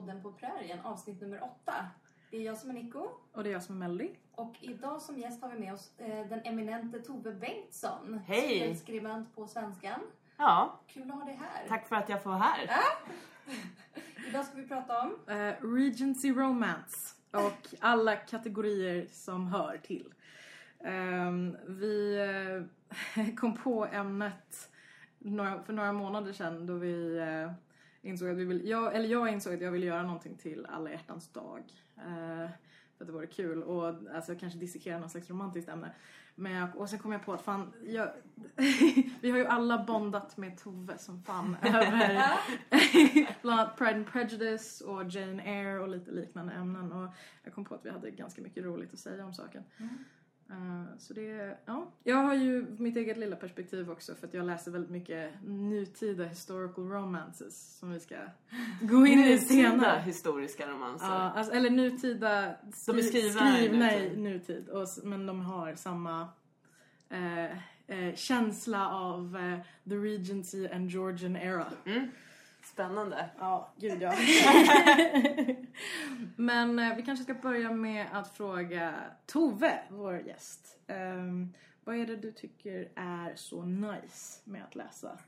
podden på prärien, avsnitt nummer åtta. Det är jag som är Nico. Och det är jag som är Melody. Och idag som gäst har vi med oss eh, den eminente Tove Bengtsson. Hej! Skribent på Svenskan. Ja, Kul att ha dig här. tack för att jag får vara här. Idag ska vi prata om Eh, Regency Romance och alla kategorier som hör till. Ehm, vi eh, kom på ämnet några, för några månader sedan då vi eh, insåg att vi vill, jag, eller jag insåg att jag ville göra någonting till alla hjärtans dag. Eh, för att det vore kul och alltså, kanske dissekera någon slags romantiskt ämne. Men och sen kom jag på att fan, jag, vi har ju alla bondat med Tove som fan över bland annat Pride and Prejudice och Jane Eyre och lite liknande ämnen. Och jag kom på att vi hade ganska mycket roligt att säga om saken. Eh, så det, ja. Jag har ju mitt eget lilla perspektiv också för att jag läser väldigt mycket nutida historical romances som vi ska gå in i senare. historiska romanser. Ja, alltså, eller nutida De är skrivna i skrivna i nutid. nutid. Och, men de har samma eh, känsla av the Regency and Georgian era. Mm. Spännande. Ja, gud ja. Men eh, vi kanske ska börja med att fråga Tove, vår gäst. Ehm, vad är det du tycker är så nice med att läsa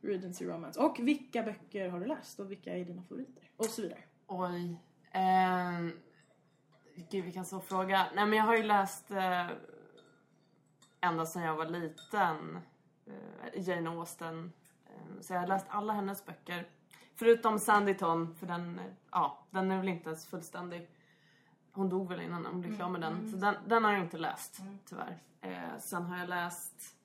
Regency Romance? Och vilka böcker har du läst och vilka är dina favoriter? Och så vidare. Oj. Ehm, gud, vilken svår fråga. Nej, men jag har ju läst eh, ända sedan jag var liten. Eh, Jane Austen. Eh, så jag har läst alla hennes böcker. Förutom Sanditon, för den, ja, den är väl inte ens fullständig. Hon dog väl innan hon blev klar med den. Så den, den har jag inte läst, tyvärr. Eh, sen har jag läst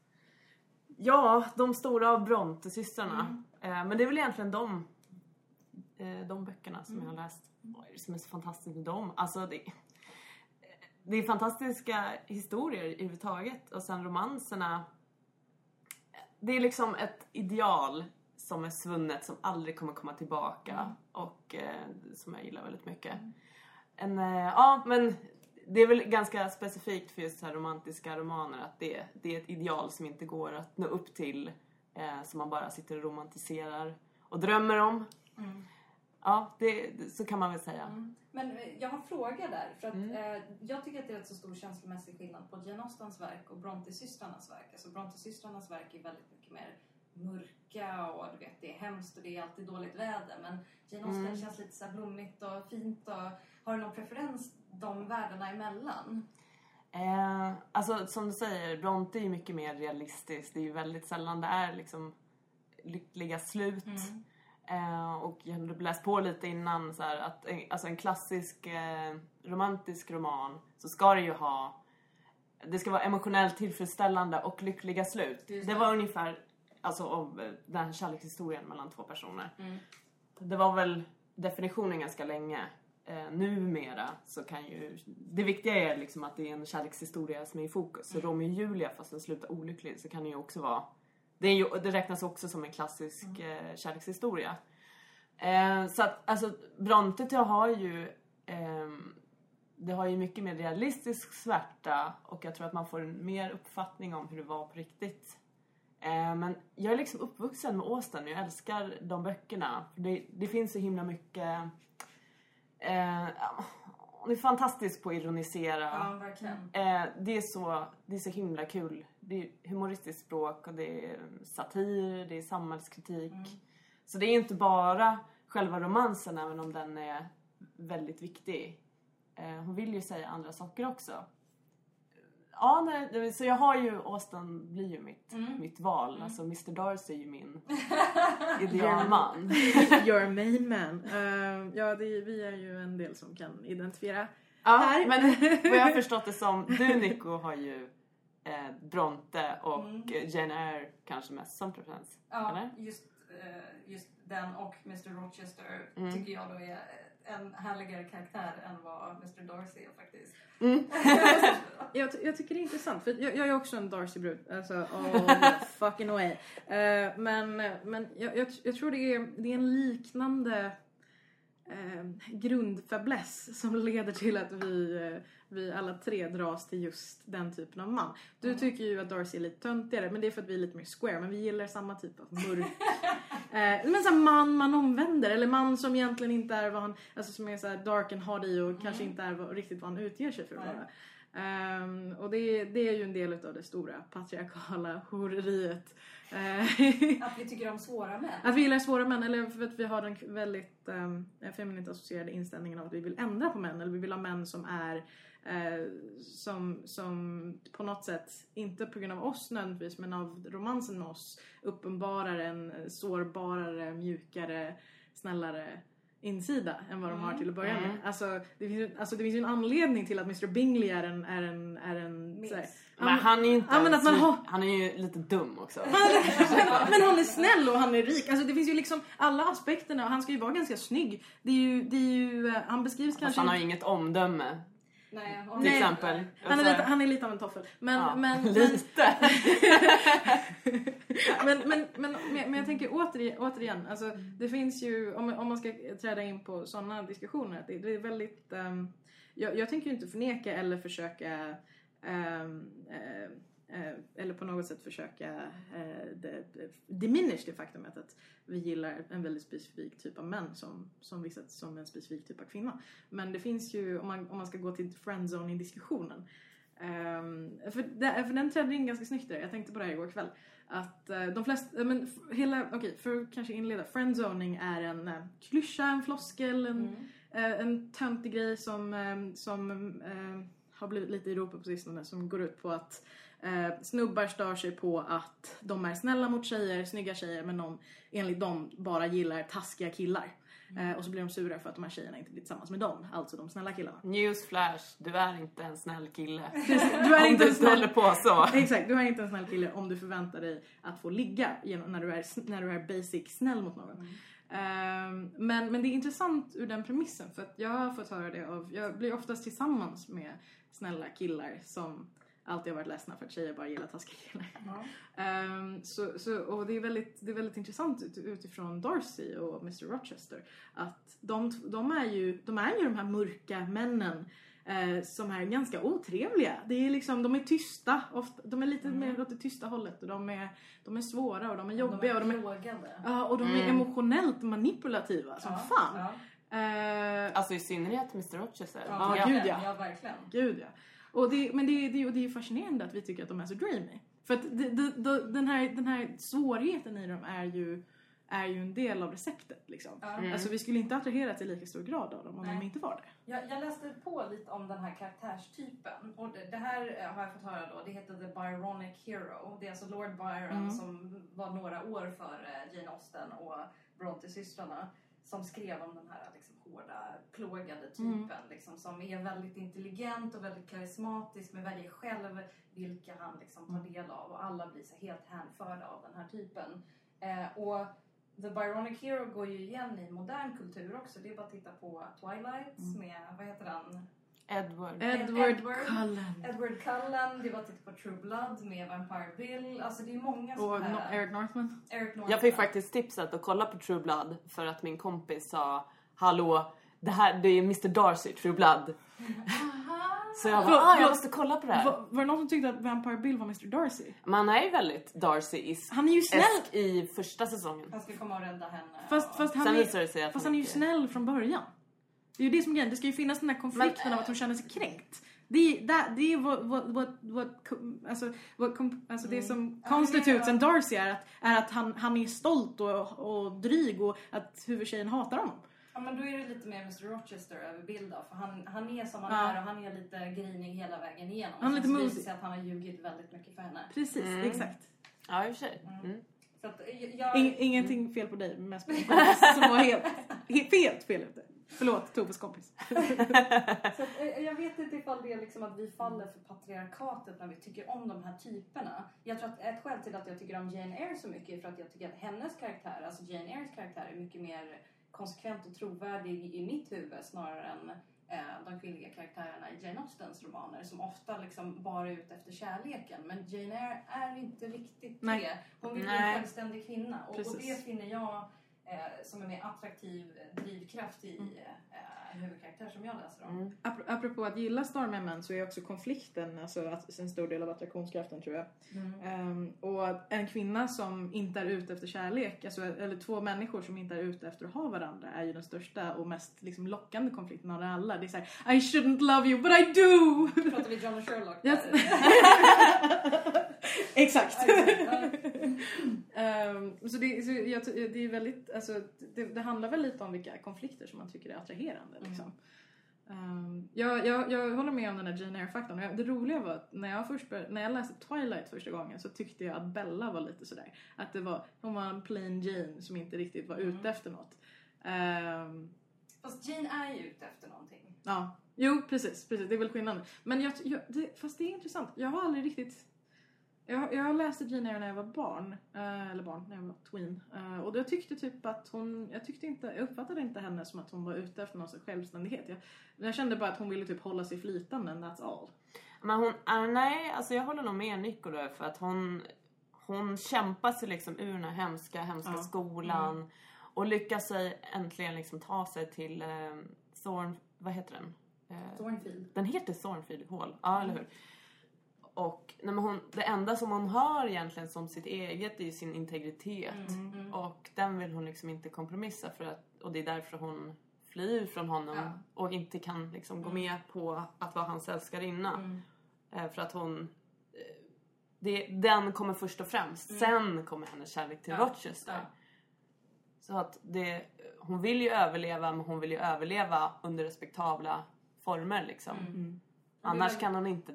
Ja, de stora av Brontesystrarna. Eh, men det är väl egentligen de, eh, de böckerna som jag har läst. Vad är det som är så fantastiskt med dem? Alltså det, det är fantastiska historier överhuvudtaget. Och sen romanserna. Det är liksom ett ideal som är svunnet, som aldrig kommer komma tillbaka. Och eh, som jag gillar väldigt mycket. En, eh, ja, men det är väl ganska specifikt för just här romantiska romaner att det, det är ett ideal som inte går att nå upp till. Eh, som man bara sitter och romantiserar och drömmer om. Ja, det, så kan man väl säga. Men eh, jag har en fråga där. För att, Mm. eh, jag tycker att det är rätt så stor känslomässig skillnad på Jane Austens verk och Brontesystrarnas verk. Alltså Brontesystrarnas verk är väldigt mycket mer mörka och du vet, det är hemskt och det är alltid dåligt väder. Men Jane Austen Mm. känns lite så här blommigt och fint. Och, har du någon preferens de värdena emellan? Eh, alltså som du säger, Bronte är ju mycket mer realistiskt. Det är ju väldigt sällan det är liksom lyckliga slut. Eh, och jag hade läst på lite innan så här, att en, alltså en klassisk eh, romantisk roman så ska det ju ha det ska vara emotionellt tillfredsställande och lyckliga slut. Det det. var ungefär alltså av eh, den kärlekshistorien mellan två personer. Mm. Det var väl definitionen ganska länge. Eh, numera så kan ju... Det viktiga är liksom att det är en kärlekshistoria som är i fokus. Så Romeo och Julia fast den slutar olyckligt så kan det ju också vara... Det, är ju, det räknas också som en klassisk eh, kärlekshistoria. Eh, så att alltså Bronte har ju... ehm, det har ju mycket mer realistisk svärta och jag tror att man får en mer uppfattning om hur det var på riktigt. Eh, men jag är liksom uppvuxen med Austen och jag älskar de böckerna. Det, det finns så himla mycket... Eh, hon är fantastisk på att ironisera. Ja, verkligen. Eh, det, är så, det är så himla kul. Det är humoristiskt språk och det är satir, det är samhällskritik. Så det är inte bara själva romansen även om den är väldigt viktig. Eh, hon vill ju säga andra saker också. Ja, nej, så jag har ju Austen blir ju mitt, mitt val. Alltså Mr Darcy är ju min idealman. Your main man. Eh, ja, det, vi är ju en del som kan identifiera. Ja, Här. men vad jag har förstått det som, du Nico har ju eh, Bronte och eh, Jane Eyre kanske mest som preferens. Ja, Eller? just, eh, just den och Mr Rochester Mm. tycker jag då är en härligare karaktär än vad Mr Darcy är faktiskt. Jag, ty- jag tycker det är intressant för jag, jag är också en Darcy-brud. Alltså all fucking way. Eh, men men jag, jag, jag tror det är, det är en liknande eh, grundfäbless som leder till att vi, eh, vi alla tre dras till just den typen av man. Du Mm. tycker ju att Darcy är lite töntigare men det är för att vi är lite mer square men vi gillar samma typ av mörk Eh, men såhär man man omvänder eller man som egentligen inte är vad han, alltså som är såhär dark and hardy och kanske inte är vad, riktigt vad han utger sig för att vara. Ehm, och det, det är ju en del av det stora patriarkala horeriet. Eh, Att vi tycker om svåra män. att vi gillar svåra män eller för att vi har den väldigt um, feminint associerade inställningen av att vi vill ändra på män eller vi vill ha män som är eh, som, som på något sätt, inte på grund av oss nödvändigtvis men av romansen med oss uppenbarar en eh, sårbarare, mjukare, snällare insida än vad de har till att börja med. Mm. Alltså, det finns, ju- alltså det finns ju en anledning till att Mr Bingley är en, är en, är en Men han är ju inte Ja, men att man har- Han är ju lite dum också. men han är snäll och han är rik. Alltså det finns ju liksom alla aspekterna och han ska ju vara ganska snygg. Det är ju, det är ju eh, han beskrivs Fast kanske... han har ju inget omdöme. Nej, om Till Nej. exempel. han, är Alltså, lite, han är lite av en toffel. Men, ja, men, men, lite. men, men, men, men, men jag tänker återigen, återigen alltså, det finns ju, om, om man ska träda in på sådana diskussioner, det, det är väldigt... ehm, jag, jag tänker ju inte förneka eller försöka eller på något sätt försöka eh, diminish det faktumet att vi gillar en väldigt specifik typ av män som, som vissa som en specifik typ av kvinna. Men det finns ju, om man, om man ska gå till friendzoning-diskussionen, Ehm, för, det, för den trädde in ganska snyggt där. Jag tänkte på det här igår kväll. Att eh, de flesta, eh, men hela, okej för att kanske inleda. Friendzoning är en uh, klyscha, en floskel, en, Mm. eh, en töntig grej som, eh, som eh, har blivit lite i ropet på sistone. Som går ut på att eh, snubbar stör sig på att de är snälla mot tjejer, snygga tjejer men de enligt dem bara gillar taskiga killar. Eh, och så blir de sura för att de här tjejerna inte blir tillsammans med dem, alltså de snälla killarna. Newsflash, du är inte en snäll kille. Du är Om inte du en snäll på så. Exakt, du är inte en snäll kille om du förväntar dig att få ligga genom, när, du är, när du är basic snäll mot någon. Ehm, men, men det är intressant ur den premissen för att jag har fått höra det av, jag blir oftast tillsammans med snälla killar som alltid har varit ledsna för att tjejer bara gillar taskiga killar. Ja. Ehm, så, så, och det är väldigt, det är väldigt intressant ut, utifrån Darcy och Mr Rochester. Att de, de, är ju, de är ju de här mörka männen eh, som är ganska otrevliga. Det är liksom, de är tysta, ofta, de är lite Mm. mer åt det tysta hållet och de är, de är svåra och de är jobbiga och de är, plågade. ja, och de är Mm. emotionellt manipulativa som Ja, fan. Ja, Eh, Alltså i synnerhet Mr Rochester. Ja, Jag- gud, ja. ja verkligen. Gud ja. Och det, men det, det, och det är ju fascinerande att vi tycker att de är så dreamy. För att det, det, det, den, här, den här svårigheten i dem är ju, är ju en del av receptet. Liksom. Ja. Mm. Alltså vi skulle inte attraheras i lika stor grad av dem om Nej. de inte var det. Jag, jag läste på lite om den här karaktärstypen. Och det, det här eh, har jag fått höra då. Det heter The Byronic Hero. Det är alltså Lord Byron Mm. som var några år före Jane Austen och Bronte-systrarna. Som skrev om den här liksom, hårda, plågade typen. Mm. Liksom, som är väldigt intelligent och väldigt karismatisk men väljer själv vilka han liksom, tar Mm. del av. Och alla blir så helt hänförda av den här typen. Eh, och The Byronic Hero går ju igen i modern kultur också. Det är bara att titta på Twilight Mm. med, vad heter han? Edward. Edward, Edward. Cullen. Edward Cullen. Det är bara att titta på True Blood med Vampire Bill. Alltså det är många Och sådana no. Eric Northman. Eric Northman. Jag fick faktiskt tipset att kolla på True Blood för att min kompis sa Hallå, det här det är Mr Darcy, True Blood. Så jag bara, Förlåt, ah, jag förlåt. måste kolla på det här. Var, var det någon som tyckte att Vampire Bill var Mr Darcy? Man är ju väldigt Darcy-isk Han är ju snäll! i första säsongen. Han ska komma och rädda henne. Fast, och- fast, han, Sen visar det sig att fast han är ju inte- snäll från början. Det är ju det som är grejen. Det ska ju finnas den här konflikten Men, av att hon känner sig kränkt. Det är, det, det är vad, vad, vad, vad, alltså, vad, kom- alltså det som Mm. Ja, constitutes det är- en Darcy är att, är att han, han är stolt och, och dryg och att huvudtjejen hatar honom. Ja men då är det lite mer Mr Rochester över bild då. För han, han är som han Ja. är och han är lite grinig hela vägen igenom. Han är lite så sig att han har ljugit väldigt mycket för henne. Precis, Mm. exakt. Ja, i och för sig. Mm. Så att eh, jag... In, ingenting fel på dig, mest på din kompis som var helt, helt, helt fel ute. Förlåt, Toves kompis. Så att, eh, jag vet inte ifall det är liksom att vi faller för patriarkatet när vi tycker om de här typerna. Jag tror att ett skäl till att jag tycker om Jane Eyre så mycket är för att jag tycker att hennes karaktär, alltså Jane Eyres karaktär, är mycket mer konsekvent och trovärdig i mitt huvud snarare än eh, de kvinnliga karaktärerna i Jane Austens romaner som ofta liksom bara är ute efter kärleken. Men Jane Eyre är inte riktigt Nej. det. Hon vill bli en självständig kvinna och, och det finner jag eh, som är mer attraktiv drivkraft i eh, en huvudkaraktär som jag läser om. Mm. Ap- apropå att gilla stormiga män så är också konflikten alltså, att, en stor del av attraktionskraften tror jag. Mm. Ehm, och en kvinna som inte är ute efter kärlek, alltså, eller två människor som inte är ute efter att ha varandra är ju den största och mest liksom, lockande konflikten av alla. Det är såhär I shouldn't love you but I do! Pratar vi John och Sherlock? Yes. Exakt! Ehm, så det, så jag, det är väldigt, alltså, det, det handlar väl lite om vilka konflikter som man tycker är attraherande. Liksom. Ehm, jag, jag, jag håller med om den här Jane Eyre-faktorn. Det roliga var att när jag, först började, när jag läste Twilight första gången så tyckte jag att Bella var lite sådär. Att det var, hon var en plain Jane som inte riktigt var ute efter något. Ehm, Fast Jane är ju ute efter någonting. Ja, jo precis, precis. Det är väl skillnaden. Men jag, jag, det, fast det är intressant. Jag har aldrig riktigt... Jag, jag läste Jane Eyre när jag var barn, eh, eller barn, när jag var tween. Eh, och jag tyckte typ att hon, jag tyckte inte, jag uppfattade inte henne som att hon var ute efter någon sorts självständighet. Jag, jag kände bara att hon ville typ hålla sig flytande and that's all. Men hon, äh, nej, alltså jag håller nog med Nico där för att hon, hon kämpar sig liksom ur den här hemska, hemska Ja. skolan och lyckas sig äntligen liksom ta sig till eh, Thorn, vad heter den? Eh, Thornfield. den heter Thornfield Hall, ja eller hur? Och nej, men hon, det enda som hon har egentligen som sitt eget är ju sin integritet. Mm. Och den vill hon liksom inte kompromissa för att, och det är därför hon flyr från honom Ja. och inte kan liksom gå Mm. med på att vara hans älskarinna. Mm. Eh, för att hon... eh, Det, den kommer först och främst. Mm. Sen kommer hennes kärlek till Ja, Rochester. ja. Så att det, hon vill ju överleva men hon vill ju överleva under respektabla former liksom. Mm. Annars Det är kan hon inte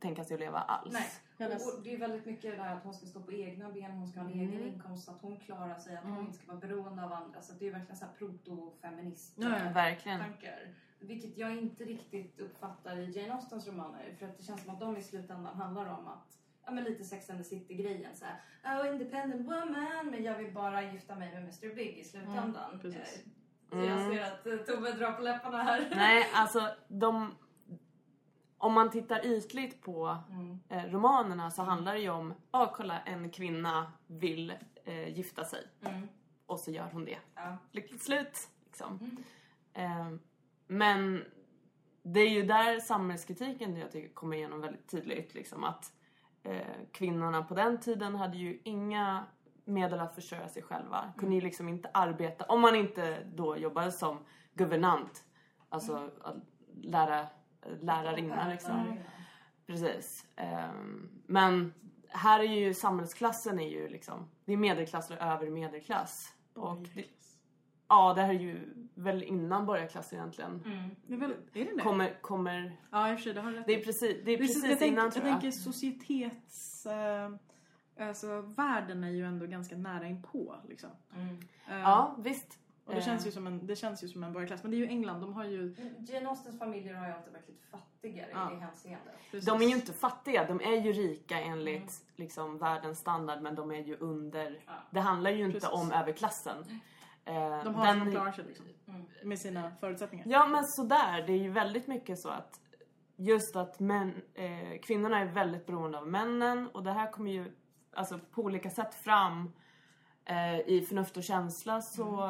tänka sig att leva alls. Nej. Och, det är väldigt mycket det där att hon ska stå på egna ben, hon ska ha en Mm. egen inkomst, att hon klarar sig, att hon Mm. inte ska vara beroende av andra. Så det är verkligen så här proto-feminist Ja, Verkligen. tankar. Vilket jag inte riktigt uppfattar i Jane Austens romaner. För att det känns som att de i slutändan handlar om att Ja men lite Sex and the City-grejen såhär. Oh independent woman men jag vill bara gifta mig med Mr Big i slutändan. Mm, precis. Så Jag Mm. ser att eh, Tove drar på läpparna här. Nej, alltså de... Om man tittar ytligt på Mm. eh, romanerna så handlar det ju om, ja kolla en kvinna vill eh, gifta sig Mm. och så gör hon det. Ja. Lyckligt slut liksom. Mm. Eh, men det är ju där samhällskritiken jag tycker kommer igenom väldigt tydligt. Liksom, att eh, kvinnorna på den tiden hade ju inga medel att försörja sig själva. Kunde ju liksom inte arbeta, om man inte då jobbade som guvernant. Alltså att lära, lärarinna liksom. Precis. Ehm, men här är ju samhällsklassen är ju liksom, det är medelklass eller övre medelklass. Och det, ja, det här är ju väl innan borgarklass egentligen. Mm. Det är, väl, är det det? Kommer, kommer, Ja i och för sig, det har rätt det är precis, det är precis jag, innan jag tror jag. tänker societets... eh, alltså världen är ju ändå ganska nära inpå liksom. Mm. Eh, Ja, visst. Och det Eh, känns ju som en, det känns ju som en borgarklass. Men det är ju England, de har ju... Jane Austens familjer har ju alltid varit lite fattigare Ja. i det hänseendet. De är ju inte fattiga, de är ju rika enligt Mm. liksom, världens standard men de är ju under. Ja. Det handlar ju inte Precis. om överklassen. Eh, De har den- som klarar sig liksom. Mm. Med sina förutsättningar. Ja men sådär, det är ju väldigt mycket så att just att män, eh, kvinnorna är väldigt beroende av männen och det här kommer ju alltså, på olika sätt fram eh, i Förnuft och känsla så,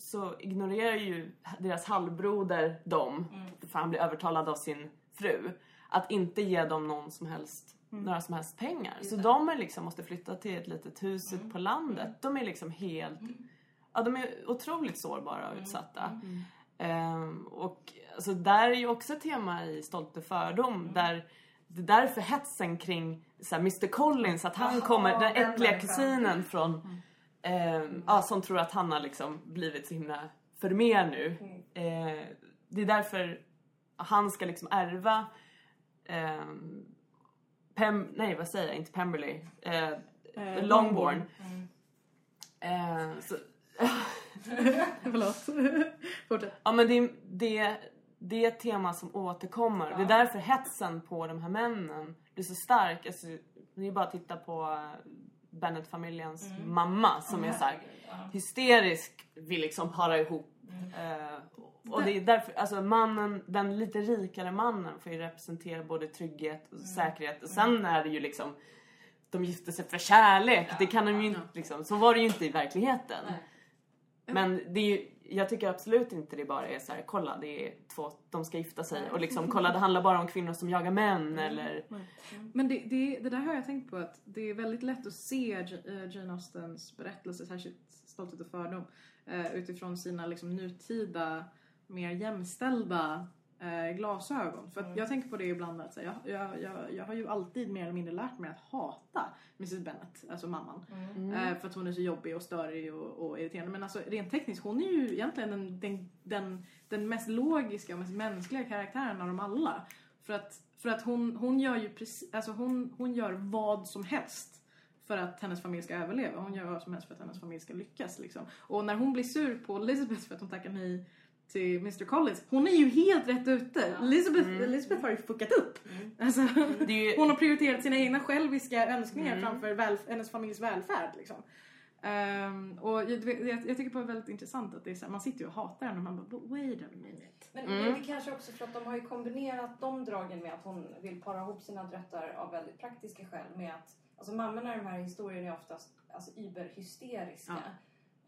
så ignorerar ju deras halvbroder dem, Mm. för han blir övertalad av sin fru, att inte ge dem någon som helst, några som helst pengar. Just Så det. de är liksom, måste flytta till ett litet hus Mm. på landet. De är liksom helt, ja de är otroligt sårbara och Mm. utsatta. Ehm, och alltså, där är ju också ett tema i Stolt och fördom Mm. där det är därför hetsen kring så här, Mr Collins, att han Jaha, kommer, den äckliga kusinen från, ehm, ja, som tror att han har liksom blivit så himla förmer nu. Mm. Eh, det är därför han ska liksom ärva ehm, Pem, nej vad säger jag, inte Pemberley, eh, Eh, Longbourn. Mm. Eh, så, Förlåt. Fortsätt. Ja men det, det, det är ett tema som återkommer. Ja. Det är därför hetsen på de här männen blir så stark. Alltså, det är bara att titta på eh, Bennet-familjens Mm. mamma som är så här hysterisk, vill liksom para ihop. Mm. Eh, och det är därför, alltså mannen, den lite rikare mannen får ju representera både trygghet och Mm. säkerhet. Och sen är det ju liksom, de gifter sig för kärlek. Ja, det kan de ju inte liksom, så var det ju inte i verkligheten. Nej. Men det är ju, jag tycker absolut inte det bara är så här, kolla det är två, de ska gifta sig och liksom kolla det handlar bara om kvinnor som jagar män eller Men det, det, det där har jag tänkt på att det är väldigt lätt att se eh, Jane Austens berättelse, särskilt Stolthet och fördom, eh, utifrån sina liksom nutida, mer jämställda eh, glasögon. För att jag tänker på det ibland att här, jag, jag, jag, jag har ju alltid mer eller mindre lärt mig att hata Mrs Bennet, alltså mamman. Eh, för att hon är så jobbig och störig och, och irriterande. Men alltså rent tekniskt, hon är ju egentligen den, den, den, den mest logiska och mest mänskliga karaktären av dem alla. För att, för att hon, hon gör ju precis, alltså hon, hon gör vad som helst för att hennes familj ska överleva. Hon gör vad som helst för att hennes familj ska lyckas liksom. Och när hon blir sur på Elizabeth för att hon tackar nej till Mr Collins, hon är ju helt rätt ute. Elizabeth, Elizabeth har ju fuckat upp. Alltså, Det är ju- hon har prioriterat sina egna själviska önskningar framför väl, hennes familjs välfärd. Liksom. Ehm, och jag, jag, jag tycker bara det är väldigt intressant att det är så här, man sitter ju och hatar henne och man bara "But wait a minute. Men det är kanske också för att de har ju kombinerat de dragen med att hon vill para ihop sina döttrar av väldigt praktiska skäl med att alltså mammorna i de här historierna är oftast alltså, überhysteriska.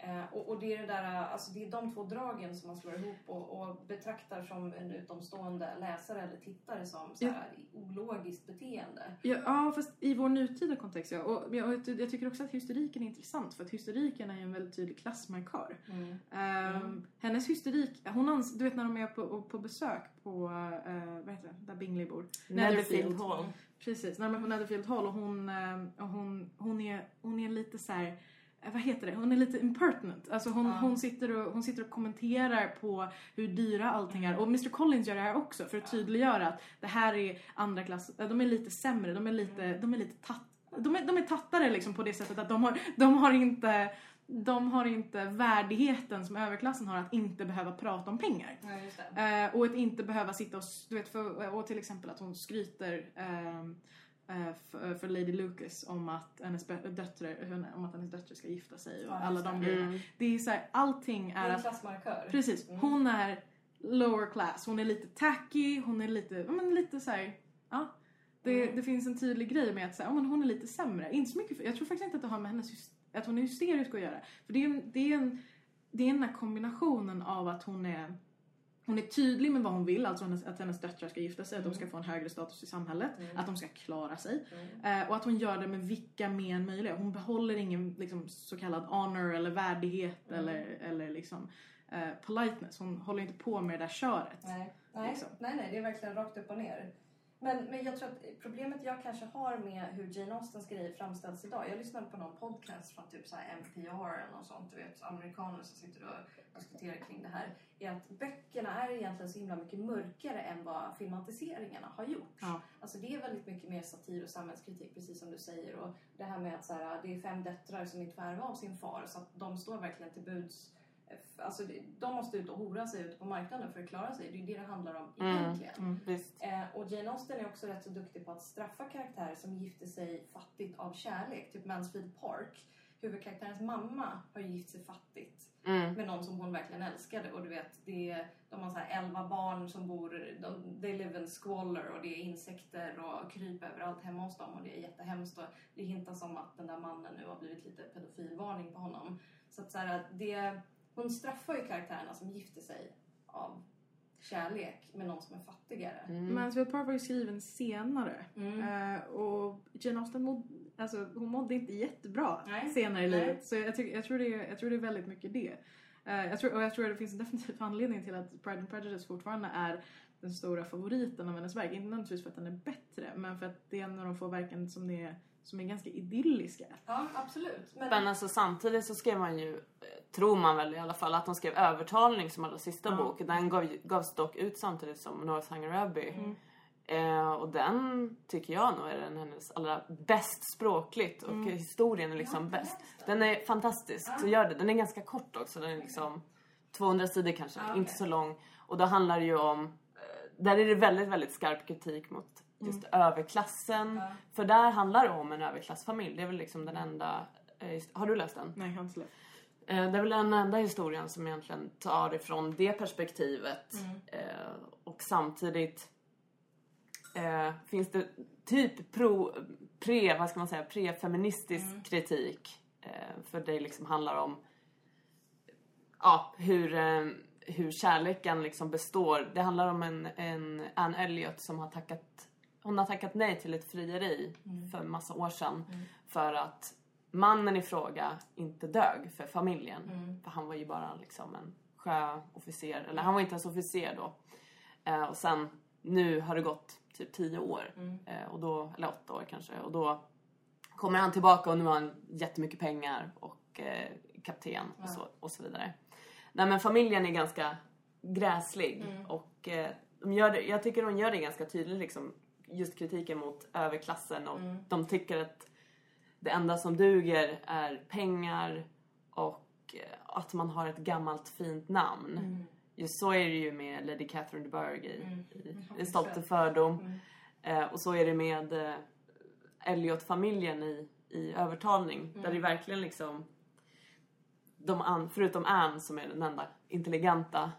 Eh, och, och det är det där, alltså det är de två dragen som man slår ihop och, och betraktar som en utomstående läsare eller tittare som så här, ologiskt beteende. Ja, ja, fast i vår nutida kontext ja. Och jag, och jag tycker också att hysteriken är intressant för att hysteriken är ju en väldigt tydlig klassmarkör. Ehm, Hennes hysterik, hon ans- du vet när de är på, på besök på, uh, vad heter det, där Bingley bor? Netherfield Hall. Precis, när de är på Netherfield Hall och hon, eh, och hon, hon, är, hon är lite så här. Vad heter det? Hon är lite impertinent. Alltså hon, hon, sitter och, hon sitter och kommenterar på hur dyra allting är. Och Mr Collins gör det här också för att tydliggöra att det här är andra klass. De är lite sämre. De är lite, de är lite tatt, de är, de är tattare liksom på det sättet att de har, de har inte de har inte värdigheten som överklassen har att inte behöva prata om pengar. Ja. Eh, och att inte behöva sitta och, du vet, för, och till exempel att hon skryter eh, för, för Lady Lucas om att hennes döttrar, om att hennes döttrar ska gifta sig och Ja, alla de grejerna. Det är så här, allting Det är är en klassmarkör. precis, hon är lower class, hon är lite tacky, hon är lite, men lite så här, ja. Det, det finns en tydlig grej med att här, ja, men hon är lite sämre. Inte så mycket, jag tror faktiskt inte att det har med hennes, att hon är hysterisk att göra. För det är, det är, en, det är den här kombinationen av att hon är hon är tydlig med vad hon vill, alltså att hennes döttrar ska gifta sig, att de ska få en högre status i samhället, att de ska klara sig. Eh, och att hon gör det med vilka men möjliga. Hon behåller ingen liksom, så kallad honor eller värdighet eller, eller liksom, eh, politeness. Hon håller inte på med det där köret. Nej, nej, Liksom. nej, nej, det är verkligen rakt upp och ner. Men, men jag tror att problemet jag kanske har med hur Jane Austens grejer framställs idag. Jag lyssnade på någon podcast från typ så här NPR eller något sånt. Du vet, amerikaner som sitter och diskuterar kring det här. Är att böckerna är egentligen så himla mycket mörkare än vad filmatiseringarna har gjort. Ja. Alltså det är väldigt mycket mer satir och samhällskritik, precis som du säger. Och det här med att så här, det är fem döttrar som inte får ärva av sin far. Så att de står verkligen till buds Alltså, de måste ut och hora sig ute på marknaden för att klara sig. Det är det det handlar om egentligen. Visst. Eh, och Jane Austen är också rätt så duktig på att straffa karaktärer som gifter sig fattigt av kärlek. Typ Mansfield Park. Huvudkaraktärens mamma har ju gift sig fattigt Mm. med någon som hon verkligen älskade. Och du vet, det är, de har så här 11 barn som bor, de, they live in squalor och det är insekter och kryp överallt hemma hos dem och det är jättehemskt. Och det hintas om att den där mannen nu har blivit lite pedofilvarning på honom. Så att så här, det, hon straffar ju karaktärerna som gifter sig av kärlek med någon som är fattigare. Mm. Mansfield Park var ju skriven senare. Mm. Eh, och Jane Austen mådde, alltså, hon mådde inte jättebra Nej. senare i Nej. livet. Så jag, tycker, jag, tror det är, jag tror det är väldigt mycket det. Eh, jag tror, och jag tror att det finns en definitiv anledning till att Pride and Prejudice fortfarande är den stora favoriten av hennes verk. Inte nödvändigtvis för att den är bättre, men för att det är en av de få verken som är, som är ganska idylliska. Ja, absolut. Men, Men alltså samtidigt så skrev man ju, eh, tror man väl i alla fall, att de skrev Övertalning som allra sista Ja. bok. Den gav, gavs dock ut samtidigt som Northanger Abbey. Mm. Eh, och den tycker jag nog är den hennes allra bäst språkligt och historien är liksom Ja, bäst. den. Är fantastisk, så gör det. Den är ganska kort också. Den är liksom 200 sidor kanske, Ja, inte okej. så lång. Och då handlar det ju om, eh, där är det väldigt, väldigt skarp kritik mot just överklassen. Ja. För där handlar det om en överklassfamilj. Det är väl liksom den enda... Eh, har du läst den? Nej, jag har inte läst. Eh, det är väl den enda historien som egentligen tar ifrån det perspektivet. Eh, och samtidigt eh, finns det typ pro, pre, vad ska man säga, pre-feministisk kritik. Eh, för det liksom handlar om ja, hur, eh, hur kärleken liksom består. Det handlar om en, en Anne Elliot som har tackat hon har tackat nej till ett frieri för en massa år sedan för att mannen i fråga inte dög för familjen. För han var ju bara liksom en sjöofficer, eller han var inte ens officer då. Eh, och sen, nu har det gått typ tio år, eh, och då, eller åtta år kanske, och då kommer han tillbaka och nu har han jättemycket pengar och eh, kapten och, så, och så vidare. Nej men familjen är ganska gräslig och eh, de gör det, jag tycker de gör det ganska tydligt liksom, just kritiken mot överklassen och de tycker att det enda som duger är pengar och eh, att man har ett gammalt fint namn. Just så är det ju med Lady Catherine de Bourgh i, i En stolt fördom. Eh, och så är det med eh, Elliot-familjen i, i Övertalning. Där det verkligen liksom... De an, förutom Anne som är den enda intelligenta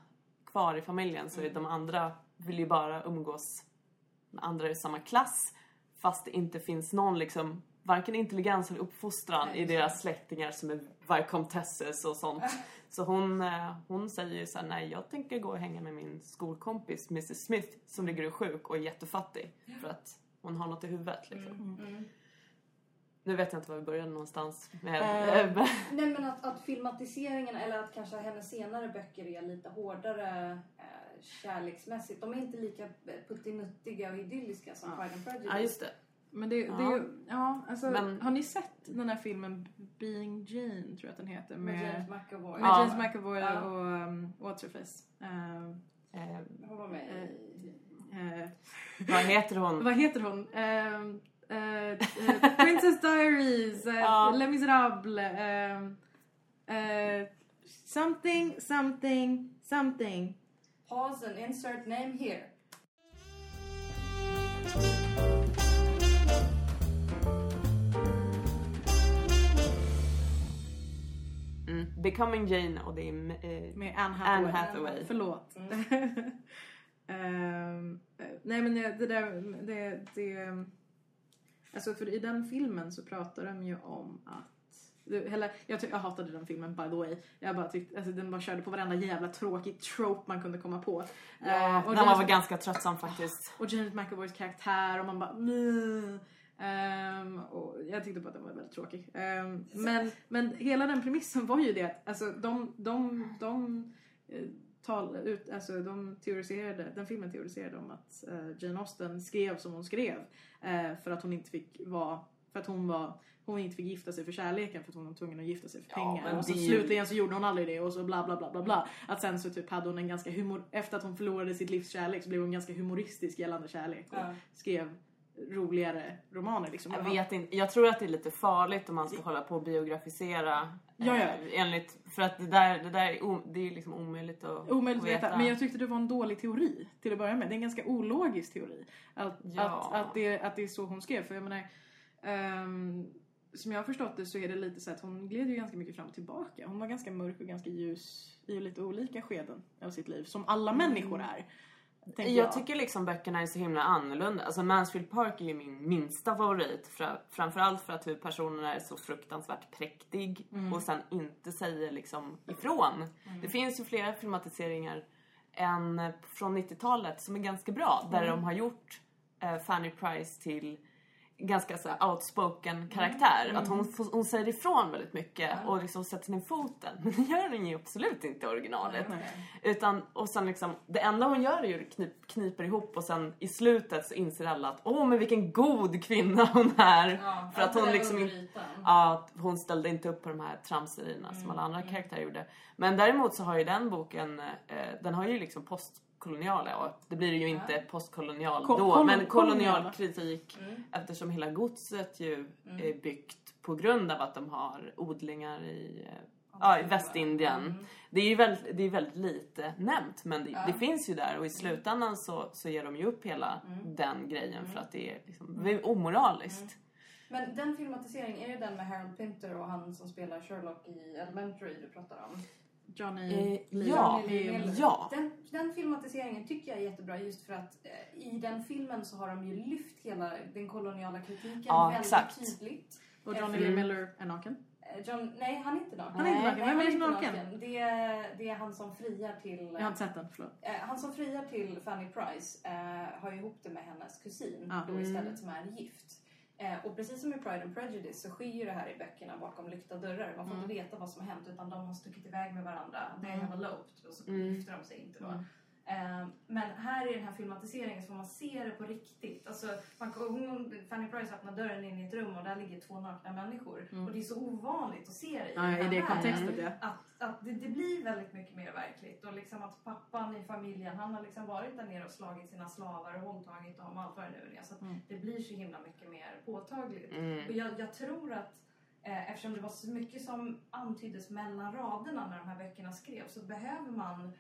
kvar i familjen så är de andra vill ju bara umgås andra i samma klass. Fast det inte finns någon liksom varken intelligens eller uppfostran Nej, i deras släktingar som är varkomtesses och sånt. Så hon, eh, hon säger ju såhär, nej jag tänker gå och hänga med min skolkompis Mrs Smith som ligger och sjuk och är jättefattig. För att hon har något i huvudet liksom. Mm. Nu vet jag inte var vi började någonstans med... Eh, Nej men att, att filmatiseringen eller att kanske hennes senare böcker är lite hårdare eh, kärleksmässigt. De är inte lika puttinuttiga och idylliska som Pride and Prejudice. ja just det. Men det, det Ja. är ju, ja alltså, Men- har ni sett den här filmen Being Jane tror jag att den heter? Med Med, James McAvoy. med Ja. James McAvoy Ja. och um, What's her face? Um, Eh, Hon var med eh, vad heter hon? vad heter hon? Um, eh, eh, Princess Diaries, uh, Ja. Les Misérables, um, something, something, something. Pause and insert name here. Mm. Becoming Jane och det är... Eh, Med Anne Hathaway. Anne Hathaway. Förlåt. Ehm, eh, nej men det, det där, det, det... Alltså för i den filmen så pratar de ju om att... Hela, jag, jag hatade den filmen by the way. Jag bara tyckte, alltså den bara körde på varenda jävla tråkig trope man kunde komma på. ja, Eh, och den var väl ganska tröttsam faktiskt. och James McAvoys karaktär och man bara "Meh." Ehm, och jag tyckte bara att den var väldigt tråkig. Ehm, men, men hela den premissen var ju det att alltså, de, de, de, eh, tal, ut, alltså, de teoriserade, den filmen teoriserade om att eh, Jane Austen skrev som hon skrev eh, för att hon inte fick vara, för att hon var hon inte fick gifta sig för kärleken för att hon var tvungen att gifta sig för Ja, pengar. och så det slutligen så gjorde hon aldrig det och så bla bla bla bla bla. Att sen så typ hade hon en ganska humor... Efter att hon förlorade sitt livs kärlek så blev hon ganska humoristisk gällande kärlek. Och Ja. skrev roligare romaner liksom. Jag vet inte, jag tror att det är lite farligt om man ska hålla på och biografisera. Ja, ja. Eh, enligt, för att det där, det där är, o, det är liksom omöjligt att Omöjligt att veta. Men jag tyckte det var en dålig teori till att börja med. Det är en ganska ologisk teori. Att, Ja. att, att, det, att det är så hon skrev. För jag menar, ehm, som jag har förstått det så är det lite så att hon gled ju ganska mycket fram och tillbaka. Hon var ganska mörk och ganska ljus i lite olika skeden av sitt liv. Som alla människor är. tänker jag tycker liksom böckerna är så himla annorlunda. Alltså Mansfield Park är ju min minsta favorit. Fra, framförallt för att huvudpersonen är så fruktansvärt präktig och sen inte säger liksom ifrån. Det finns ju flera filmatiseringar än från 90-talet som är ganska bra. Där de har gjort eh, Fanny Price till ganska så outspoken karaktär. Att hon, får- hon säger ifrån väldigt mycket och liksom sätter ner foten. Men det gör hon ju absolut inte i originalet. Utan, och sen liksom, det enda hon gör är ju att knip, kniper ihop och sen i slutet så inser alla att åh men vilken god kvinna hon är. Ja, för att hon liksom. Ja, hon ställde inte upp på de här tramserierna som alla andra karaktärer gjorde. Men däremot så har ju den boken, eh, den har ju liksom postkoloniala, och det blir ju inte postkolonial Ko- då, men kolonial koloniala. kritik eftersom hela godset ju är byggt på grund av att de har odlingar i, ja, i Västindien. Det är ju väldigt, det är väldigt lite nämnt men det, det finns ju där och i slutändan så, så ger de ju upp hela den grejen för att det är, liksom, det är omoraliskt. Men den filmatiseringen, är det den med Harold Pinter och han som spelar Sherlock i Elementary du pratar om? Johnny Eh, Lee- ja, Lee- Miller. ja. Den, den filmatiseringen tycker jag är jättebra just för att eh, i den filmen så har de ju lyft hela den koloniala kritiken Ja, väldigt exakt. tydligt. Och Johnny. Lee Miller är naken. Eh, Eh, John, nej, han är inte naken. Han är inte Nej, naken. Vem är inte naken? Det är, det är han som friar till... Jag har inte sett den, förlåt. Eh, han som friar till Fanny Price eh, har ju ihop det med hennes kusin Ja. då Mm. istället som är gift. Eh, och precis som i Pride and Prejudice så sker ju det här i böckerna bakom lyckta dörrar. Man får inte veta vad som har hänt utan de har stuckit iväg med varandra. They Mm. have eloped och så Mm. gifter de sig inte då. Mm. Eh, men här i den här filmatiseringen så får man se det på riktigt. Alltså, man, hon, Fanny Price öppnar dörren in i ett rum och där ligger två nakna människor. Mm. Och det är så ovanligt att se det i Ja, den här det kontextet ja. att, att det, det blir väldigt mycket mer verkligt och liksom att pappan i familjen han har liksom varit där nere och slagit sina slavar och våldtagit dem och allt vad det nu är. Så Mm. det blir så himla mycket mer påtagligt. Mm. Och jag, jag tror att eh, eftersom det var så mycket som antyddes mellan raderna när de här böckerna skrevs så behöver man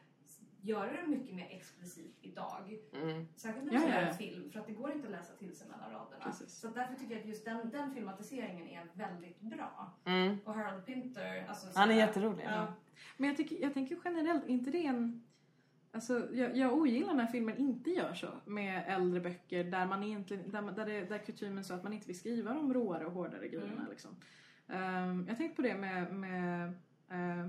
göra det mycket mer explicit idag. Mm. Särskilt när man ja, ja. en film för att det går inte att läsa till sig mellan raderna. Precis. Så därför tycker jag att just den, den filmatiseringen är väldigt bra. Mm. Och Harold Pinter, alltså Han är jätterolig. Ja. Men jag, tycker, jag tänker generellt, inte det en... Alltså, jag, jag ogillar när filmen inte gör så med äldre böcker där man egentligen, där, man- där, det, där kutymen så att man inte vill skriva de råare och hårdare grejerna. Mm. Liksom. Ehm, jag tänkte på det med, med eh,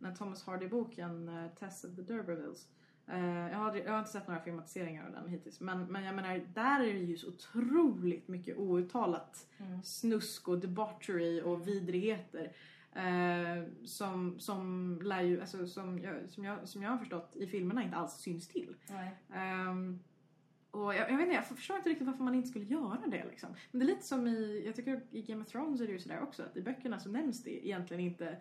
den Thomas Hardy-boken uh, Tess of the D'Urbervilles. Eh, jag, har, jag har inte sett några filmatiseringar av den hittills men, men jag menar där är det ju så otroligt mycket outtalat Mm. snusk och debauchery och vidrigheter. Eh, som, som, lär ju, alltså, som, jag, som, jag, som jag har förstått i filmerna inte alls syns till. Ehm, och jag, jag vet inte, jag förstår inte riktigt varför man inte skulle göra det liksom. Men det är lite som i, jag tycker i Game of Thrones är det ju sådär också att i böckerna så nämns det egentligen inte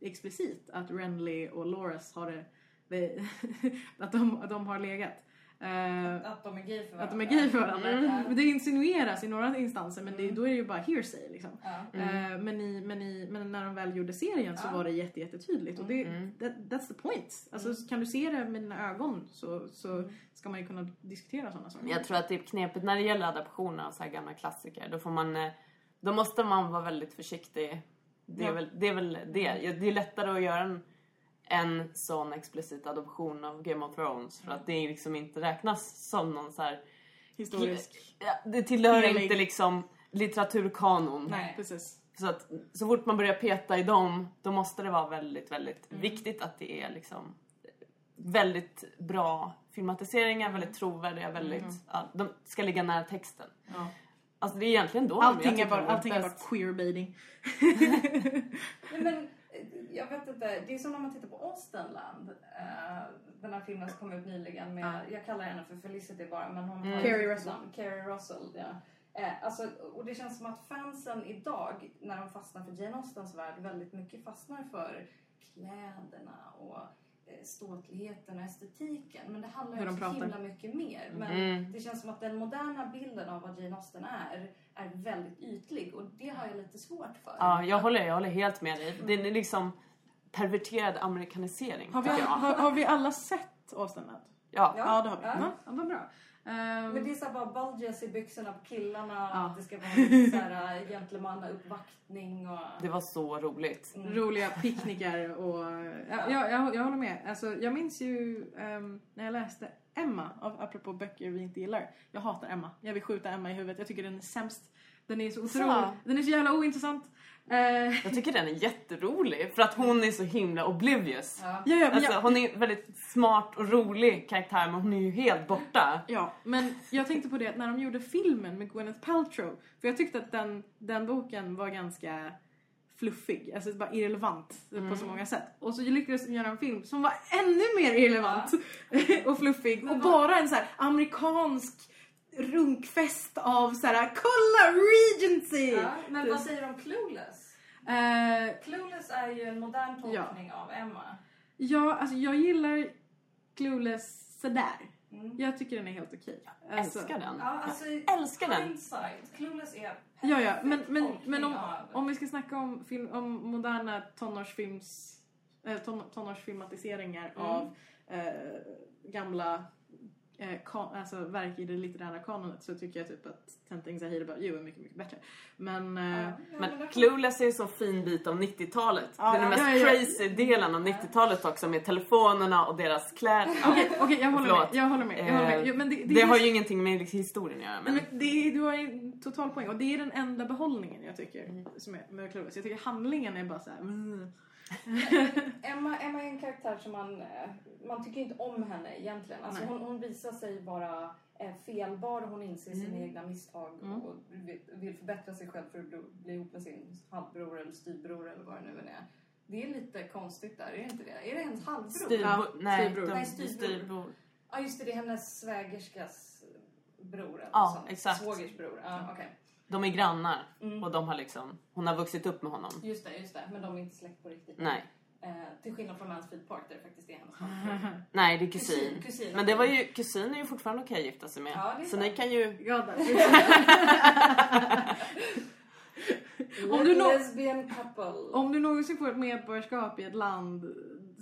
explicit att Renly och Loras har det, det att, de, att de har legat. Eh, Att de är gay för varandra. att de är gay för varandra. Mm. Det insinueras i några instanser men det, Mm. då är det ju bara hearsay liksom. Mm. Men, i, men, i, men när de väl gjorde serien så var det jätte, jättetydligt. Och det, Mm. that, that's the point. Alltså, Mm. Kan du se det med dina ögon så, så ska man ju kunna diskutera sådana saker. Jag tror att det är knepigt när det gäller adaptioner av så här gamla klassiker. Då får man... eh, Då måste man vara väldigt försiktig. Det är, Ja. väl, det är väl det. Det är lättare att göra en, en sån explicit adoption av Game of Thrones. För att det liksom inte räknas som någon så här... Historisk. Ja, det tillhör Helig. inte liksom litteraturkanon. Nej. Precis. Så att så fort man börjar peta i dem, då måste det vara väldigt, väldigt Mm. viktigt att det är liksom väldigt bra filmatiseringar, väldigt trovärdiga, väldigt... Mm. Ja, de ska ligga nära texten. Ja. Alltså det är egentligen då Allting, är bara, allting är bara queerbaiting. Nej, men, eh, jag vet inte, det är som när man tittar på Austenland. Uh, den här filmen som kom ut nyligen med, Ja. jag kallar henne för Felicity bara, men hon Mm. har Kerry ett Russell. namn, Kerry Russell. Ja. Eh, alltså, och det känns som att fansen idag, när de fastnar för Jane Austens värld, väldigt mycket fastnar för kläderna och ståtligheten och estetiken. Men det handlar ju de också pratar. himla mycket mer. Men Mm. det känns som att den moderna bilden av vad Jane Austen är, är väldigt ytlig och det har jag lite svårt för. Ja, jag håller, jag håller helt med dig. Det är liksom perverterad amerikanisering, Har vi, har, har vi alla sett Austenland? Ja. Ja. Ja, det har vi. Ja. Ja, vad bra. Ehm, Men det är så här bara bulges i byxorna på killarna, Ja. att det ska vara lite så här äh, gentlemannauppvaktning och... Det var så roligt. Mm. roliga picknickar och... Ja, jag, jag, jag håller med. Alltså, jag minns ju ehm, när jag läste Emma, av, apropå böcker vi inte gillar. Jag hatar Emma. Jag vill skjuta Emma i huvudet. Jag tycker den är sämst. Den är så otroligt... Så. Den är så jävla ointressant. Eh, Jag tycker den är jätterolig för att hon är så himla oblivious. Ja. ja, ja, men Alltså, jag, hon är en väldigt smart och rolig karaktär men hon är ju helt borta. ja, men jag tänkte på det att när de gjorde filmen med Gwyneth Paltrow. För jag tyckte att den, den boken var ganska fluffig, alltså bara irrelevant på så många sätt. Och så lyckades de göra en film som var ännu mer irrelevant och fluffig och bara en så här amerikansk runkfest av så här kolla Regency! Ja, men vad säger du om Clueless? Eh, Clueless är ju en modern tolkning av Emma. ja, alltså jag gillar Clueless sådär. Mm. Jag tycker den är helt okej. Alltså, Älskar den. Ja, alltså, älskar den. Hindsight, Clueless är Ja, ja, men, men, men om, om vi ska snacka om, film, om moderna tonårsfilms, eh, ton, tonårsfilmatiseringar Mm. av eh, gamla eh, kan, alltså, verk i det litterära kanonet så tycker jag typ att Ten things I hate about you är mycket, mycket bättre. Men... Eh, Ja, Men det- Clueless är en så fin bit av 90-talet. Ja, det är den mest ja, ja. crazy delen av 90-talet också med telefonerna och deras kläder. Okej, jag håller Förlåt. med. Jag håller med. Jag håller med. Eh, Jo, men det, Det, det, är har ju ingenting med historien att göra. Men... Men det, du har ju total poäng och det är den enda behållningen jag tycker Mm. som är med Clueless. Jag tycker handlingen är bara så här. Mm. Emma, Emma är en karaktär som man, eh, man tycker inte om henne egentligen. Alltså hon, hon visar sig vara eh, felbar, hon inser sina Mm. egna misstag Mm. och vill, förbättra sig själv för att bli, ihop med sin halvbror eller styvbror eller vad det nu än är. Det är lite konstigt där, är det inte det? Är det hennes halvbror? Ja, nej, styvbror. de- Nej, styvbror. Ja just det, det är hennes svägerskas bror. eller Ja, sånt. exakt. Svågers bror. Ja, okej. De är grannar Mm. och de har liksom, hon har vuxit upp med honom. Just det, just det. Men de är inte släkt på riktigt. Nej, Eh, till skillnad från Mansfield Park där det faktiskt är hennes halvbror. nej det är kusin. Kusin, kusin. Men det var ju, kusin är ju fortfarande okej att gifta sig med. Ja, så sant. ni kan ju... Ja. Om du couple. Om du någonsin får ett medborgarskap i ett land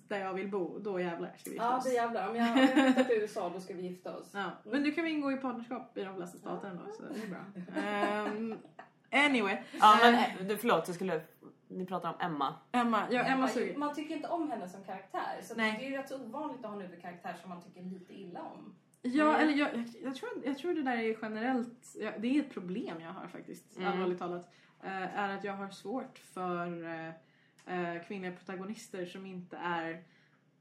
där jag vill bo, då jävlar ska vi gifta Ja, oss. det jävlar. Om jag, om jag flyttar till USA då ska vi gifta oss. Ja, men du kan vi ingå i partnerskap i de flesta stater ändå, så det är bra. Ehm, anyway. Ja Eh, men du, förlåt, jag skulle... Ni pratar om Emma. Emma, ja, Emma man, suger. man tycker inte om henne som karaktär. Så Nej. det är ju rätt ovanligt att ha en huvudkaraktär som man tycker lite illa om. Ja, Mm. eller jag, jag, jag, tror, jag tror det där är generellt, ja, det är ett problem jag har faktiskt, Mm. allvarligt talat. eh, är att jag har svårt för eh, eh, kvinnliga protagonister som inte är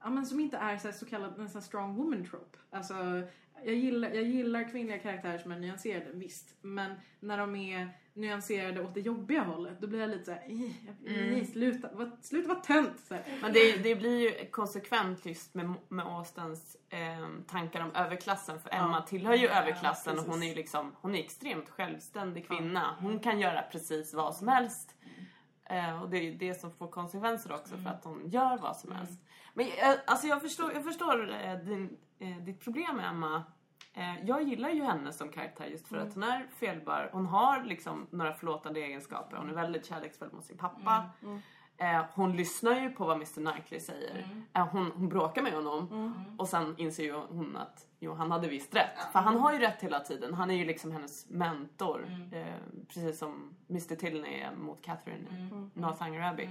Ja, men som inte är så, så kallad en sån här strong woman trope. Alltså, jag, gillar, jag gillar kvinnliga karaktärer som är nyanserade, visst. Men när de är nyanserade åt det jobbiga hållet, då blir jag lite såhär, Mm. mm. sluta, vad, sluta vara tönt. Så. Men det, det blir ju konsekvent just med, med Austens eh, tankar om överklassen. För Ja. Emma tillhör ju Ja, överklassen och precis. hon är ju liksom, hon är extremt självständig kvinna. Hon kan göra precis vad som helst. Eh, och det är det som får konsekvenser också för att hon gör vad som helst. Men eh, alltså jag förstår, jag förstår eh, din, eh, ditt problem med Emma. Eh, jag gillar ju henne som karaktär just för att hon är felbar. Hon har liksom några förlåtande egenskaper. Hon är väldigt kärleksfull mot sin pappa. Eh, hon lyssnar ju på vad Mr Knightley säger. Eh, hon, hon bråkar med honom och sen inser ju hon att jo, han hade visst rätt. För han har ju rätt hela tiden. Han är ju liksom hennes mentor. Eh, precis som Mr Tilney är mot Catherine i Northanger Abbey.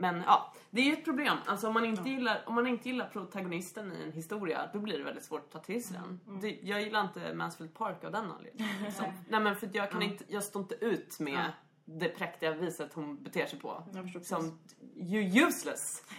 Men ja, det är ju ett problem. Alltså om man inte, gillar, om man inte gillar protagonisten i en historia, då blir det väldigt svårt att ta till sig den. Det, jag gillar inte Mansfield Park av den anledningen. Liksom. Nej men för jag kan inte, jag står inte ut med. Det präktiga viset hon beter sig på. Jag. Som you useless.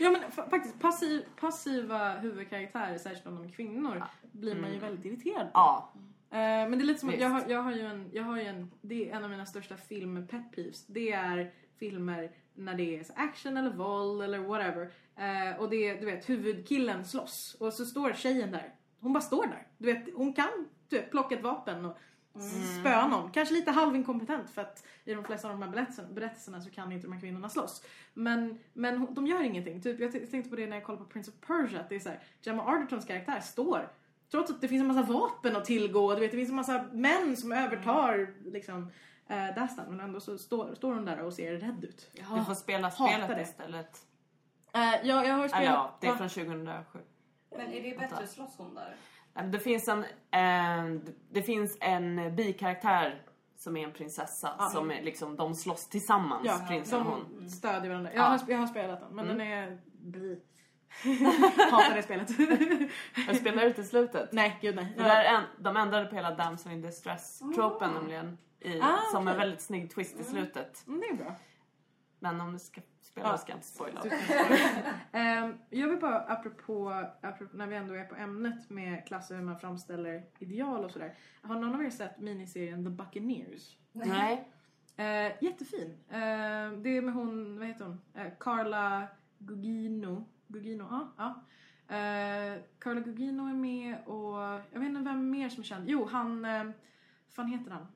Ja men fa- faktiskt passiv, passiva huvudkaraktärer, särskilt om de är kvinnor, blir man ju Mm. väldigt irriterad på. Ja. Eh, men det är lite som att jag har, jag har ju en, jag har ju en, det är en av mina största film peeves. Det är filmer när det är action eller våld eller whatever. Eh, och det är, du vet, huvudkillen slåss och så står tjejen där. Hon bara står där. Du vet, hon kan typ, plocka ett vapen och Mm. spöa någon. Kanske lite halvinkompetent för att i de flesta av de här berättelserna, berättelserna så kan inte de här kvinnorna slåss. Men, men de gör ingenting. Typ, jag tänkte på det när jag kollade på Prince of Persia. Att det är så här, Gemma Artertons karaktär står Trots att det finns en massa vapen att tillgå, du vet, det finns en massa män som övertar liksom, äh, Dastan. Men ändå så står, står hon där och ser rädd ut. Du får spela spelet det. istället. Eh, ja, jag har spelat... ja, det är från 2007. Men är det bättre slåss hon där? Nej, Det finns en, eh, det finns en bikaraktär som är en prinsessa Ja. som är liksom, de slåss tillsammans, Ja, prinsen och hon. stödjer varandra. Ja. Jag, har, jag har spelat den, men Mm. den är... Bli. Hatar det spelet. Har du spelat ut i slutet? nej, gud nej. Där en, de ändrade på hela Damsel in distress-tropen nämligen. I, Ah, som en väldigt snygg twist i slutet. Mm, det är bra. Men om du ska spela Ja. ska jag inte spoila. Ehm, jag vill bara, apropå, apropå, när vi ändå är på ämnet med klasser hur man framställer ideal och sådär. Har någon av er sett miniserien The Buccaneers? Nej. Eh, jättefin. Eh, det är med hon, vad heter hon? Eh, Carla Gugino. Gugino, ja. ja. Eh, Carla Gugino är med och jag vet inte vem mer som är känd. Jo, han, eh, vad fan heter han?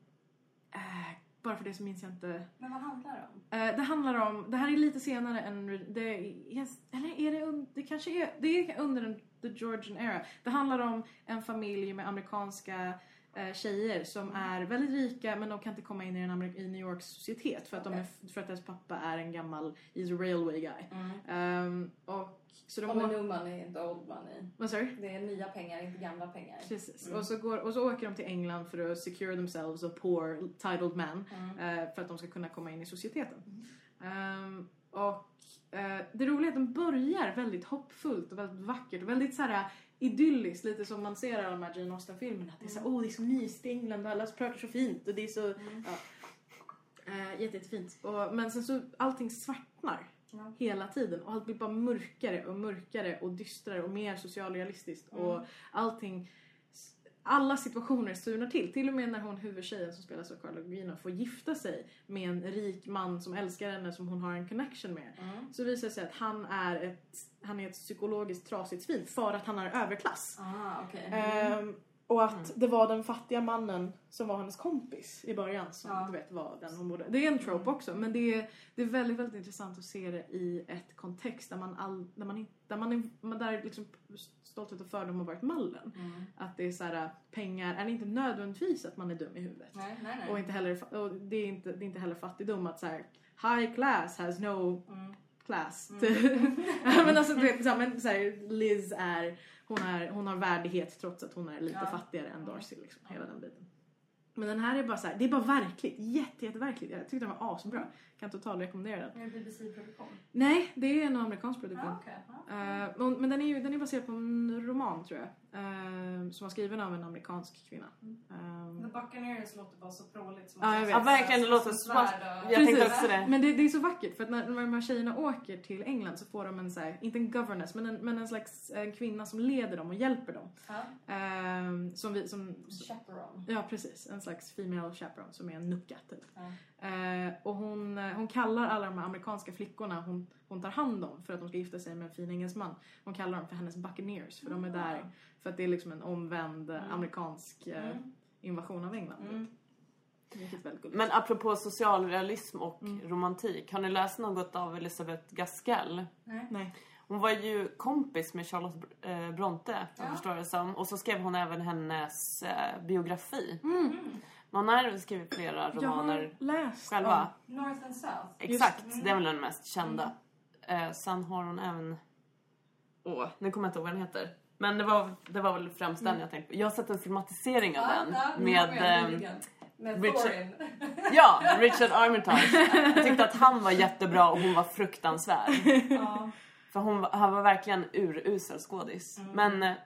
Bara för det så minns jag inte. Men vad handlar det om? Eh, det handlar om, det här är lite senare än, det är, eller är det, det kanske är, det är under the Georgian era. Det handlar om en familj med amerikanska tjejer som är väldigt rika men de kan inte komma in i, den Amerik- i New Yorks societet för att, de är, för att deras pappa är en gammal he's a railway guy. Ehm, och så de Och new money, inte old money. Vad sa du? Det är nya pengar, inte gamla pengar. Precis. Mm. Och, så går, och så åker de till England för att secure themselves a poor titled man. Mm. eh, för att de ska kunna komma in i societeten. Ehm, och eh, det roliga är att de börjar väldigt hoppfullt och väldigt vackert och väldigt så här idylliskt, lite som man ser i alla de här Jane Austen-filmerna. Att det är så här, åh det är så mysigt i England och alla pratar så fint och det är så, Mm. ja. Jätte, jättefint. Och, men sen så allting svartnar Ja. hela tiden och allt blir bara mörkare och mörkare och dystrare och mer socialrealistiskt Mm. och allting alla situationer surnar till. Till och med när hon huvudtjejen som spelas av Carla Gugino får gifta sig med en rik man som älskar henne som hon har en connection med. Mm. Så visar det sig att han är ett, han är ett psykologiskt trasigt svin för att han är överklass. Ah, okej. Ehm, och att det var den fattiga mannen som var hennes kompis i början som Ja. du vet var den hon borde... Det är en trope också men det är, det är väldigt, väldigt intressant att se det i ett kontext där man, all, där man, där man, är, där liksom stolthet och fördom har varit mallen. Mm. Att det är så här, pengar är inte nödvändigtvis att man är dum i huvudet. Nej, nej, nej. Och, inte heller, och det, är inte, det är inte heller fattigdom att så här, high class has no Mm. class. Mm. men alltså du vet, så här, men, så här, Liz är hon, är, hon har värdighet trots att hon är lite Ja. fattigare än Darcy. Liksom, hela den biten. Men den här är bara så här, det är bara verkligt. Jätte, jätteverkligt. Jag tyckte den var asbra. Kan totalt rekommendera den. Är det BBC-produktion? Nej, det är en amerikansk produktion. Ja, okej. Ja. Eh, men den är ju den är baserad på en roman tror jag. eh, som var skriven av en amerikansk kvinna. Eh, The Buccaneers låter bara så pråligt. Som Ja, jag vet. Ja, verkligen, det låter och- Jag tänkte Precis. också det. Men det, det är så vackert för att när, när de här tjejerna åker till England så får de en så här, inte en governess men en, men en slags en kvinna som leder dem och hjälper dem. Ja. Ehm, som vi, som, Chaperone. ja precis, en slags female chaperone som är en nucka typ. Ja. Eh, och hon, eh, hon kallar alla de här amerikanska flickorna hon, hon tar hand om för att de ska gifta sig med en fin engelsman. Hon kallar dem för hennes buccaneers för de är där för att det är liksom en omvänd eh, Mm. amerikansk eh, Mm. invasion av England. Mm. Gulligt. Men apropå socialrealism och Mm. romantik. Har ni läst något av Elisabeth Gaskell? Nej. Nej. Hon var ju kompis med Charlotte eh, Bronte, Ja. jag förstår det som. Och så skrev hon även hennes eh, biografi. Mm. Mm. Hon har skrivit flera Jag romaner har läst själva. North and South. Exakt, Just- det är väl den mest kända. Eh, sen har hon även... Åh, nu kommer jag inte ihåg vad den heter. Men det var, det var väl främst den jag tänkte på. Jag har sett en filmatisering av den. med... med ehm, med Richard- Thorin. ja, Richard Armitage. Jag tyckte att han var jättebra och hon var fruktansvärd. ja. För hon var, han var verkligen urusel skådis. Mm. Men... eh,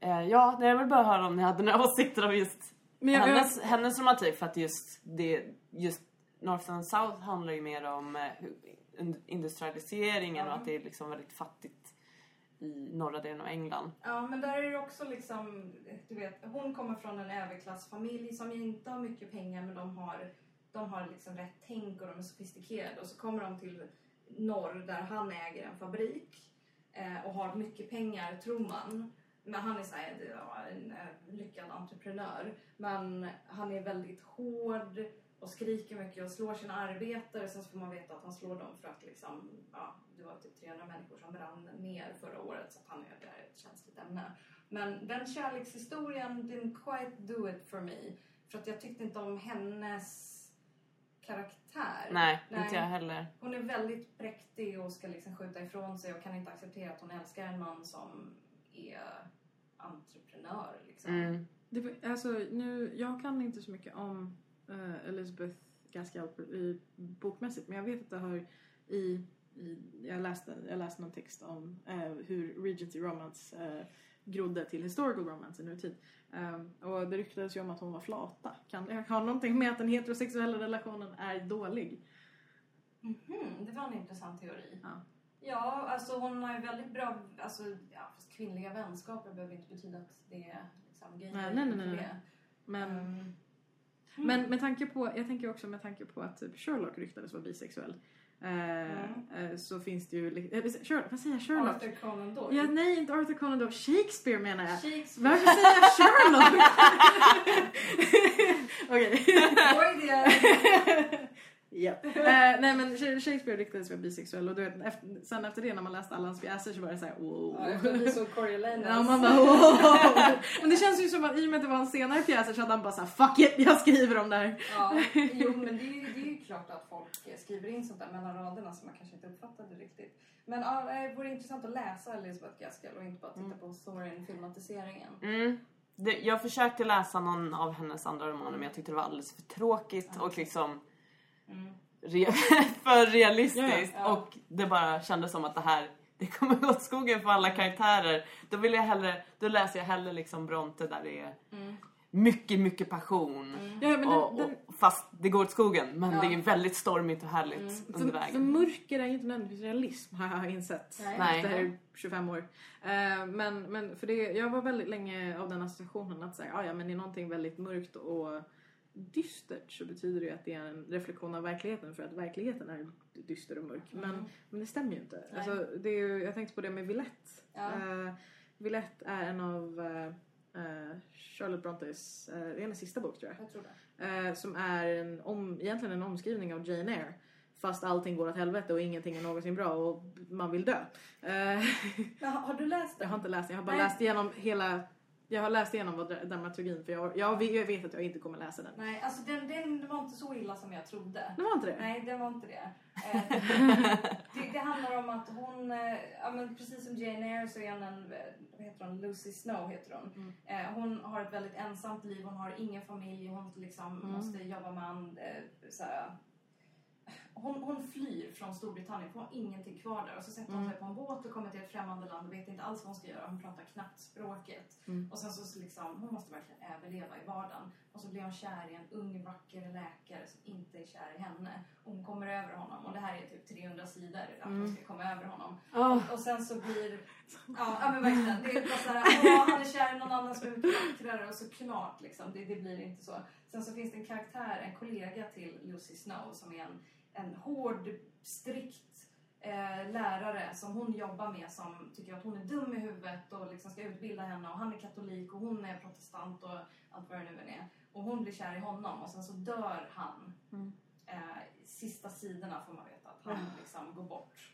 Eh, ja, jag vill bara höra om ni hade några åsikter om just Men jag, hennes, hennes romantik. För att just, det, just North and South handlar ju mer om eh, industrialiseringen och Ja. att det är liksom väldigt fattigt i norra delen av England. ja, men där är det också liksom, du vet, hon kommer från en överklassfamilj som inte har mycket pengar men de har, de har liksom rätt tänk och de är sofistikerade. Och så kommer de till norr där han äger en fabrik eh, och har mycket pengar, tror man. Men han är så här, ja, en eh, lyckad entreprenör. Men han är väldigt hård och skriker mycket och slår sina arbetare. Sen så får man veta att han slår dem för att liksom, ja, det var typ 300 människor som brann ner förra året så att han är ett känsligt ämne. Men den kärlekshistorien didn't quite do it for me. För att jag tyckte inte om hennes karaktär. Nej, Nej. inte jag heller. Hon är väldigt präktig och ska liksom skjuta ifrån sig och kan inte acceptera att hon älskar en man som är entreprenör. Liksom. Mm. det, alltså, nu, jag kan inte så mycket om eh, Elizabeth Gaskell i, bokmässigt men jag vet att det har i, i jag, läste, jag läste någon text om eh, hur Regency Romance eh, grodde till historical romance i nutid. Um, och det ryktades ju om att hon var flata. Kan det ha någonting med att den heterosexuella relationen är dålig? Mhm, det var en intressant teori. Ja. Ja, alltså hon har ju väldigt bra, alltså ja, kvinnliga vänskaper behöver inte betyda att det är liksom grejer. Nej, nej, nej, nej. det. Men, Mm. men med tanke på, jag tänker också med tanke på att typ Sherlock ryktades vara bisexuell. Eh, Mm. eh, så finns det ju, eh, Sherlock, vad säger jag? Sherlock? Arthur Conan Doyle. Ja, nej, inte Arthur Conan Doyle. Shakespeare menar jag. Shakespeare. Varför säger jag Sherlock? Okej. Japp. Eh, nej men Sh- Shakespeare ryktades vara bisexuell och du vet, efter, sen efter det när man läste alla hans pjäser så var det såhär wow. Ja, vi såg Coriolanus. Ja, man bara wow. Men det känns ju som att i och med att det var hans senare pjäser så hade han bara såhär fuck it, jag skriver om det här. Ja, jo men det är, ju, det är ju klart att folk skriver in sånt där mellan raderna som man kanske inte uppfattade riktigt. Men ja, det vore intressant att läsa Elizabeth Gaskell och inte bara titta på storyn, filmatiseringen. Mm. Det, jag försökte läsa någon av hennes andra romaner men jag tyckte det var alldeles för tråkigt och liksom Mm. re- för realistiskt. Ja, ja. Och det bara kändes som att det här det kommer gå åt skogen för alla karaktärer. Då vill jag hellre, då läser jag hellre liksom Bronte där det är Mm. mycket, mycket passion. Ja, men den, och, den, och, fast det går åt skogen men Ja. det är väldigt stormigt och härligt Mm. under vägen. mörker är ju inte nödvändigtvis realism har jag insett. Nej. Efter 25 år. Eh, men, men för det, jag var väldigt länge av den associationen att säga, "Ah, ja men är någonting väldigt mörkt och dystert så betyder det ju att det är en reflektion av verkligheten för att verkligheten är dyster och mörk. Men, Mm. men det stämmer ju inte. Nej. Alltså, det är ju, jag tänkte på det med Villette. Ja. Uh, Villette är en av eh, eh, Charlotte Brontes, uh, det är hennes sista bok tror jag. Jag tror det. Eh, som är en om, egentligen en omskrivning av Jane Eyre. Fast allting går åt helvete och ingenting är någonsin bra och man vill dö. Eh, Men har, du läst jag den? har inte läst den, jag har bara Nej. läst igenom hela... Jag har läst igenom vad dra- dramaturgin för jag, jag, vet- jag vet att jag inte kommer läsa den. Nej, alltså den, den var inte så illa som jag trodde. Det var inte det? Nej, det var inte det. Eh, det, det handlar om att hon, eh, ja, men precis som Jane Eyre så är hon en, vad heter hon, Lucy Snow heter hon. Mm. Eh, hon har ett väldigt ensamt liv, hon har ingen familj, hon liksom Mm. måste jobba med and, eh, såhär, hon, hon flyr från Storbritannien för hon har ingenting kvar där. Och så sätter hon Mm. sig på en båt och kommer till ett främmande land och vet inte alls vad hon ska göra. Hon pratar knappt språket. Mm. Och sen så så liksom, hon måste verkligen överleva i vardagen. Och så blir hon kär i en ung vacker läkare som inte är kär i henne. Och hon kommer över honom. Och det här är typ 300 sidor att hon Mm. ska komma över honom. Åh, Och sen så blir... Ja, ja men verkligen. Det är bara såhär, åh, han är kär i någon annan som är mycket vackrare. Och såklart liksom, det, det blir inte så. Sen så finns det en karaktär, en kollega till Lucy Snow som är en, en hård, strikt eh, lärare som hon jobbar med som tycker att hon är dum i huvudet och liksom ska utbilda henne. Och han är katolik och hon är protestant och allt vad det nu än är. Och hon blir kär i honom och sen så dör han. Mm. Eh, sista sidorna får man veta att han liksom går bort.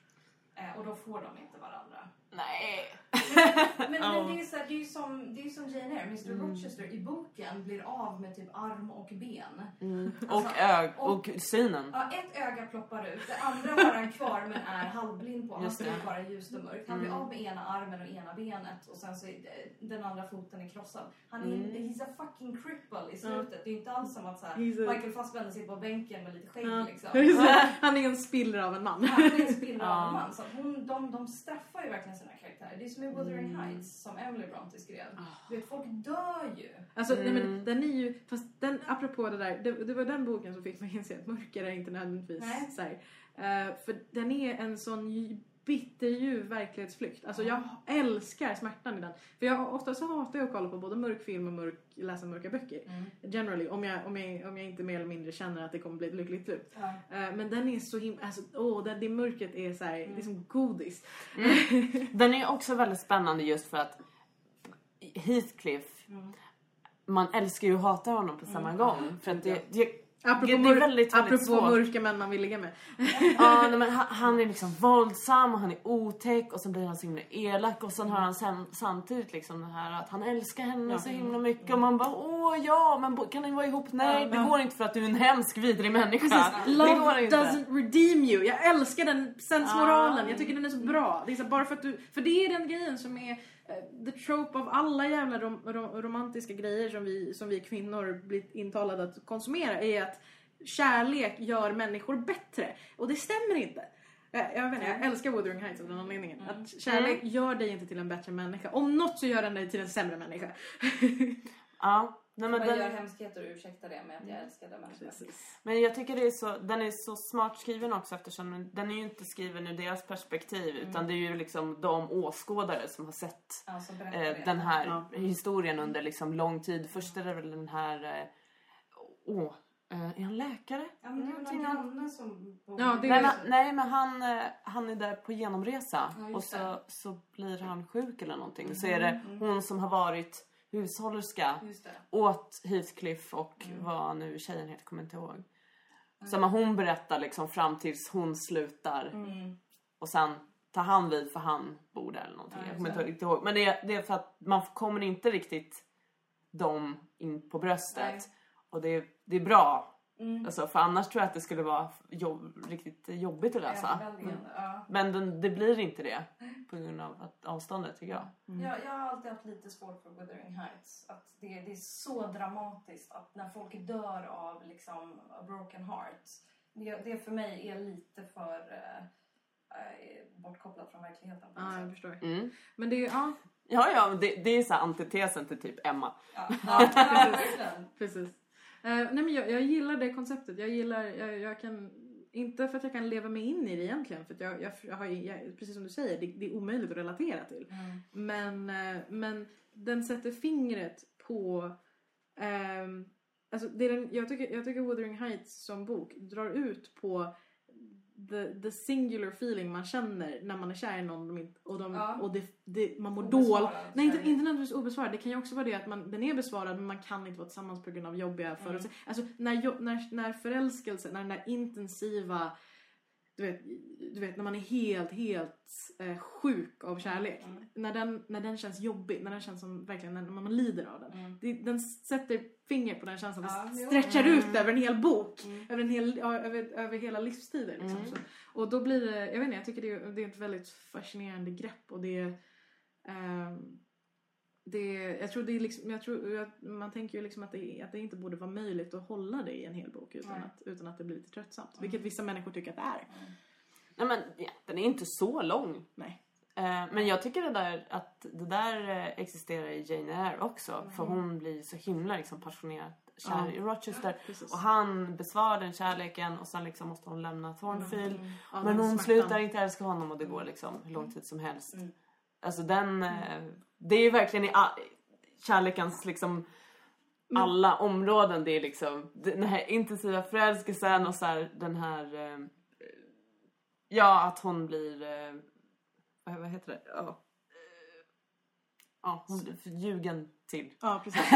Eh, och då får de inte varandra. Nej. Men, men Ja. det är så här, det är ju som, det är ju som Jane Eyre. Mr Mm. Rochester i boken blir av med typ arm och ben. Mm. Alltså, Och ög och- och synen. Ja, ett öga ploppar ut, det andra har han kvar men är halvblind på. Han ser bara ljust och mörkt. Han blir Mm. av med ena armen och ena benet och sen så är den andra foten är krossad. Han är Mm. he's a fucking cripple i slutet. Det är inte alls som att så här, Michael Fassbender sitter på bänken med lite skägg Ja. liksom. Han är en spiller av en man. Han är en spillra Ja. av en man. Så hon, de, de straffar ju verkligen sina karaktärer. Det är som i Wuthering Mm. Heights som Emily Bronte skrev. Ah. Du vet, folk dör ju. Alltså, nej, men Mm. den är ju, fast den, apropå det där, det, det var den boken som fick mig att inse att mörker är inte nödvändigtvis Nej. så här. Eh, för den är en sån bitterljuv verklighetsflykt. Alltså jag älskar smärtan i den. För jag, ofta så hatar jag att kolla på både mörk film och mörk, läsa mörka böcker. Generally, om jag, om, jag, om jag inte mer eller mindre känner att det kommer bli ett lyckligt slut. Ja. Eh, men den är så himla, alltså åh, det, det mörkret är så här, det är som godis. Den är också väldigt spännande just för att Heathcliff, Mm. man älskar ju och hatar honom på samma gång. För att det, det, Apropå, det är väldigt, väldigt apropå svårt. mörka män man vill ligga med. Ja, nej, men han, han är liksom våldsam och han är otäck och så blir han så himla elak och sen har han sam, samtidigt liksom det här att han älskar henne Ja. så himla mycket och man bara åh ja men kan ni vara ihop? Nej det Ja. går inte för att du är en hemsk vidrig människa. Det går Love inte. doesn't redeem you. Jag älskar den sensmoralen. Ah. Jag tycker den är så bra. Det är så bara för att du, för det är den grejen som är the trope av alla jävla rom, rom, romantiska grejer som vi, som vi kvinnor blir intalade att konsumera är att kärlek gör människor bättre. Och det stämmer inte. Eh, Jag, vet inte, jag älskar Wuthering Heights av den anledningen. Att kärlek gör dig inte till en bättre människa. Om något så gör den dig till en sämre människa. Ja, nej, men, Man gör den, hemskheter och ursäktar det med att jag älskar den människan. Precis. men jag tycker det är så, den är så smart skriven också eftersom den- den är ju inte skriven ur deras perspektiv utan det är ju liksom de åskådare som har sett Ja, som eh, den här Ja. historien under liksom lång tid. Först är det väl den här... eh, Åh, eh, är han läkare? Ja, men det är väl han- som... Ja, det är- Nej men, nej, men han, eh, han är där på genomresa Ja, och så, det. så blir han sjuk eller någonting. Så är det hon som har varit hushållerska åt Heathcliff och Mm. vad nu tjejen heter kommer inte ihåg. Så när hon berättar liksom fram tills hon slutar Mm. och sen tar han vid för han bor där eller någonting. Ja, jag kommer inte riktigt ihåg. Men det är, det är för att man kommer inte riktigt dem in på bröstet. Nej. Och det är, det är bra. Mm. Alltså, för annars tror jag att det skulle vara jobb, riktigt jobbigt att läsa. Överväldigande, ja. Men den, det blir inte det på grund av att avståndet tycker jag. Jag, jag har alltid haft lite svårt för Wuthering Heights. Att det, det är så dramatiskt att när folk dör av liksom a broken heart. Det, det för mig är lite för eh, bortkopplat från verkligheten. Ja, jag förstår. Mm. Men det är ja, Ja, ja, det, det är så här antitesen till typ Emma. Ja, ja, verkligen. precis. Eh, nej men jag, jag gillar det konceptet. Jag gillar, jag, jag kan, inte för att jag kan leva mig in i det egentligen. För jag, jag, jag har, jag, precis som du säger, det, det är omöjligt att relatera till. Mm. Men, eh, men den sätter fingret på... ehm, alltså det är den, jag, tycker, jag tycker Wuthering Heights som bok drar ut på the, the singular feeling man känner när man är kär i någon och, de, Ja. och det, det, man mår dåligt. Nej inte, inte nödvändigtvis obesvarad. Det kan ju också vara det att man, den är besvarad men man kan inte vara tillsammans på grund av jobbiga förutsättningar. Alltså när, när, när förälskelse, när den där intensiva du vet, du vet när man är helt, helt eh, sjuk av kärlek. Mm. När, den, när den känns jobbig, när den känns som verkligen när man lider av den. Mm. Det, den sätter finger på den känslan och Ja, jo. stretchar Mm. ut över en hel bok. Mm. Över, en hel, över, över hela livstider. Liksom. Mm. Och då blir det, jag vet inte, jag tycker det är, det är ett väldigt fascinerande grepp och det är ehm, det, jag tror det är liksom, jag tror, jag, man tänker ju liksom att det, att det inte borde vara möjligt att hålla det i en hel bok utan, Nej. att, utan att det blir lite tröttsamt. Mm. Vilket vissa människor tycker att det är. Nej men ja, den är inte så lång. Nej. Eh, men jag tycker det där, att det där eh, existerar i Jane Eyre också. För hon blir så himla liksom, passionerat kär Ja. i Rochester. Precis. Och han besvarar den kärleken och sen liksom måste hon lämna Thornfield. Mm. Ja, Men hon smärtan. slutar inte älska honom och det går liksom hur lång tid som helst. Mm. Alltså den, eh, det är ju verkligen i kärlekens liksom alla områden. Det är liksom den här intensiva förälskelsen och så här, den här, eh, ja att hon blir, eh, vad heter det? Ja, ja hon blir ljugen till. Ja, precis.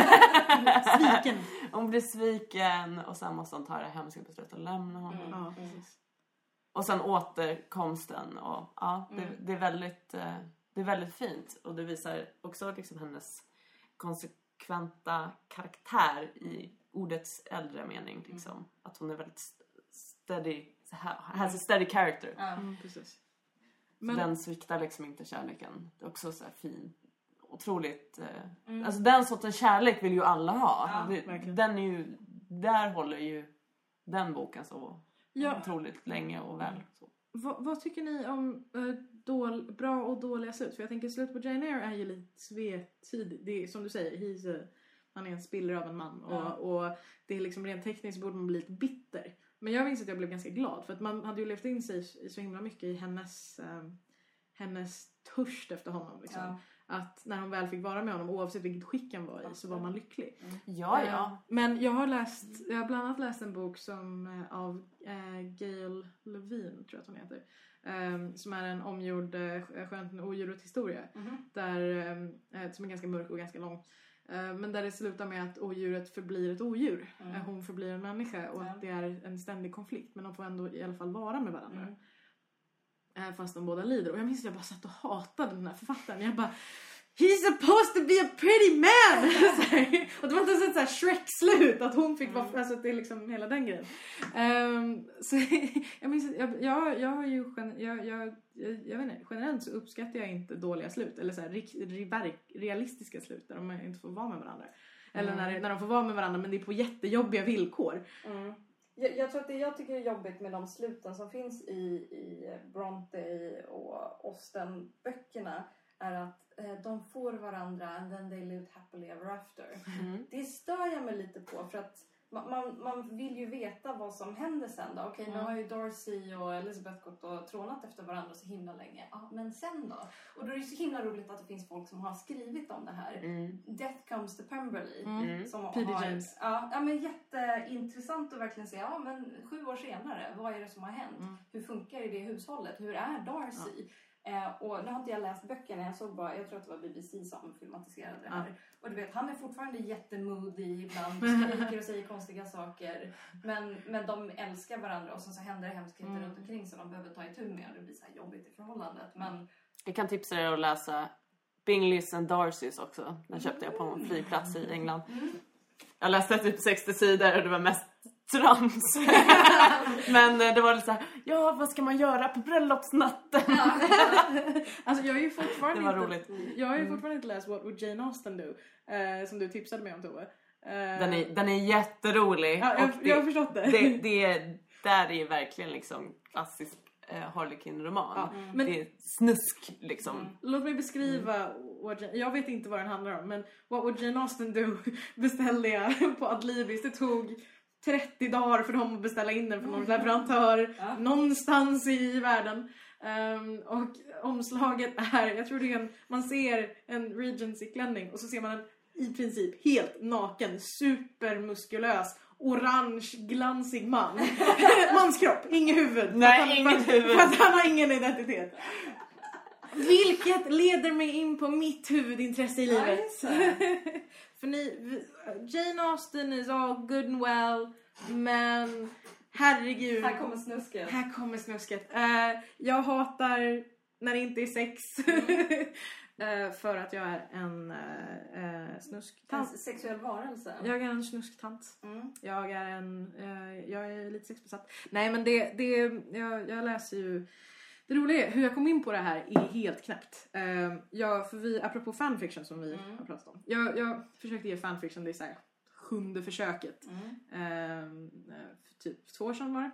Sviken. Hon blir sviken och sen måste hon ta det hemska beslutet att lämna honom. Mm. Ja, precis. Och sen återkomsten och ja, det, Mm. det, är väldigt, eh, det är väldigt fint. Och det visar också liksom hennes konsekventa karaktär i ordets äldre mening. Liksom. Att hon är väldigt st- steady, has a steady character. Mm, precis. Men, Den sviktar liksom inte kärleken. Det är också så här fin. Otroligt. Eh, Mm. Alltså den sortens kärlek vill ju alla ha. Ja, det, den är ju, där håller ju den boken så ja, otroligt länge och väl. Så. vad, vad tycker ni om eh, dål, bra och dåliga slut? För jag tänker slutet på Jane Eyre är ju lite svetydigt. Det är som du säger, he's a, han är en spiller av en man. Ja. Och, och det är liksom rent tekniskt borde man bli lite bitter. Men jag minns att jag blev ganska glad för att man hade ju levt in sig i så himla mycket i hennes, ehm, hennes törst efter honom. Liksom. Ja. Att när hon väl fick vara med honom, oavsett vilket skick han var i, så var man lycklig. Ja, Eh, ja. Men jag har läst, jag har bland annat läst en bok som eh, av eh, Gail Levine, tror jag att hon heter. eh, som är en omgjord eh, skönt med odjuret historia. Mhm. Där, eh, som är ganska mörk och ganska lång. Eh, men där det slutar med att odjuret förblir ett odjur. Mm. Eh, hon förblir en människa och att det är en ständig konflikt. Men de får ändå i alla fall vara med varandra. Fast de båda lider. Och jag minns att jag bara satt och hatade den här författaren. Jag bara He's supposed to be a pretty man! Och det var inte ens ett Shrek-slut att hon fick vara, Mm. alltså det är liksom hela den grejen. Ehm, så jag minns att jag, jag, jag har ju, jag, jag, jag, vet inte, generellt så uppskattar jag inte dåliga slut. Eller så här, ri- realistiska slut där de inte får vara med varandra. Eller Mm. när, när de får vara med varandra men det är på jättejobbiga villkor. Mm. Jag, jag tror att det jag tycker är jobbigt med de sluten som finns i, i Bronte och Austen-böckerna är att eh, de får varandra and then they lived happily ever after. Mm. Det stör jag mig lite på för att man, man, vill ju veta vad som händer sen då. Okej, nu Mm. har ju Darcy och Elizabeth gått och trånat efter varandra så himla länge. Ja, men sen då? Och då är det så himla roligt att det finns folk som har skrivit om det här. Mm. Death comes to Pemberley. Mm. Som P.D. har, James. Ja, ja, men jätteintressant att verkligen se, ja men sju år senare, vad är det som har hänt? Mm. Hur funkar det i det hushållet? Hur är Darcy? Eh, och nu har inte jag läst böckerna, jag såg bara, jag tror att det var BBC som filmatiserade det här. Och du vet, han är fortfarande jättemoody ibland, skriker och säger konstiga saker. Men, men de älskar varandra och sen så händer det hemskheter Mm. runt omkring som de behöver ta itu med och det blir så jobbigt i förhållandet. Men Jag kan tipsa er att läsa Bingleys and Darcys också. Den köpte jag på en flygplats i England. Jag läste typ 60 sidor och det var mest trams. Men eh, det var lite såhär, ja vad ska man göra på bröllopsnatten? Alltså jag har ju fortfarande Det var inte, roligt. Jag har ju fortfarande inte läst What Would Jane Austen Do? Eh, som du tipsade mig om Tove. Eh, Den är, den är jätterolig. ja, jag, och jag har det, förstått det. det, det, där är ju verkligen liksom klassisk eh, Harlequin-roman. Ja, men- Det är snusk liksom. Låt mig beskriva what Jane, Jag vet inte vad den handlar om men What Would Jane Austen Do beställde jag på Adlibris. Det tog 30 dagar för dem att beställa in den från någon leverantör Ja. någonstans i världen. Ehm, och omslaget är, jag tror det är en, man ser en Regency-klänning och så ser man en i princip helt naken, supermuskulös, orange, glansig man. Manskropp, inget huvud. Nej, inget huvud. För att han har ingen identitet. Vilket leder mig in på mitt huvudintresse i livet. För ni, Jane Austen is all good and well, men herregud. här kommer snusket. Här kommer snusket. Eh, jag hatar när det inte är sex. Eh, för att jag är en uh, En snusktant. sexuell varelse. Jag är en snusktant. Mm. Jag är en, jag är lite sexbesatt. Nej men det, det jag, jag läser ju det roliga är, hur jag kom in på det här är helt knäppt. Uh, jag, för vi, apropå fanfiction som vi Mm. har pratat om. Jag, jag försökte ge fanfiction, det är så här sjunde försöket. Mm. Eh, för typ två år sedan var det.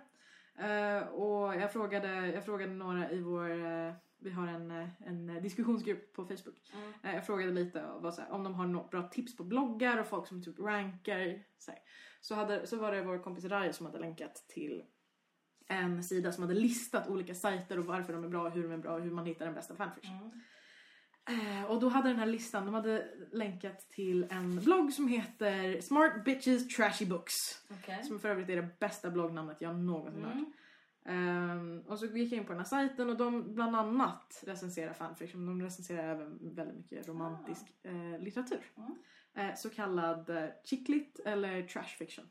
Eh, och jag frågade, jag frågade några i vår, eh, vi har en, eh, en diskussionsgrupp på Facebook. Mm. Eh, jag frågade lite och var så här, om de har något bra tips på bloggar och folk som typ rankar. Så, här. Så, hade, så var det vår kompis Rai som hade länkat till en sida som hade listat olika sajter och varför de är bra, hur de är bra och hur man hittar den bästa fanfiction. Mm. Eh, och då hade den här listan, de hade länkat till en blogg som heter Smart Bitches Trashy Books. Okej. Som för övrigt är det bästa bloggnamnet jag någonsin hört. Mm. Ehm, och så gick jag in på den här sajten och de bland annat recenserar fanfiction. De recenserar även väldigt mycket romantisk eh, litteratur. Mm. Eh, så kallad eh, chicklit eller trash fiction.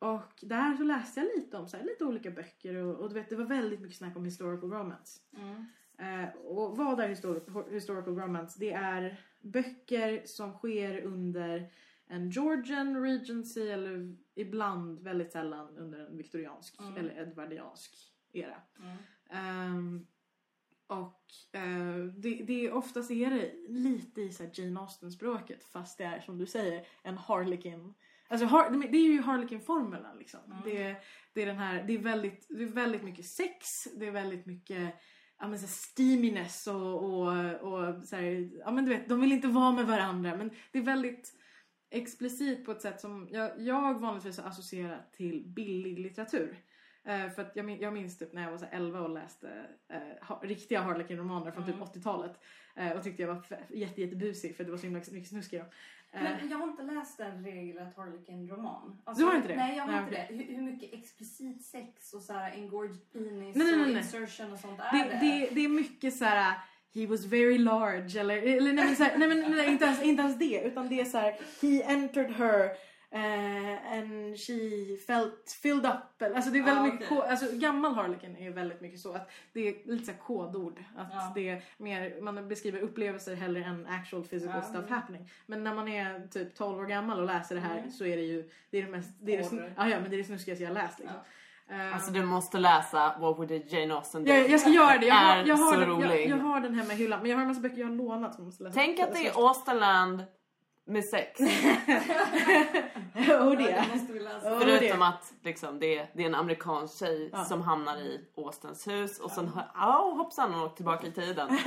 Och där så läste jag lite om så här, lite olika böcker och, och du vet, det var väldigt mycket snack om historical romance. Mm. Eh, och vad är histor- historical romance? Det är böcker som sker under en Georgian regency eller ibland, väldigt sällan, under en viktoriansk Mm. eller edvardiansk era. Mm. Ehm, och eh, det, det är oftast är det lite i så här Jane Austen-språket fast det är som du säger en harlequin. Alltså det är ju harlequin-formeln liksom. Mm. Det, det är den här, det är väldigt, det är väldigt mycket sex, det är väldigt mycket ja, men så steaminess och, och, och så här, ja men du vet, de vill inte vara med varandra men det är väldigt explicit på ett sätt som jag, jag vanligtvis har associerat till billig litteratur. Eh, för att jag, min- jag minns typ när jag var så här 11 och läste eh, ha, riktiga Harlequin-romaner från typ Mm. 80-talet. Eh, och tyckte jag var jätte, jättebusig för det var så himla mycket snusk i dem. Eh, Men jag har inte läst en regelrätt Harlequin-roman. Du har inte det? Nej, jag har Nej, inte okej. det. Hur, hur mycket explicit sex och så här engorged penis Nej, nej, och insertion och sånt är det, det? det, det är mycket så här. He was very large eller, eller nej, men, så här, nej, men nej, inte, ens, inte ens det utan det är så här. He entered her eh, and she felt filled up. Alltså det är väldigt Ah, mycket okej. ko- alltså gammal Harlequin är väldigt mycket så att det är lite så kodord. Att Ja. det är mer, man beskriver upplevelser hellre än actual physical Ja. stuff happening. Men när man är typ 12 år gammal och läser det här Mm. så är det ju det är det mest, det är det, snu- ja, ja, men det är det snuskigaste jag har läst liksom. Eh, Alltså du måste läsa What would a Jane Austen do? jag, jag ska göra det. Jag har, är jag, har så den, jag, rolig. jag har den hemma i hyllan. Men jag har en massa böcker jag har lånat som jag måste läsa. Tänk att det är Austenland med sex. Och Ja, det. det måste vi läsa. Ja. Förutom det. att liksom, det, är, det är en amerikansk tjej Ja. som hamnar i Austens hus och sen har, oh, hoppsan hon åkt tillbaka i tiden.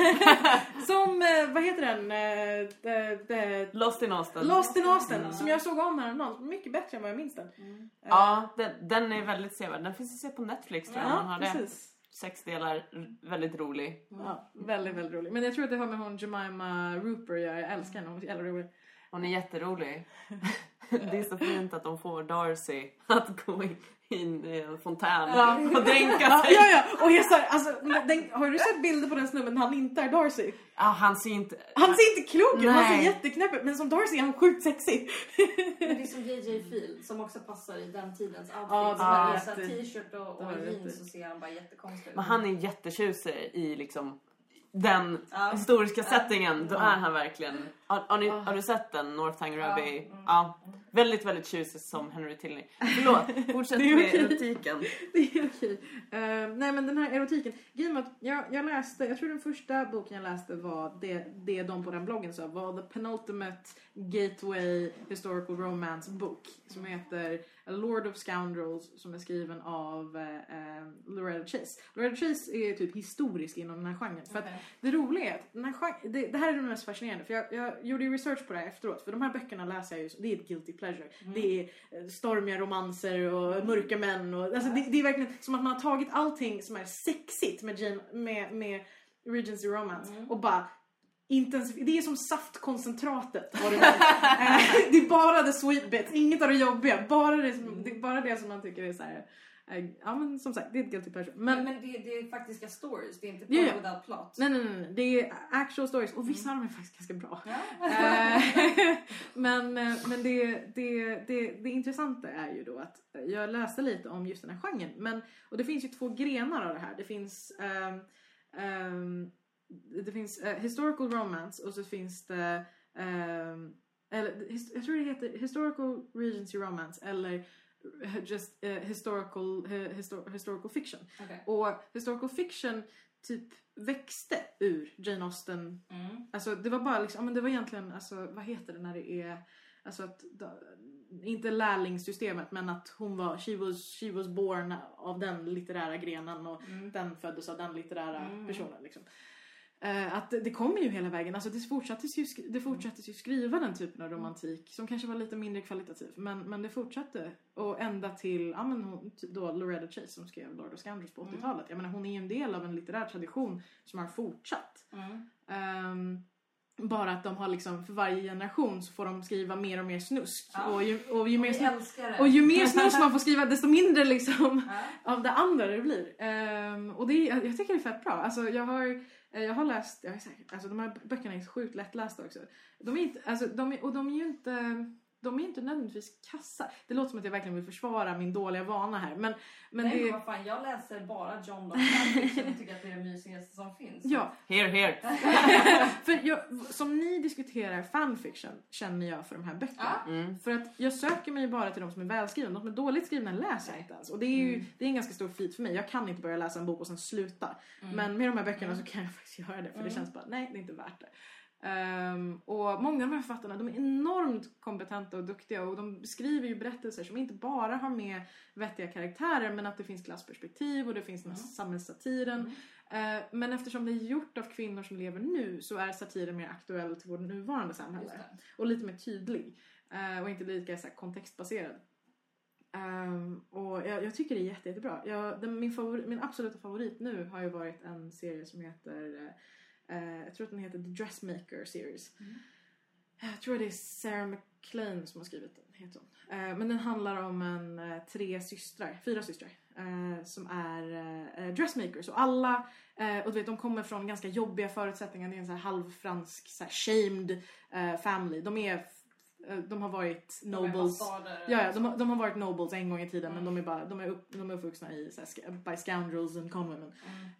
Som, eh, vad heter den? Eh, the, the, Lost in Austin. Lost in Austin. Mm. Som jag såg om häromdagen. Mycket bättre än vad jag minns den. Mm. Eh, Ja, den, den är väldigt sevärd. Den finns att se på Netflix tror jag. man ja har det. precis. Sex delar, väldigt rolig. Ja, väldigt, väldigt rolig. Men jag tror att det har med hon Jemima Rooper. Jag älskar henne. Hon är. Hon är jätterolig. det är så fint att de får Darcy att gå in, i en fontän Ja. och dränka Ja, sig. ja, ja. Och jag sa, alltså, den, har du sett bilder på den snubben han inte är Darcy? Ja, han ser inte... Han ser inte klok ut, han ser jätteknäpp ut. Men som Darcy är han sjukt sexig. Men det är som JJ Field som också passar i den tidens outfit. Ja, i. t-shirt och, och jeans så ser han bara jättekonstig ut. Men han är jättetjusig i liksom den Ja. historiska settingen. Då Ja. är han verkligen... Har, har, ni, Ja. har du sett den? Northanger Abbey? Ja. Ja. Mm. Väldigt, väldigt tjusig som Henry Tilney. Förlåt, fortsätt med okej. erotiken. Det är okej. Eh, nej men den här erotiken. Grejen jag, jag läste, jag tror den första boken jag läste var det, det de på den bloggen sa var The Penultimate Gateway Historical Romance Book. Som heter A Lord of Scoundrels som är skriven av eh, Loretta Chase. Loretta Chase är typ historisk inom den här genren. För att det roliga är att den här gen- det, det här är det mest fascinerande för jag, jag gjorde ju research på det här efteråt för de här böckerna läser jag ju, det är ett guilty pleasure. Det är eh, stormiga romanser och mörka män och alltså det, det är verkligen som att man har tagit allting som är sexigt med, Jane, med, med Regency Romance och bara intensif- det är som saftkoncentratet det Det är bara the sweet bits, inget av det jobbiga. Bara det som, det, är bara det som man tycker är så här. Eh, Ja men som sagt, det är ett guilty pleasure. Men, Men, men det, det är faktiska stories, det är inte plot ja. without plot. nej, nej nej det är actual stories och vissa av dem är faktiskt ganska bra. Ja. Eh, men eh, men det, det, det, det intressanta är ju då att jag läste lite om just den här genren. Men, och det finns ju två grenar av det här. Det finns, ehm, ehm, det finns eh, historical romance och så finns det ehm, eller, jag tror det heter historical regency romance eller just eh, historical, eh, histor- historical fiction. Okej. Och historical fiction typ växte ur Jane Austen Mm. Alltså det var bara liksom, men det var egentligen, alltså vad heter det när det är, alltså att, inte lärlingssystemet men att hon var, she was, she was born av den litterära grenen och Mm. den föddes av den litterära Mm. personen liksom. Eh, att det, kommer ju hela vägen, alltså det fortsattes ju, det fortsattes ju skriva den typen av romantik som kanske var lite mindre kvalitativ men, men det fortsatte och ända till, ja men hon, då Loretta Chase som skrev Lord of Scoundrels på Mm. 80-talet. Jag menar hon är ju en del av en litterär tradition som har fortsatt. Mm. Ehm, bara att de har liksom, för varje generation så får de skriva mer och mer snusk. Ja. Och, ju, och, ju mer Vi snusk och ju mer snusk man får skriva desto mindre liksom Ja. av det andra det blir. Ehm, och det är, jag tycker det är fett bra. Alltså jag har, Eh, jag har läst, jag är säker, alltså de här böckerna är sjukt lättlästa också. De är inte, alltså de är, och de är ju inte de är inte nödvändigtvis kassa. Det låter som att jag verkligen vill försvara min dåliga vana här. Men, men Nej, det... men vad fan, jag läser bara John Locke fanfiction och tycker att det är det mysigaste som finns. Ja, Here, here. för jag, som ni diskuterar fanfiction känner jag för de här böckerna. Ja. Mm. För att jag söker mig bara till de som är välskrivna. De som är dåligt skrivna läser jag inte ens. Och det är ju Mm. det är en ganska stor feat för mig. Jag kan inte börja läsa en bok och sen sluta. Men med de här böckerna så kan jag faktiskt göra det. För det Mm. känns bara, nej det är inte värt det. Ehm, och många av de här författarna de är enormt kompetenta och duktiga och de skriver ju berättelser som inte bara har med vettiga karaktärer men att det finns klassperspektiv och det finns den här Mm. samhällssatiren. Eh, men eftersom det är gjort av kvinnor som lever nu så är satiren mer aktuell till vårt nuvarande samhälle. Och lite mer tydlig. eh, och inte lika så kontextbaserad. Ehm, och jag, jag tycker det är jätte, jättebra. Jag, den, min, favorit, min absoluta favorit nu har ju varit en serie som heter, eh, eh, jag tror att den heter The Dressmaker Series. Mm. Jag tror det är Sarah McLean som har skrivit den. Heter hon. Eh, men den handlar om en, eh, tre systrar, fyra systrar. eh, som är eh, dressmakers. Och alla, eh, och du vet de kommer från ganska jobbiga förutsättningar. Det är en så här halvfransk, så här shamed eh, family. De är eh, de har varit nobles. Ja, ja de, har- de har varit nobles en gång i tiden Mm. men de är, bara, de är, upp, de är uppvuxna i så här, by scoundrels and conwomen.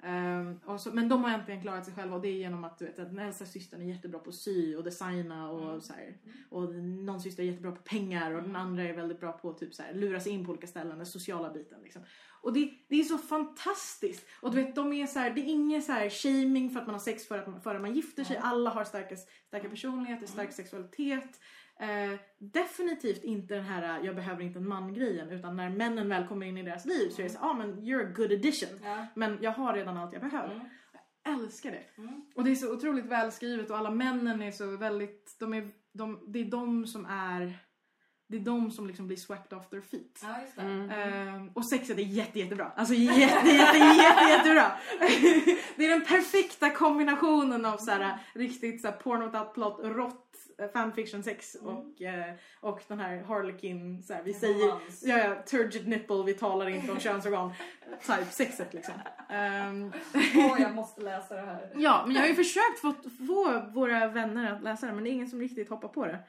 Mm. Ehm, och så, men de har äntligen klarat sig själva och det är genom att, du vet, att den äldsta systern är jättebra på att sy och designa och Mm. så här, Och någon syster är jättebra på pengar och den Mm. andra är väldigt bra på typ, så här, lura sig in på olika ställen, den sociala biten. Liksom. Och det, det är så fantastiskt! Och du vet, de är så här, det är ingen så här shaming för att man har sex för att man, före man gifter sig. Alla har starka, starka personligheter, stark sexualitet. Eh, definitivt inte den här jag behöver inte en man grejen utan när männen väl kommer in i deras liv så är det så ja ah, men you're a good addition. Ja. Men jag har redan allt jag behöver. Mm. Jag älskar det. Mm. Och det är så otroligt välskrivet och alla männen är så väldigt, de är, de, det är de som är det är de som liksom blir swept off their feet. Ja. Mm. Ehm, och sexet är jätte, jättebra. Alltså jätte, jätte, jätte, jättebra. det är den perfekta kombinationen av så här, riktigt så här, porn without plot, rått eh, fanfiction sex och, eh, och den här harlequin, så här, vi säger. Ja, ja, turgid nipple, vi talar inte om könsorgan. Type sexet liksom. Ehm, Åh, jag måste läsa det här. ja, men jag har ju försökt få, få våra vänner att läsa det men det är ingen som riktigt hoppar på det.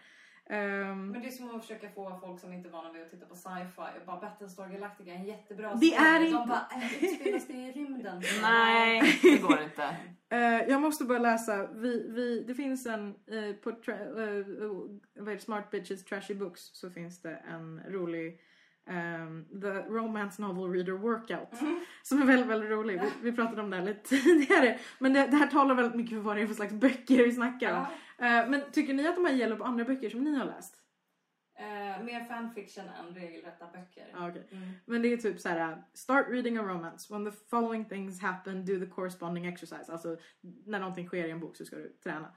Ehm, Men det är som att försöka få folk som inte är vana vid att titta på sci-fi och bara Battlestar Galactica är en jättebra Det är serie. inte- De bara, äh, utspelas det i rymden? Nej, det går inte. Eh, jag måste börja läsa. Vi, vi, det finns en, eh, på det, Smart Bitches Trashy Books så finns det en rolig ehm, The Romance Novel Reader Workout. Som är väldigt, väldigt rolig. Vi, vi pratade om det här lite tidigare. Men det, det här talar väldigt mycket för vad det är för slags böcker vi snackar om. Ja. Eh, men tycker ni att de här gäller på andra böcker som ni har läst? Eh, mer fanfiction än regelrätta böcker. Ja, okej. Mm. Men det är typ så här: uh, Start reading a romance. When the following things happen, do the corresponding exercise. Alltså när någonting sker i en bok så ska du träna.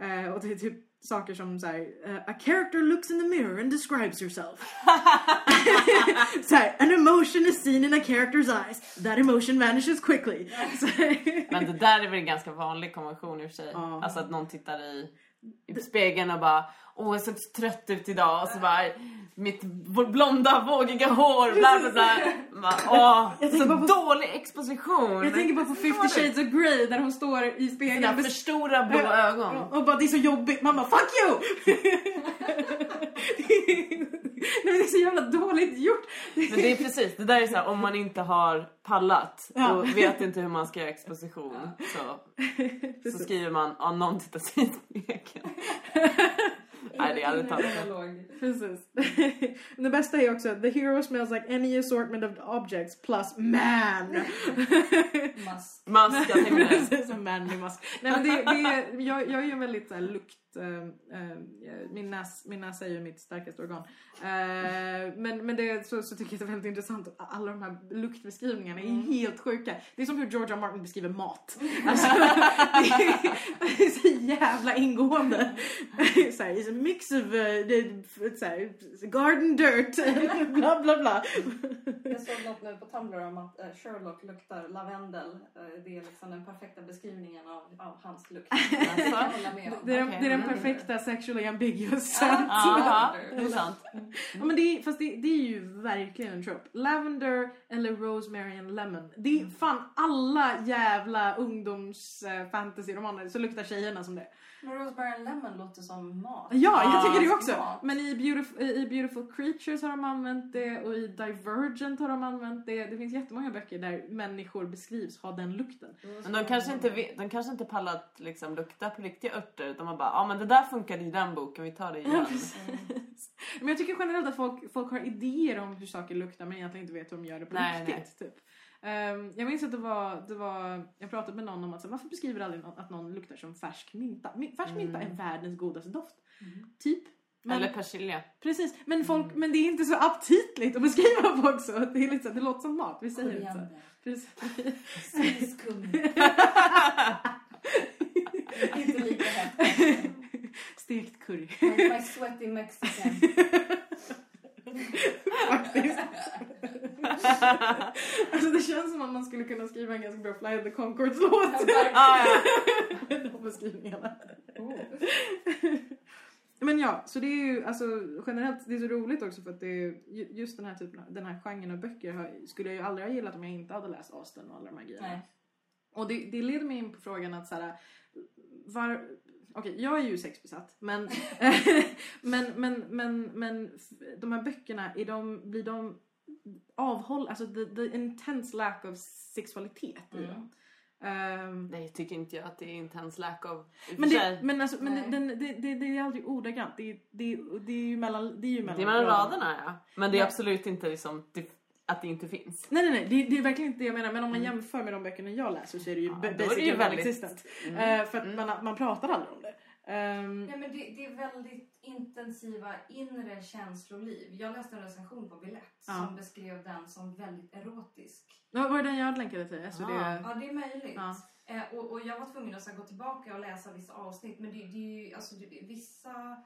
Eh, och det är typ saker som så här, uh, A character looks in the mirror and describes herself. så här, An emotion is seen in a character's eyes. That emotion vanishes quickly. Men det där är väl en ganska vanlig konvention i och för sig. Ja. Alltså att någon tittar i, i spegeln och bara Åh jag ser så trött ut idag och så bara mitt blonda vågiga hår bla bla bla. Åh, så på- dålig exposition. jag tänker bara på 50 shades of Grey där hon står i spegeln. Sådana för stora blå ögon. Och bara det är så jobbigt. Bara fuck you! Nej, men det är så jävla dåligt gjort. Men det är precis, det där är så här, om man inte har pallat Ja. och vet inte hur man ska göra exposition så, så skriver man ja någon tittar sig i spegeln. Nej det är aldrig taget. Dialog. Precis. det bästa är också the hero smells like any assortment of objects plus man. Mask. Mask, jag tänkte det. Precis, manly mask. Nej men det, det är, jag, jag är ju en väldigt så här, lukt... eh, eh, min, näs, min näsa är ju mitt starkaste organ. Eh, men men det, så, så tycker jag det är väldigt intressant alla de här luktbeskrivningarna är helt sjuka. Det är som hur. R. Martin beskriver mat. Alltså, det, är, det är så jävla ingående. så här, it's a mix of så här, garden dirt, bla bla bla. Jag såg något nu på Tumblr om att Sherlock luktar lavendel. Det är liksom den perfekta beskrivningen av, av hans lukt. Om. Det är, Okej. det är den Mm. Perfekta sexually ambiguous scent. Ja, det är sant. Ja, men det är, fast det, det är ju verkligen en trope. Lavender eller Rosemary and Lemon. Det är fan alla jävla ungdoms uh, fantasy-romaner så luktar tjejerna som det. Men Rosemary and Lemon låter som mat. Ja, jag Ah, tycker det också. mat. Men i Beautiful, i Beautiful Creatures har de använt det och i Divergent har de använt det. Det finns jättemånga böcker där människor beskrivs ha den lukten. Men de kanske inte, de kanske inte pallat liksom, lukta på riktiga örter utan man bara ja men det där funkade i den boken, vi tar det igen. Men jag tycker generellt att folk, folk har idéer om hur saker luktar men egentligen inte vet hur de gör det på Nej, riktigt. Typ. Ehm, jag minns att det var, det var, jag pratade med någon om att så, varför beskriver aldrig någon att någon luktar som färsk mynta? My- Färsk mynta är världens godaste doft. Typ. Men, Eller persilja. precis, men, folk, men det är inte så aptitligt att beskriva folk så. Det, är så, det låter som mat, vi säger inte så. Precis. Inte lika hett. Stekt curry. My, my sweaty mexican. Faktiskt. alltså det känns som att man skulle kunna skriva en ganska bra Fly the Conchords låt. Ah, ja. De beskrivningarna. Oh. Men ja, så det är ju alltså generellt, det är så roligt också för att det är ju- just den här typen av, den här genren av böcker har, skulle jag ju aldrig ha gillat om jag inte hade läst Austen och alla de här grejerna. Nej. Och det, det leder mig in på frågan att så här, var, okej jag är ju sexbesatt men, men, men, men, men de här böckerna, är de, blir de avhåll, alltså the, the intense lack of sexualitet i Mm. dem. Ehm, Nej, tycker inte jag att det är intens lack av... men det, men, alltså, men den, det, det, det är aldrig ordagrant. Det, är- det, är- det är ju mellan, det är ju mellan, Det är mellan raderna ja. Men det är Nej. absolut inte liksom det, att det inte finns. Nej nej nej, det, det är verkligen inte det jag menar. Men om man jämför med de böckerna jag läser så är det ju Ja, det basically väldigt-. Mm. Eh, för att Mm. man, man pratar aldrig om det. Ehm, Nej, men det, det är väldigt intensiva inre känsloliv. Jag läste en recension på Biljett Ja. som beskrev den som väldigt erotisk. Ja, var det den jag länkade till? SvD? Ah. Ja, det är möjligt. Ja. Eh, och, och jag var tvungen att så här, gå tillbaka och läsa vissa avsnitt. Men det, det är ju, alltså det, vissa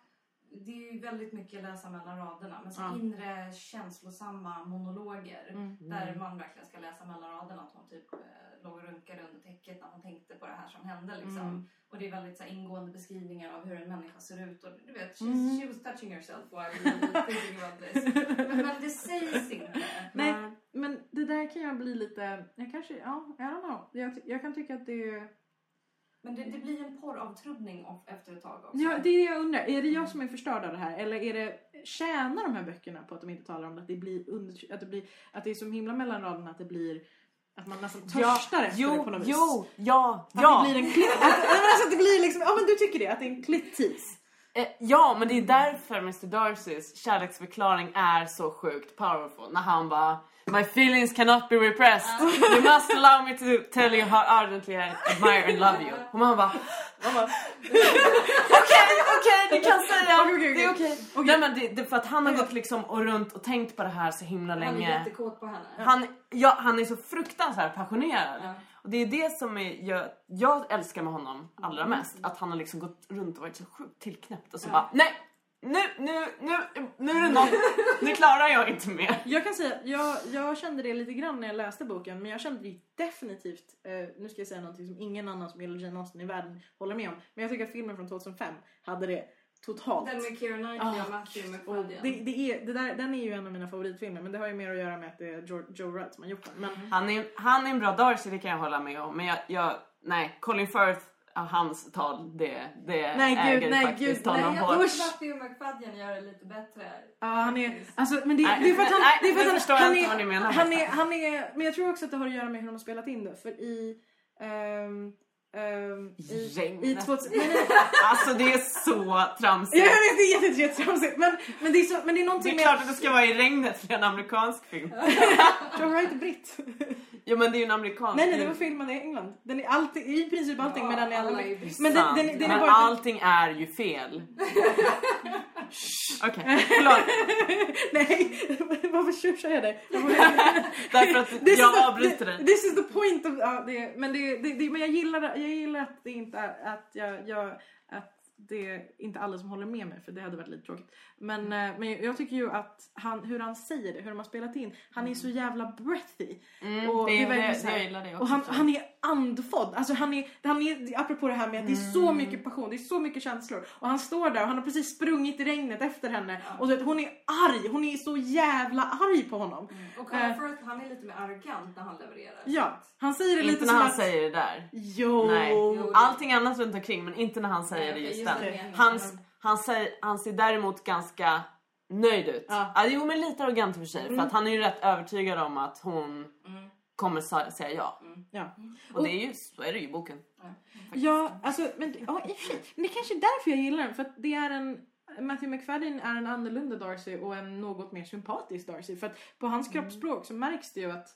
det är ju väldigt mycket läsa mellan raderna. Men så Ja. inre känslosamma monologer. Mm. Där man verkligen ska läsa mellan raderna. Att hon typ eh, låg och runkade under täcket när hon tänkte på det här som hände. Liksom. Mm. Och det är väldigt så här, ingående beskrivningar av hur en människa ser ut. Och du vet, she's, Mm. she was touching herself while thinking about this. Men, men det sägs inte. Nej, men det där kan jag bli lite... Jag kanske... Ja, I don't know. Jag, jag kan tycka att det är... Men det, det blir en porravtrubbning av- efter ett tag också. Ja, det är det jag undrar. Är det jag som är förstörd av det här? Eller är det, tjänar de här böckerna på att de inte talar om det? Att det, blir under, att det, blir, att det är så himla mellan raderna att det blir... Att man nästan törstar efter jo, det på något vis. Jo, ja, Att ja. det blir en klitt... Att, alltså att det blir liksom... Ja men du tycker det? Att det är en klitt-tease? Eh, ja, men det är därför Mr Darcys kärleksförklaring är så sjukt powerful. När han bara My feelings cannot be repressed. You must allow me to tell you how ardently I admire and love you. Och man bara Okej, okej, du kan säga. Det är okej. Nej men det, det för att han har gått liksom och runt och tänkt på det här så himla Han är länge. jättekåt på henne. Han, ja, han är så fruktansvärt passionerad. Ja. Och det är det som är, jag, jag älskar med honom allra mest. Att han har liksom gått runt och varit så sjukt tillknäppt och så Ja. bara nej, nu, nu, nu, nu är det något. Nu klarar jag inte mer. Jag kan säga, jag, jag kände det lite grann när jag läste boken men jag kände det definitivt, eh, nu ska jag säga någonting som ingen annan som gillar Jane Austen i världen håller med om. Men jag tycker att filmen från 2005 hade det totalt. Den med Keira Knightley Ah, och Matthew McFadden. det, det är, det där, den är ju en av mina favoritfilmer men det har ju mer att göra med att det är Joe, Joe Rudd som har gjort den. Men Han är, han är en bra Darcy, det kan jag hålla med om. Men jag, jag nej, Colin Firth, hans tal, det, det Nej, gud, äger nej, faktiskt gud, honom Nej, jag hårt. tror Usch. Matthew McFadden gör det lite bättre. ja, han är, alltså, men det, det är för att han, Nej, det är för att förstår han, jag han, inte är, vad ni menar. han är, han är, men jag tror också att det har att göra med hur de har spelat in det för i ehm, ehm, i, i 2000, nej, nej, Alltså det är så tramsigt. Jag vet, det är jätte- jättetramsigt men, men, det är så, men det är Det någonting är med... klart att det ska vara i regnet för det är en amerikansk film. Wright är britt. Ja men det är ju en amerikansk nej nej, det var filmad i England. Den är alltid, i princip allting men den är alla. Men den, den, den, men är bara... allting är ju fel. Okej, förlåt. nej, varför tjusar jag dig? Därför att This jag avbryter dig. This is the point of... Ja, det, men det, det, men jag gillar, jag gillar att det inte är... Att jag, jag, att det är inte alla som håller med mig för det hade varit lite tråkigt. Men, eh, men jag tycker ju att han, hur han säger det, hur de har spelat in. Han är så jävla breathy. Mm, Och det, det det, jag gillar det också. Och han, han är andfådd. Alltså han är, han är, apropå det här med att det är så Mm. mycket passion, det är så mycket känslor. Och han står där och han har precis sprungit i regnet efter henne. Och vet, hon är arg, hon är så jävla arg på honom. Och Colin Eh. Han är lite mer arrogant när han levererar. Ja, han säger det lite Inte som när han att... säger det där. Jo. Nej. Jo. Allting annat runt omkring men inte när han säger Nej, det just just den. Hans, han, säger, han ser däremot ganska nöjd ut. Ja. Ja. jo men lite arrogant i och för sig. Mm. För att han är ju rätt övertygad om att hon Mm. Kommer säga ja. Ja. Och det är ju, så är det ju i boken. Ja, alltså, men ja, i och det är kanske är därför jag gillar den. För att det är en... Matthew McFadden är en annorlunda Darcy och en något mer sympatisk Darcy. För att på hans Mm. kroppsspråk så märks det ju att...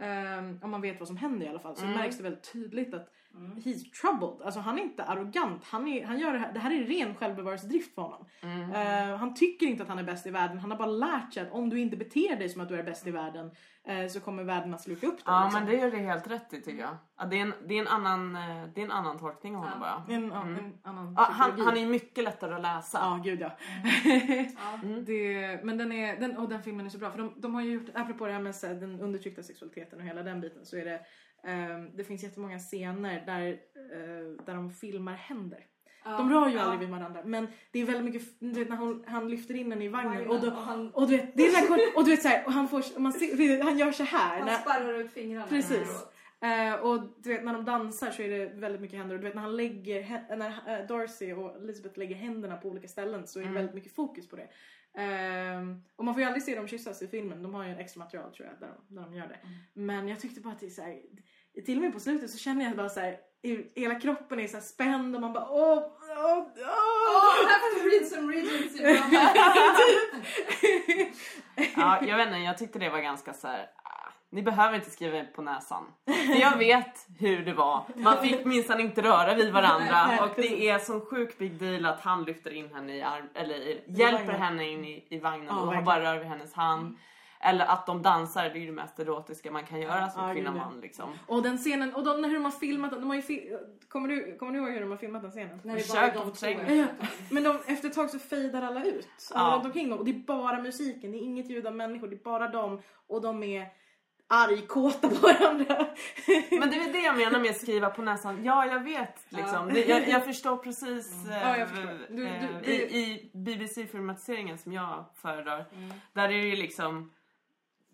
ehm, om man vet vad som händer i alla fall så Mm. märks det väldigt tydligt att Mm. he's troubled. Alltså han är inte arrogant. Han, är, han gör det här, det här är ren självbevarelsedrift för honom. Mm. Eh, han tycker inte att han är bäst i världen. Han har bara lärt sig att om du inte beter dig som att du är bäst i världen eh, så kommer världen att sluka upp dig. Ja liksom. men det gör det helt rätt i tycker jag. Ja, det, är en, det, är en annan, eh, det är en annan tolkning av honom Ja. bara. En, Mm. en annan Ja, han, psykologi. han är mycket lättare att läsa. Ja, gud ja. Mm. det, men den, är, den, och den filmen är så bra för de, de har ju gjort, apropå det här med så här, den undertryckta sexualiteten och hela den biten så är det det finns jättemånga scener där, eh, där de filmar händer. De rör ju Ja. aldrig vid varandra men det är väldigt mycket, du vet när hon, han lyfter in henne i vagnen och, då, och han, och du vet, det är kort- och du vet så här, och han får, man ser, han gör så här. han När, sparrar ut fingrarna. Precis. Eh, och du vet när de dansar så är det väldigt mycket händer och du vet när han lägger, när eh, Darcy och Elizabeth lägger händerna på olika ställen så är det Mm. väldigt mycket fokus på det. Ehm, och man får ju aldrig se dem kyssas i filmen, de har ju en extra material tror jag där de, där de gör det. Mm. Men jag tyckte bara att det är så här, till och med på slutet så känner jag bara så här, hela kroppen är så här spänd och man bara åh, åh, åh. Oh, I have to read some Regency. Ja, jag vet inte, jag tyckte det var ganska så här. ah, Ni behöver inte skriva på näsan. För jag vet hur det var. Man fick minsann inte röra vid varandra. Och det är sån sjuk big deal att han lyfter in henne i arm, eller hjälper henne in i, i vagnen och bara rör vid hennes hand. Eller att de dansar, det är ju det mest erotiska man kan göra som Ja, kvinna och ja. man liksom. Och den scenen, och de, hur de har filmat den, de har ju fi- kommer, du, kommer du ihåg hur de har filmat den scenen? När det bara är de två. Men de, efter ett tag så fejdar alla ut. Alla Ja. runt omkring dem. Och det är bara musiken, det är inget ljud av människor, det är bara dem. Och de är argkåta på varandra. Men det är det jag menar med att skriva på näsan. Ja, jag vet liksom. Det, jag, jag förstår precis. eh, Ja, jag förstår. Du- du- eh, det- I, I BBC-filmatiseringen som jag föredrar. Mm. Där är det ju liksom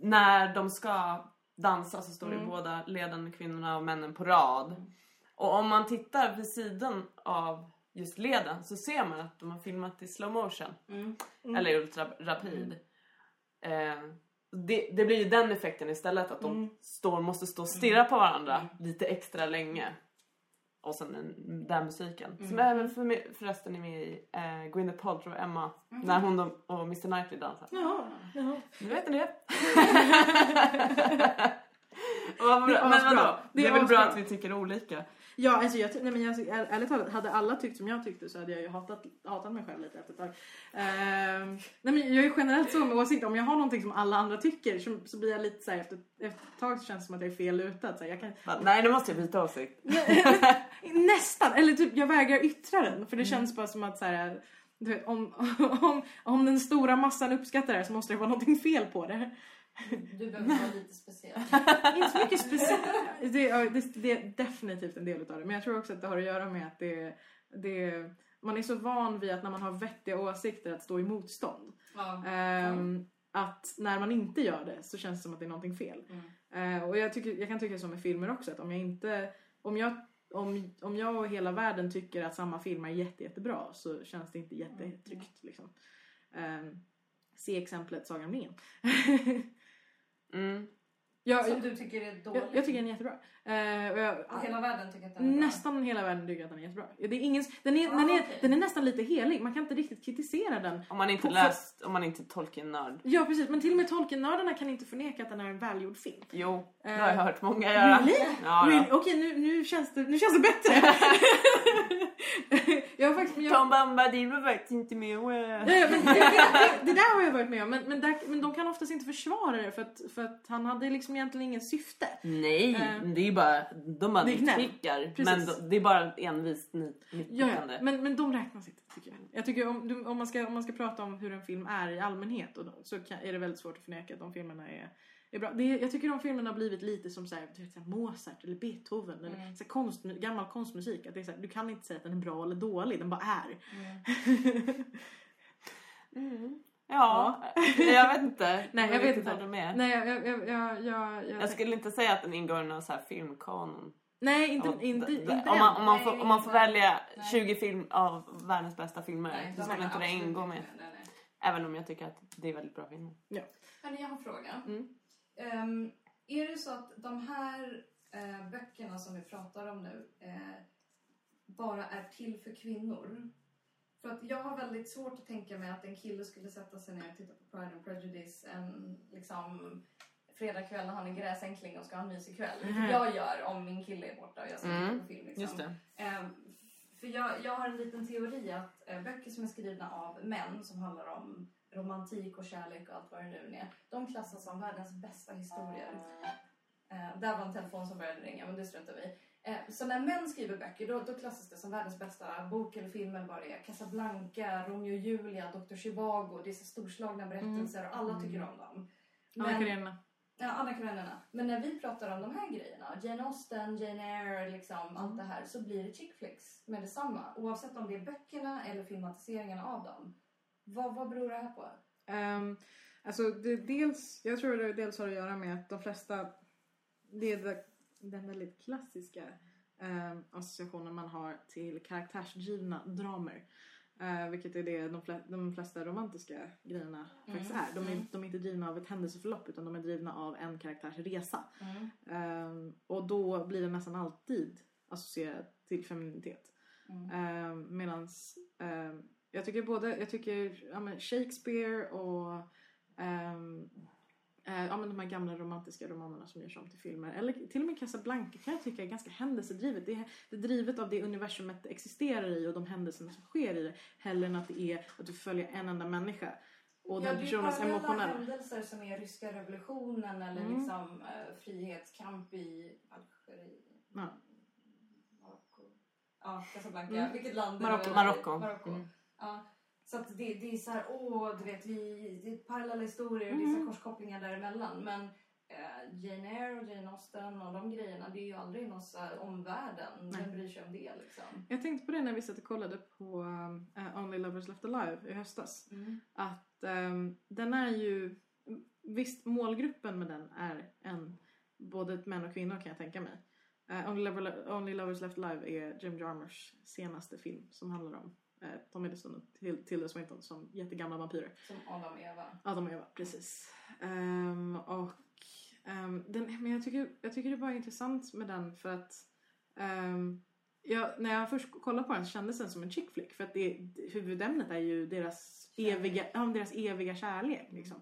när de ska dansa så står det Mm. båda ledande kvinnorna och männen på rad. Och om man tittar vid sidan av just leden så ser man att de har filmat i slow motion. Mm. Eller ultra rapid. Eh, det, det blir ju den effekten istället att de Mm. står, måste stå och stirra på varandra lite extra länge. Och sen den där musiken. Som även för, förresten är med i eh, Gwyneth Paltrow och Emma. När hon och, Mr Knightley dansar. Jaha, jaha. Nu vet ni det. Men vadå? Det är väl bra att vi tycker olika. Ja, alltså jag, nej, men jag, är- ärligt talat, hade alla tyckt som jag tyckte så hade jag ju hatat, hatat mig själv lite efter ett tag. Ehm, nej, men jag är generellt så med åsikter, om jag har någonting som alla andra tycker så, så blir jag lite så här, efter, efter ett tag så känns det som att jag är fel lutad. Så jag kan, Nej, nu måste jag byta åsikt. Nästan! Eller typ jag vägrar yttra den för det känns bara som att så här, du vet, om, om, om den stora massan uppskattar det så måste det vara någonting fel på det. Du behöver vara lite speciell. Inte så mycket speciellt. Det, ja, det, är definitivt en del av det. Men jag tror också att det har att göra med att det, det, man är så van vid att när man har vettiga åsikter att stå i motstånd. Ja. Ehm, Att när man inte gör det så känns det som att det är någonting fel. Mm. Eh, och jag, tycker, jag kan tycka så med filmer också. Att om jag inte... Om jag, om, om jag och hela världen tycker att samma film är jätte, jättebra så känns det inte jättetryggt. Liksom. Ehm, se exemplet Sagan om 嗯。Jag, Som du tycker är dålig. jag, jag tycker den är jättebra. Eh, och jag, Och hela världen tycker att den är bra. Nästan hela världen tycker att den är jättebra. Det är ingen, den, är, Ah, den, är, okej. den är nästan lite helig. Man kan inte riktigt kritisera den. Om man inte På- läst, om man inte är Tolkien-nörd. Ja precis, men till och med Tolkien-nördarna kan inte förneka att den är en välgjord film. Jo, det Eh, har jag hört många göra. really? Ja, Really? ja. Okej, nu, nu, känns det, nu känns det bättre. jag har faktiskt, jag, Tom Bombadil var faktiskt inte med. Ja, ja, men det, det, det där har jag varit med om, men, men, där, men de kan oftast inte försvara det för att, för att han hade liksom egentligen ingen syfte. Nej, Eh, det är ju bara, de bara det är gnäll. nitpickar. Precis. Men de, det är bara envist nitpickande. ja. Men, men de räknas inte tycker jag. Jag tycker om, om, man ska, om man ska prata om hur en film är i allmänhet och då, så kan, är det väldigt svårt att förneka att de filmerna är, är bra. Det, jag tycker de filmerna har blivit lite som så här, du vet, så här Mozart eller Beethoven eller Mm. så här konst, gammal konstmusik. Att det är så här, du kan inte säga att den är bra eller dålig, den bara är. Mm. Mm. Ja, jag vet inte. Nej, jag vet inte. de är. Nej, jag, jag, jag, jag, jag, skulle inte säga att den ingår i någon så här filmkanon. nej inte, Ja, inte, inte om, man, om, man får, om man får välja Nej. 20 film av världens bästa filmer Nej, så skulle inte det ingå med. Nej, nej. Även om jag tycker att det är väldigt bra filmer. Hörni, jag har en fråga. Mm. Ehm, är det så att de här eh, böckerna som vi pratar om nu eh, bara är till för kvinnor? För att jag har väldigt svårt att tänka mig att en kille skulle sätta sig ner och titta på Pride and Prejudice en liksom, fredagkväll när han är gräsänkling och ska ha en mysig kväll. Mhm. jag gör om min kille är borta och jag ska titta Mm, på film. Liksom. Ehm, för jag, jag har en liten teori att eh, böcker som är skrivna av män som handlar om romantik och kärlek och allt vad det nu är. De klassas som världens bästa historier. Eh, där var en telefon som började ringa, men det struntar vi i. Så när män skriver böcker då, då klassas det som världens bästa bok eller film eller vad det är. Casablanca, Romeo och Julia, Dr. Zhivago. Det är så storslagna berättelser och alla tycker om dem. Anna Karenina. Ja, Anna Karenina. Men när vi pratar om de här grejerna, Jane Austen, Jane Eyre, liksom, allt det här, så blir det chick flicks med detsamma. Oavsett om det är böckerna eller filmatiseringarna av dem. Vad, vad beror det här på? Um, alltså det, dels, jag tror det dels har att göra med att de flesta, det är den väldigt klassiska um, associationen man har till karaktärsdrivna dramer. Uh, vilket är det de, fle- de flesta romantiska grejerna faktiskt är. De är, mm. de är inte drivna av ett händelseförlopp utan de är drivna av en karaktärs resa. Mm. Um, och då blir det nästan alltid associerat till femininitet. Mm. Um, medans ehm, jag tycker både, jag tycker ja, Shakespeare och ehm, eh, ja, men de här gamla romantiska romanerna som görs om till filmer. Eller till och med Casablanca kan jag tycka är ganska händelsedrivet. Det är, det är drivet av det universumet det existerar i och de händelserna som sker i det. Hellre än att det är att du följer en enda människa. och Ja, den det är personens emotionella. händelser som är ryska revolutionen eller Mm. liksom eh, frihetskamp i Algeriet. Ja. Marocko. Ja, Casablanca. Mm. Vilket land Marocko. Marocko. Marocko. Mm. Ja. Så att det, det är så här, åh, du vet, vi, det är parallella historier och det är så Mm. korskopplingar däremellan. Men eh, Jane Eyre och Jane Austen och de grejerna, det är ju aldrig någon så här omvärlden. Nej. Vem bryr sig om det liksom? Jag tänkte på det när vi satt och kollade på eh, Only Lovers Left Alive i höstas. Mm. Att ehm, den är ju... Visst, målgruppen med den är en, både män och kvinnor kan jag tänka mig. Eh, Only, Lover, Only Lovers Left Alive är Jim Jarmers senaste film som handlar om eh, Tom Hiddleston och Til- Tilda Swinton som jättegamla vampyrer. Som Adam och Eva. Adam och Eva, precis. Ehm, och, ehm, den, men jag tycker, jag tycker det bara är intressant med den för att ehm, jag, när jag först kollade på den så kändes den som en chick flick för att det, huvudämnet är ju deras Kärlek. eviga, ja, deras eviga kärlek. Liksom.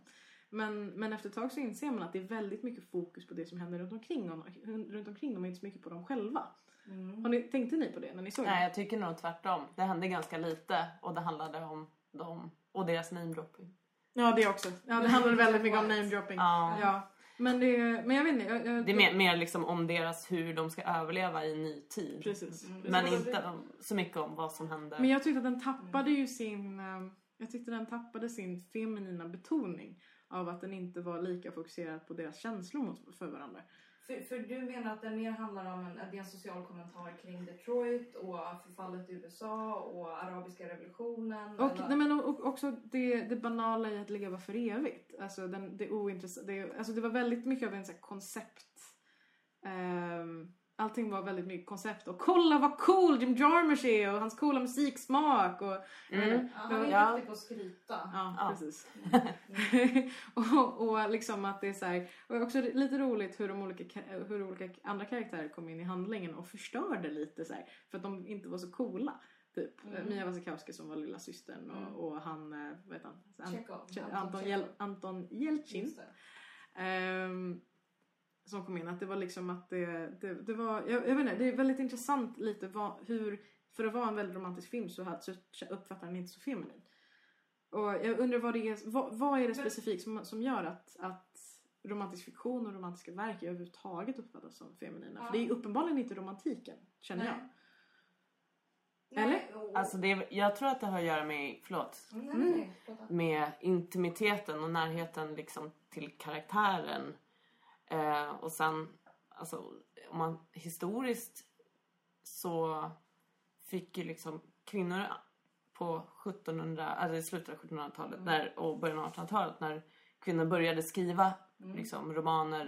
Men, men efter ett tag så inser man att det är väldigt mycket fokus på det som händer runt omkring, och, runt omkring dem och inte så mycket på dem själva. Mm. Har ni, tänkte ni på det när ni såg Nej, den? jag tycker nog tvärtom. Det hände ganska lite och det handlade om dem och deras namedropping. Ja det också. Ja, det handlade väldigt mycket om namedropping. Ja. Ja. Men, det, men jag vet inte. Jag, jag, Det är mer, mer liksom om deras hur de ska överleva i ny tid. Precis. Mm. Men inte om, så mycket om vad som händer. Men jag tyckte att den tappade ju sin... eh, Jag tyckte den tappade sin feminina betoning av att den inte var lika fokuserad på deras känslor mot, för varandra. För, för du menar att det mer handlar om en, en social kommentar kring Detroit och förfallet i USA och arabiska revolutionen? Och, eller? nej, men, och, och också det, det banala i att leva för evigt. Alltså, den, det, ointress- det, alltså det var väldigt mycket av en så här, koncept... ehm, allting var väldigt mycket koncept och kolla vad cool Jim Jarmusch är och hans coola musiksmak och... Mm. Ja, han är Ja. duktig på att skryta. Ja, Ja. precis. och, och liksom att det är så här, och också lite roligt hur de olika, ka- hur olika andra karaktärer kom in i handlingen och förstörde lite så här, för att de inte var så coola. Typ Mm. Mia Wasikowska som var lilla systern och, Mm. och han, eh, vad heter han? Chekhov. Anton Anton, Chekhov. Jel- Anton Jeltsin. Ehm, som kom in. Att det var liksom att det, det, det var, jag, jag vet inte, det är väldigt intressant lite vad, hur, för att vara en väldigt romantisk film så, här, så uppfattar den inte så feminin. Och jag undrar vad det är, vad, vad är det specifikt som, som gör att, att romantisk fiktion och romantiska verk överhuvudtaget uppfattas som feminina? Ja. För det är uppenbarligen inte romantiken, känner Nej. jag. Nej, och- Alltså det, jag tror att det har att göra med, förlåt. Prata. med intimiteten och närheten liksom till karaktären. Eh, och sen, alltså om man historiskt så fick ju liksom kvinnor på 1700, alltså i slutet av 1700-talet när, och början av 1800-talet när kvinnor började skriva Mm. liksom romaner,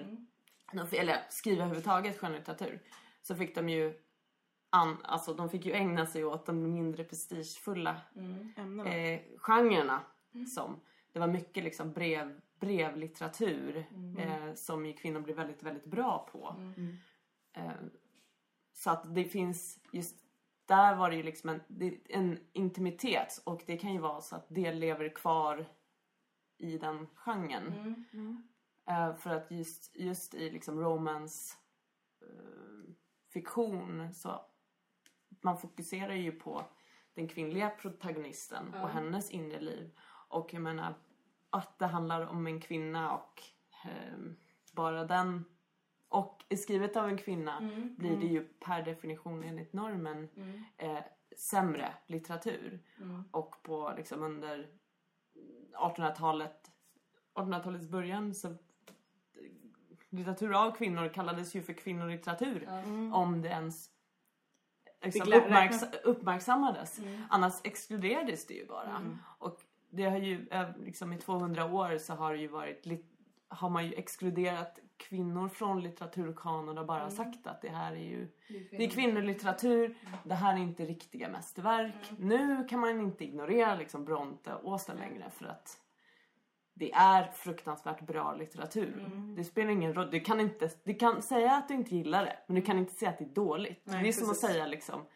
Mm. eller skriva överhuvudtaget skönlitteratur så fick de ju an, alltså de fick ju ägna sig åt de mindre prestigefulla Mm. Eh, genrerna. Som, det var mycket liksom brev, brevlitteratur eh, som ju kvinnor blev väldigt, väldigt bra på. Mm. Eh, så att det finns just där var det ju liksom en, en intimitet och det kan ju vara så att det lever kvar i den genren. Mm. Mm. Eh, för att just, just i liksom romance eh, fiktion så man fokuserar ju på den kvinnliga protagonisten och hennes inre liv. Och jag menar att det handlar om en kvinna och ehm, bara den och skrivet av en kvinna Mm. blir det ju per definition enligt normen Mm. eh, sämre litteratur. Mm. Och på liksom under 1800-talet 1800-talets början så litteratur av kvinnor kallades ju för kvinnolitteratur. Mm. om det ens liksom, uppmärks- uppmärksammades. Mm. Annars exkluderades det ju bara. Mm. Och det har ju eh, liksom i 200 år så har det ju varit har man ju exkluderat kvinnor från litteraturkanon och bara Mm. sagt att det här är ju Det är kvinnolitteratur, det här är inte riktiga mästerverk. Nu kan man inte ignorera liksom Bronte och Austen längre för att det är fruktansvärt bra litteratur. Mm. Det spelar ingen roll. Du kan, inte, du kan säga att du inte gillar det, men du kan inte säga att det är dåligt. Nej, det är som precis. att säga liksom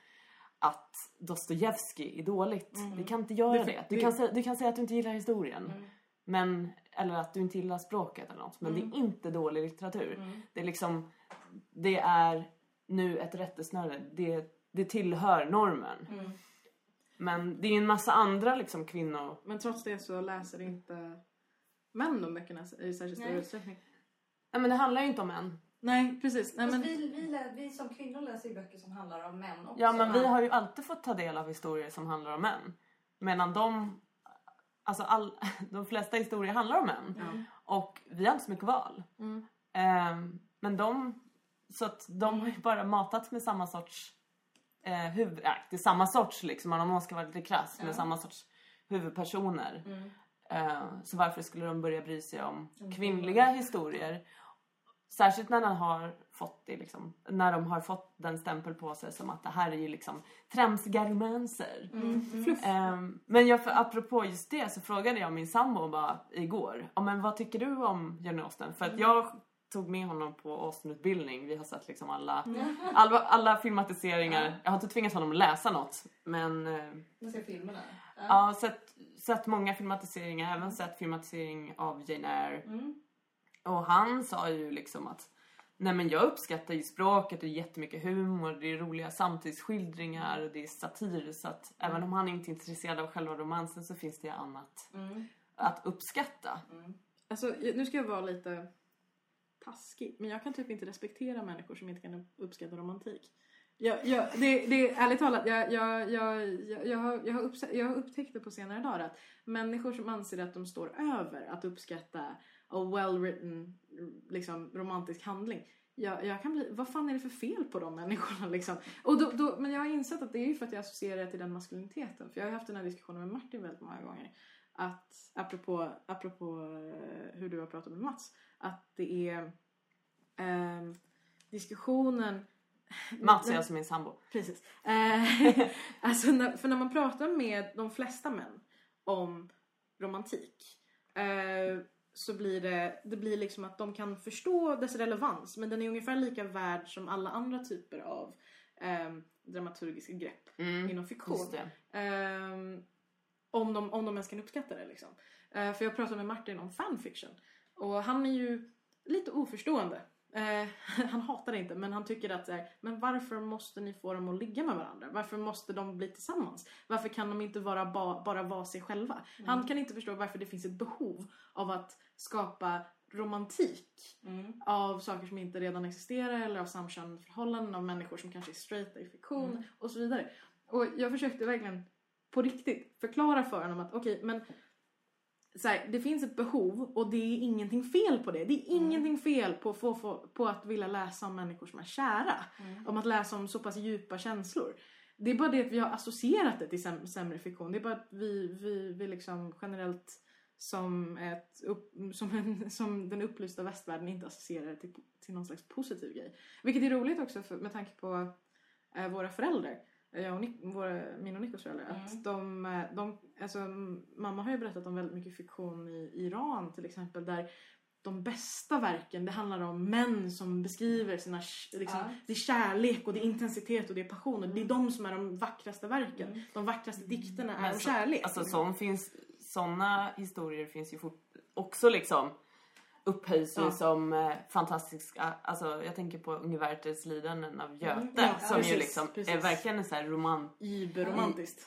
att Dostojevskij är dåligt. Mm. Du kan inte göra Det- det. Du, kan säga, du kan säga att du inte gillar historien. Mm. Men, eller att du inte gillar språket eller något. Men Mm. det är inte dålig litteratur. Mm. Det är liksom, det är nu ett rättesnöre. Det, det tillhör normen. Mm. Men det är en massa andra liksom kvinnor... Men trots det så läser inte män de böckerna i särskilt stor utsträckning. Nej men det handlar ju inte om män. Nej, precis. Nej, men, vi, vi, lä- vi som kvinnor läser ju böcker som handlar om män också. Ja men vi har ju alltid fått ta del av historier som handlar om män. Medan de... Alltså all, de flesta historier handlar om män. ja. Och vi har inte så mycket val. Mm. Ehm, men de... Så att de har ju bara matats med samma sorts... Eh, huvud, ja, det är samma sorts liksom, om man ska vara lite krass. Med samma sorts huvudpersoner. Mm. Eh, så varför skulle de börja bry sig om Mm. kvinnliga historier? Särskilt när, den har fått det, liksom, när de har fått den stämpel på sig som att det här är ju liksom tramsiga romanser. Mm. Fluff. Ehm, men jag, för, apropå just det så frågade jag min sambo bara igår. Ja, men vad tycker du om Jane Austen? För att jag tog med honom på Austen-utbildning. Vi har sett liksom alla, alla, alla filmatiseringar. Jag har inte tvingat honom att läsa något. Men eh, Man ser filmerna. ja, sett, sett många filmatiseringar. Även sett filmatisering av Jane Eyre. Mm. Och han sa ju liksom att Nej men jag uppskattar ju språket, det är jättemycket humor, det är roliga samtidsskildringar och det är satir så att även om han inte är intresserad av själva romansen så finns det annat Mm. att uppskatta. Mm. Alltså, nu ska jag vara lite taskig, men jag kan typ inte respektera människor som inte kan uppskatta romantik. Jag, jag, det, det, ärligt talat, jag, jag, jag, jag, har, jag, har upps- jag har upptäckt det på senare dagar att människor som anser att de står över att uppskatta a well written liksom, romantisk handling. Jag, jag kan bli, vad fan är det för fel på de människorna liksom? Och då, då, men jag har insett att det är ju för att jag associerar det till den maskuliniteten. För jag har haft den här diskussionen med Martin väldigt många gånger. Att apropå, apropå eh, hur du har pratat med Mats. Att det är ehm, diskussionen Mats är alltså min sambo. Precis. Eh, alltså när, för när man pratar med de flesta män om romantik eh, så blir det, det blir liksom att de kan förstå dess relevans men den är ungefär lika värd som alla andra typer av eh, dramaturgiska grepp Mm, inom fiktion. Ehm, om, de, om de ens kan uppskatta det liksom. Eh, för jag pratade med Martin om fanfiction. Och han är ju lite oförstående. Eh, han hatar det inte men han tycker att så här, men varför måste ni få dem att ligga med varandra? Varför måste de bli tillsammans? Varför kan de inte vara ba, bara vara sig själva? Han kan inte förstå varför det finns ett behov av att skapa romantik Mm. av saker som inte redan existerar eller av samkönade förhållanden, av människor som kanske är straighta i fiktion Mm. och så vidare. Och jag försökte verkligen på riktigt förklara för honom att okej, men så här, det finns ett behov och det är ingenting fel på det. Det är Mm. ingenting fel på, på, på, på att vilja läsa om människor som är kära. Mm. Om att läsa om så pass djupa känslor. Det är bara det att vi har associerat det till säm- sämre fiktion. Det är bara att vi, vi, vi liksom generellt som, ett upp, som, en, som den upplysta västvärlden inte associerar det till, till någon slags positiv grej. Vilket är roligt också för, med tanke på eh, våra föräldrar. Jag och Nick, våra, min och Nikos föräldrar. Mm. Att de, eh, de, alltså, mamma har ju berättat om väldigt mycket fiktion i Iran till exempel. Där de bästa verken, det handlar om män som beskriver sina, liksom, Ja. det är kärlek och det är intensitet och det är passion. Och det är de som är de vackraste verken. Mm. De vackraste dikterna är Men om så- kärlek. Alltså sån finns, såna historier finns ju fort, också liksom upphöjs ju Ja. som eh, fantastiska, alltså jag tänker på Ungewerters lidanden av Göte Mm, ja, som precis, ju liksom precis. är verkligen en sån här roman, Überromantiskt.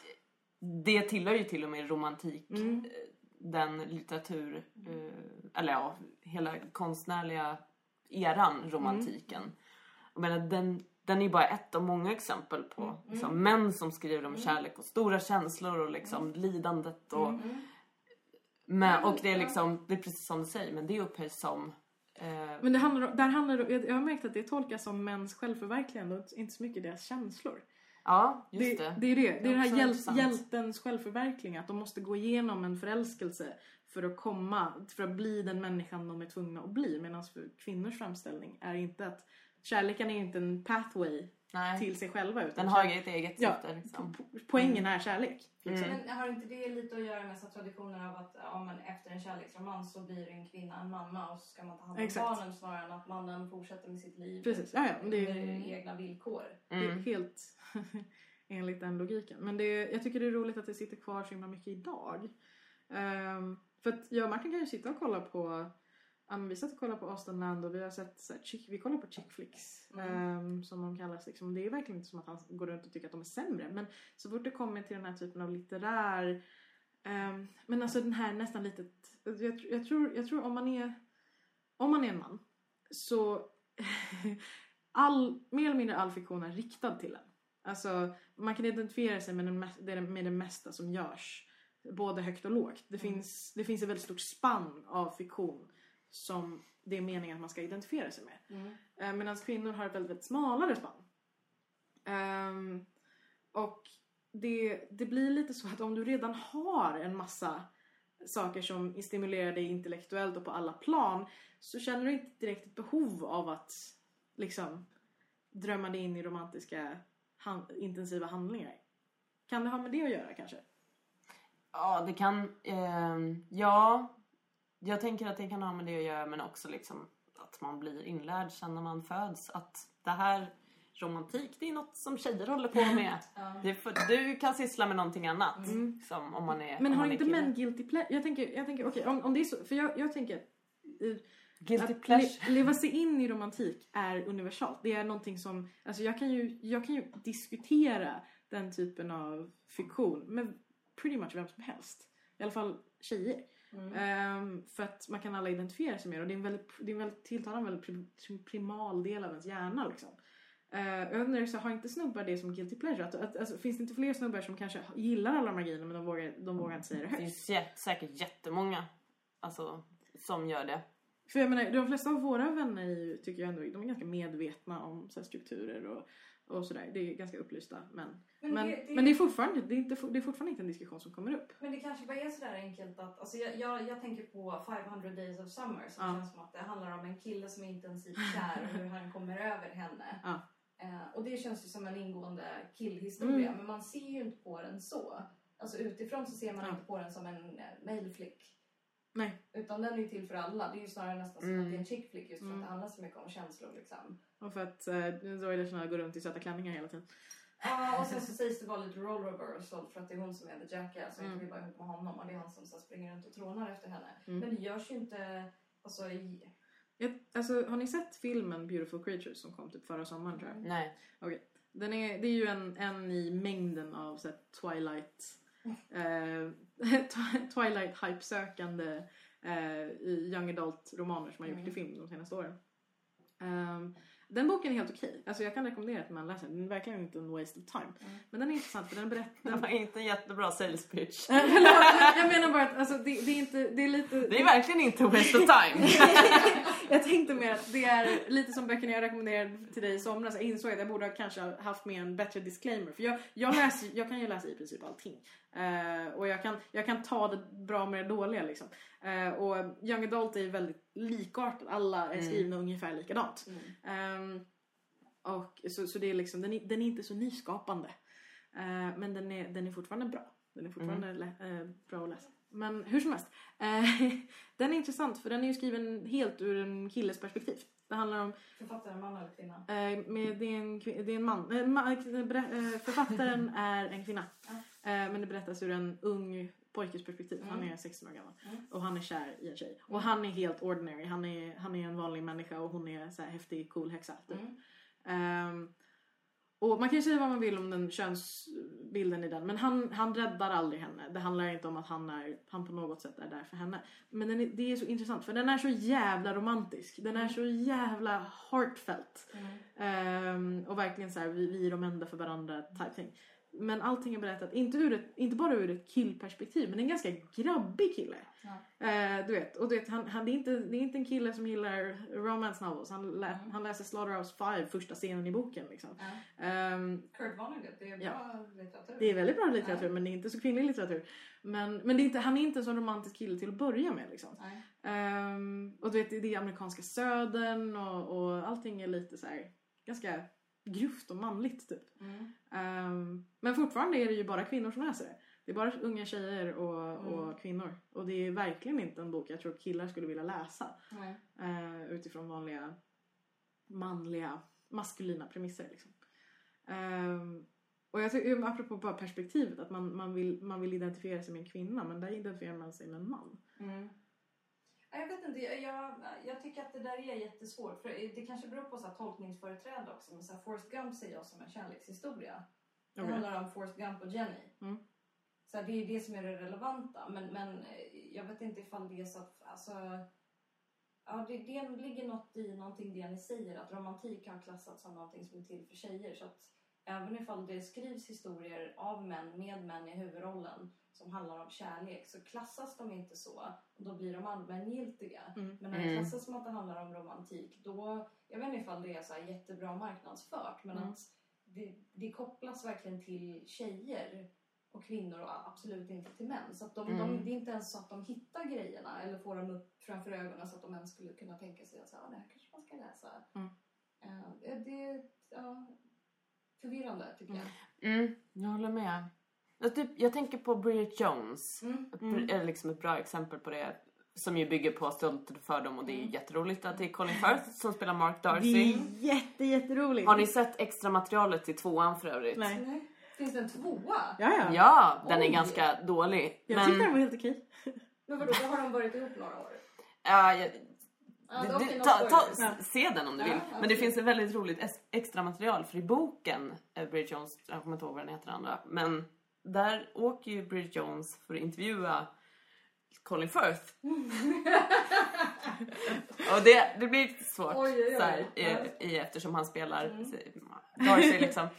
det tillhör ju till och med romantik, Mm. eh, den litteratur, eh, eller ja, hela konstnärliga eran romantiken. Jag menar den, den är ju bara ett av många exempel på Mm. liksom, män som skriver om kärlek och stora känslor och liksom lidandet och Mm. Men, och det är liksom, det är precis som du säger, men det upphöjs som... Eh, Men det handlar, där handlar det- jag har märkt att det tolkas som mäns självförverkligande och inte så mycket deras känslor. ja, just det, det. det är det. Det är den här hjäl, hjältens självförverkligande. Att de måste gå igenom en förälskelse för att komma, för att bli den människan de är tvungna att bli. Medan för kvinnors framställning är inte att kärleken är inte en pathway Nej, till sig själva. Utan den har ju ett eget Ja. syfte liksom. po- poängen är kärlek. Liksom. Mm. Men har inte det lite att göra med så traditionen av att ja, men efter en kärleksromans så blir en kvinna en mamma och så ska man ta hand om Exakt. barnen snarare än att mannen fortsätter med sitt liv Precis, ja, ja. Det är, under egna villkor. det är Mm. helt enligt den logiken. Men det, är- jag tycker det är roligt att det sitter kvar så himla mycket idag. Ehm, för att jag och Martin kan ju sitta och kolla på Ja, vi satt och kollade på Austin Land och vi har sett så här, chick, vi kollar på chick flicks Mm. ehm, som de kallas. Liksom. Det är verkligen inte som att han går runt och tycker att de är sämre. Men så fort det kommer till den här typen av litterär ehm, men alltså den här nästan lite jag, jag, tror, jag tror om man är om man är en man så all, mer eller mindre all fiktion är riktad till en. Alltså man kan identifiera sig med, den, med det mesta som görs. Både högt och lågt. Det, Mm. finns, det finns ett väldigt stort spann av fiktion som det är meningen att man ska identifiera sig med. Mm. Eh, Medan kvinnor har ett väldigt, väldigt smalare spann. Ehm, och det, det blir lite så att om du redan har en massa saker som stimulerar dig intellektuellt och på alla plan så känner du inte direkt ett behov av att liksom drömma dig in i romantiska han- intensiva handlingar. Kan det ha med det att göra kanske? Ja, det kan... ehm, ja, jag tänker att det kan ha med det att göra men också liksom att man blir inlärd sen när man föds. Att det här romantik, det är något som tjejer håller på med. Ja. För, du kan syssla med någonting annat. Mm. Som om man är Men om har inte män guilty pleasure? Jag tänker, jag tänker okej om, om det är så, för jag, jag tänker eh, Guilty att pleasure. le, leva sig in i romantik är universalt. Det är någonting som, alltså jag kan ju, jag kan ju diskutera den typen av fiktion med pretty much vem som helst. I alla fall tjejer. Mm. Ehm, för att man kan alla identifiera sig med det och det är en väldigt, det är en väldigt tilltalande, väldigt prim, primal del av ens hjärna liksom. Uh, jag undrar, så har inte snubbar det som guilty pleasure? Att, att, alltså, finns det inte fler snubbar som kanske gillar alla marginer men de vågar, de vågar inte säga det Det högt? finns jä- säkert jättemånga alltså, som gör det. För jag menar, de flesta av våra vänner är ju, tycker jag ändå, de är ganska medvetna om så här, strukturer och, och sådär. Det är ganska upplysta men, men, Men men, det- det- det, är fortfarande, det, är inte, det är fortfarande inte en diskussion som kommer upp. Men det kanske bara är sådär enkelt att, alltså jag, jag, jag tänker på 500 days of summer som Ja. känns som att det handlar om en kille som är intensivt kär och hur han kommer över henne. Ja. Eh, och det känns ju som en ingående killhistoria Mm. men man ser ju inte på den så. Alltså utifrån så ser man Ja. inte på den som en eh, male flick. Nej. Utan den är ju till för alla. Det är ju snarare nästan som Mm. att det är en chick flick just för Mm. att det handlar så mycket om känslor liksom. Och för att uh, Zoe Deschanel går runt i söta klänningar hela tiden. Ja, och sen så sägs det vara lite roll reversal för att det är hon som är the jackass och Mm. inte vill vara ihop med honom och det är han som så springer runt och trånar efter henne. Mm. Men det görs ju inte, alltså i... Jag, alltså, har ni sett filmen Beautiful Creatures som kom typ förra sommaren tror jag? Nej. Den är, det är ju en, en i mängden av så här, Twilight eh, Twilight hypesökande eh, i young adult romaner som har gjort Mm. i film de senaste åren. Ehm, den boken är helt okej. Alltså jag kan rekommendera att man läser den. Den är verkligen inte en waste of time. Mm. Men den är intressant för den berättar... Den... var inte en jättebra sales pitch. Jag menar bara att alltså, det, det är inte... Det är lite... Det är verkligen inte waste of time. jag tänkte mer att det är lite som böckerna jag rekommenderade till dig i somras. Jag insåg att jag borde ha kanske ha haft med en bättre disclaimer. För jag, jag, läser, jag kan ju läsa i princip allting. Eh, och jag kan, jag kan ta det bra med det dåliga liksom. Eh, och Young Adult är ju väldigt likartat. Alla är Mm. skrivna ungefär likadant. Mm. Ehm, och så, så det är liksom, den är, den är inte så nyskapande. Eh, men den är, den är fortfarande bra. Den är fortfarande lä- eh, bra att läsa. Men hur som helst. Eh, den är intressant för den är ju skriven helt ur en killes perspektiv. Det handlar om, Författaren, man eller kvinna? eh, med, det, är en, det är en man. Ma, berä- eh, författaren är en kvinna. Men det berättas ur en ung pojkes perspektiv. Han Mm. är 16 år gammal. Mm. Och han är kär i en tjej. Och han är helt ordinary. Han är, han är en vanlig människa och hon är så här häftig, cool häxa. Typ. Mm. Ehm, och man kan ju säga vad man vill om den könsbilden i den men han, han räddar aldrig henne. Det handlar inte om att han, är, han på något sätt är där för henne. Men är, det är så intressant för den är så jävla romantisk. Den är så jävla heartfelt. Mm. Ehm, och verkligen så här, vi, vi är de enda för varandra type thing. Men allting är berättat, inte, ur ett, inte bara ur ett killperspektiv men en ganska grabbig kille. Ja. Eh, du vet, och du vet, han, han, det, är inte, det är inte en kille som gillar romance novels. Han, lä, Mm. han läser Slaughterhouse 5 första scenen i boken. Liksom. Ja. Ehm, Kurt Vonnegut, det är bra Ja. litteratur. det är väldigt bra litteratur men det är inte så kvinnlig litteratur. Men, men det är inte, han är inte en sån romantisk kille till att börja med. Liksom. Ehm, och du vet, det är amerikanska södern och, och allting är lite så här ganska grovt och manligt typ. Mm. Ehm, men fortfarande är det ju bara kvinnor som läser det. Det är bara unga tjejer och, och Mm. kvinnor. Och det är verkligen inte en bok jag tror killar skulle vilja läsa. Eh, utifrån vanliga manliga, maskulina premisser. Liksom. Ehm, och jag tycker, apropå bara perspektivet, att man, man, vill, man vill identifiera sig med en kvinna men där identifierar man sig med en man. Mm. Jag vet inte, jag, jag, tycker att det där är jättesvårt. För det kanske beror på så här tolkningsföreträde också. Men så här, Forrest Gump ser jag som en kärlekshistoria. Det Okej. handlar om Forrest Gump och Jenny. Mm. Så här, det är det som är det relevanta. Men, men eh, jag vet inte ifall det är så att... Alltså, ja, det, det ligger något i någonting det ni säger. Att romantik har klassats som någonting som är till för tjejer. Så att även ifall det skrivs historier av män med män i huvudrollen som handlar om kärlek så klassas de inte så. Och då blir de allmängiltiga. Mm. Men när det Mm. klassas som att det handlar om romantik då... Jag vet inte ifall det är så här jättebra marknadsfört. Men Mm. att det, det kopplas verkligen till tjejer och kvinnor och absolut inte till män. Så att de, Mm. de, det är inte ens så att de hittar grejerna eller får dem upp framför ögonen så att de ens skulle kunna tänka sig att så här, "Ah, det här kanske man ska läsa. Mm. Eh, det- ja, förvirrande tycker jag. Mm, jag håller med. Jag, typ, jag tänker på Bridget Jones. Mm. Mm. är liksom ett bra exempel på det. Som ju bygger på Stolt och fördom och det är Mm. jätteroligt att det är Colin Firth som spelar Mark Det Darcy. är jätte, jätteroligt. Har ni sett extra materialet till tvåan för övrigt? Nej. Nej. Finns det en tvåa? Ja, ja. Ja, den är Oj. ganska dålig. Jag men, tyckte den var helt okej. Men vadå, då har de varit ihop några år? ja, jag, Ja, du, du, ta, ta. Ja. se den om du Ja, vill. Men det absolut. finns ett väldigt roligt extra material för i boken, eh, Bridget Jones, jag kommer inte ihåg vad den heter andra, men där åker ju Bridget Jones för att intervjua Colin Firth. Och det, det blir lite svårt Oj, oj, oj. Så här, i, i, eftersom han spelar Mm. Darcy liksom.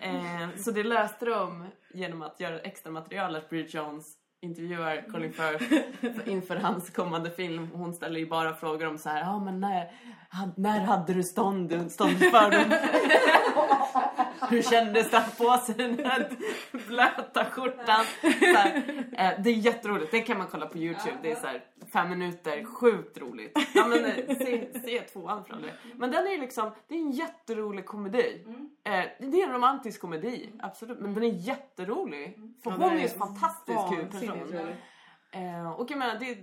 eh, så det löste de genom att göra extra material att Bridget Jones intervjuar Colin Firth inför hans kommande film. Hon ställer ju bara frågor om så här, ja men när, när hade du stånd, ståndfördom? Hur kändes det att få sig den här blöta skjortan? Så här, eh, det är jätteroligt, det kan man kolla på Youtube. Det är så här fem minuter, sjukt roligt. Ja, men, eh, se, se tvåan från det. Men den är liksom, det är en jätterolig komedi. Mm. Eh, det är en romantisk komedi, absolut. Men den är jätterolig. För Ja, hon är ju en fantastiskt kul person. Eh, och jag menar, det,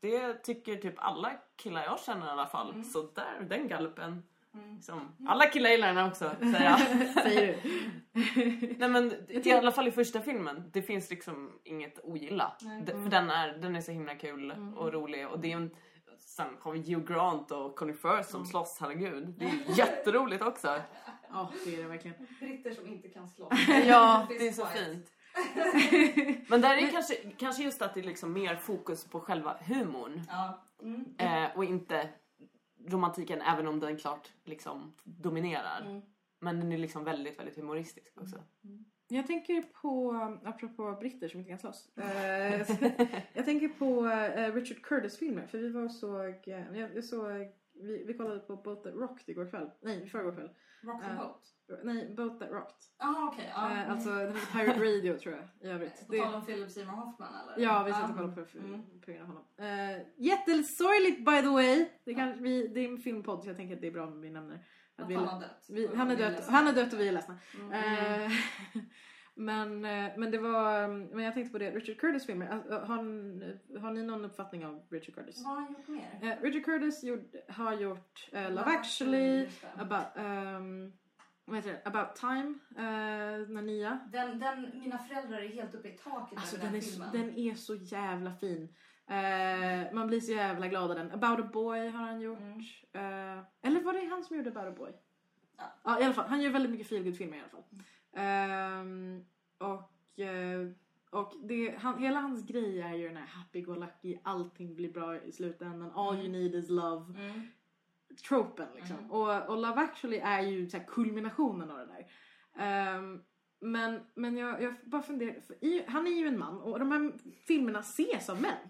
det tycker typ alla killar jag känner i alla fall. Mm. Så där, den galpen. Mm. Liksom. Alla killar gillar den också, säger jag. Säger du. Nej men i alla fall i första filmen, det finns liksom inget ogilla. För den är, den är så himla kul och rolig och det är en Sen har vi Hugh Grant och Colin Firth som slåss, herregud. Det är jätteroligt också. Ja, det är det verkligen. Britter som inte kan slåss. Ja, det är så fint. Men där är kanske, kanske just att det är liksom mer fokus på själva humorn. Ja. Mm. Eh, och inte romantiken, även om den klart liksom dominerar. Mm. Men den är liksom väldigt, väldigt humoristisk också. Jag tänker på, apropå britter som inte kan slåss. Eh, jag tänker på eh, Richard Curtis-filmer. För vi var och såg, eh, jag såg vi, vi kollade på Boat That Rocked igår kväll. Nej, förrgår kväll. Rock the Ja. boat. Nej, Boat That Rocked. Jaha okej. ja. Eh, alltså den heter Pirate Radio tror jag i övrigt. På tal om Philip Seymour Hoffman eller? Ja, vi satt och kollade på, Mm. på grund av honom. Uh, jättesorgligt by the way! Det, kanske, vi, det är en filmpodd så jag tänker att det är bra om vi nämner att Att vi, han har dött. vi, han, är dött, han är dött och vi är ledsna. Mm. Men, eh, men det var, men jag tänkte på det, Richard Curtis filmer. Alltså, Har, ni- har ni någon uppfattning av Richard Curtis? Vad har han gjort mer? Eh, Richard Curtis gjord, har gjort eh, Love Actually. About, um, vad heter det? About Time, uh, den nya. Den, den, mina föräldrar är helt uppe i taket Alltså den den, är, så, filmen. den är så jävla fin. Eh, man blir så jävla glad av den. About a boy har han gjort. Mm. Eh, eller var det han som gjorde About a boy? Ja. i alla fall. Han gör väldigt mycket feelgood filmer i alla fall. Ehm, och eh, och det, han, hela hans grej är ju den här happy-go-lucky, allting blir bra i slutändan, all you need is love Mm. tropen liksom. Mm. Och, och Love actually är ju så här kulminationen av det där. Ehm, men men jag, jag bara funderar, för i, han är ju en man och de här filmerna ses av män.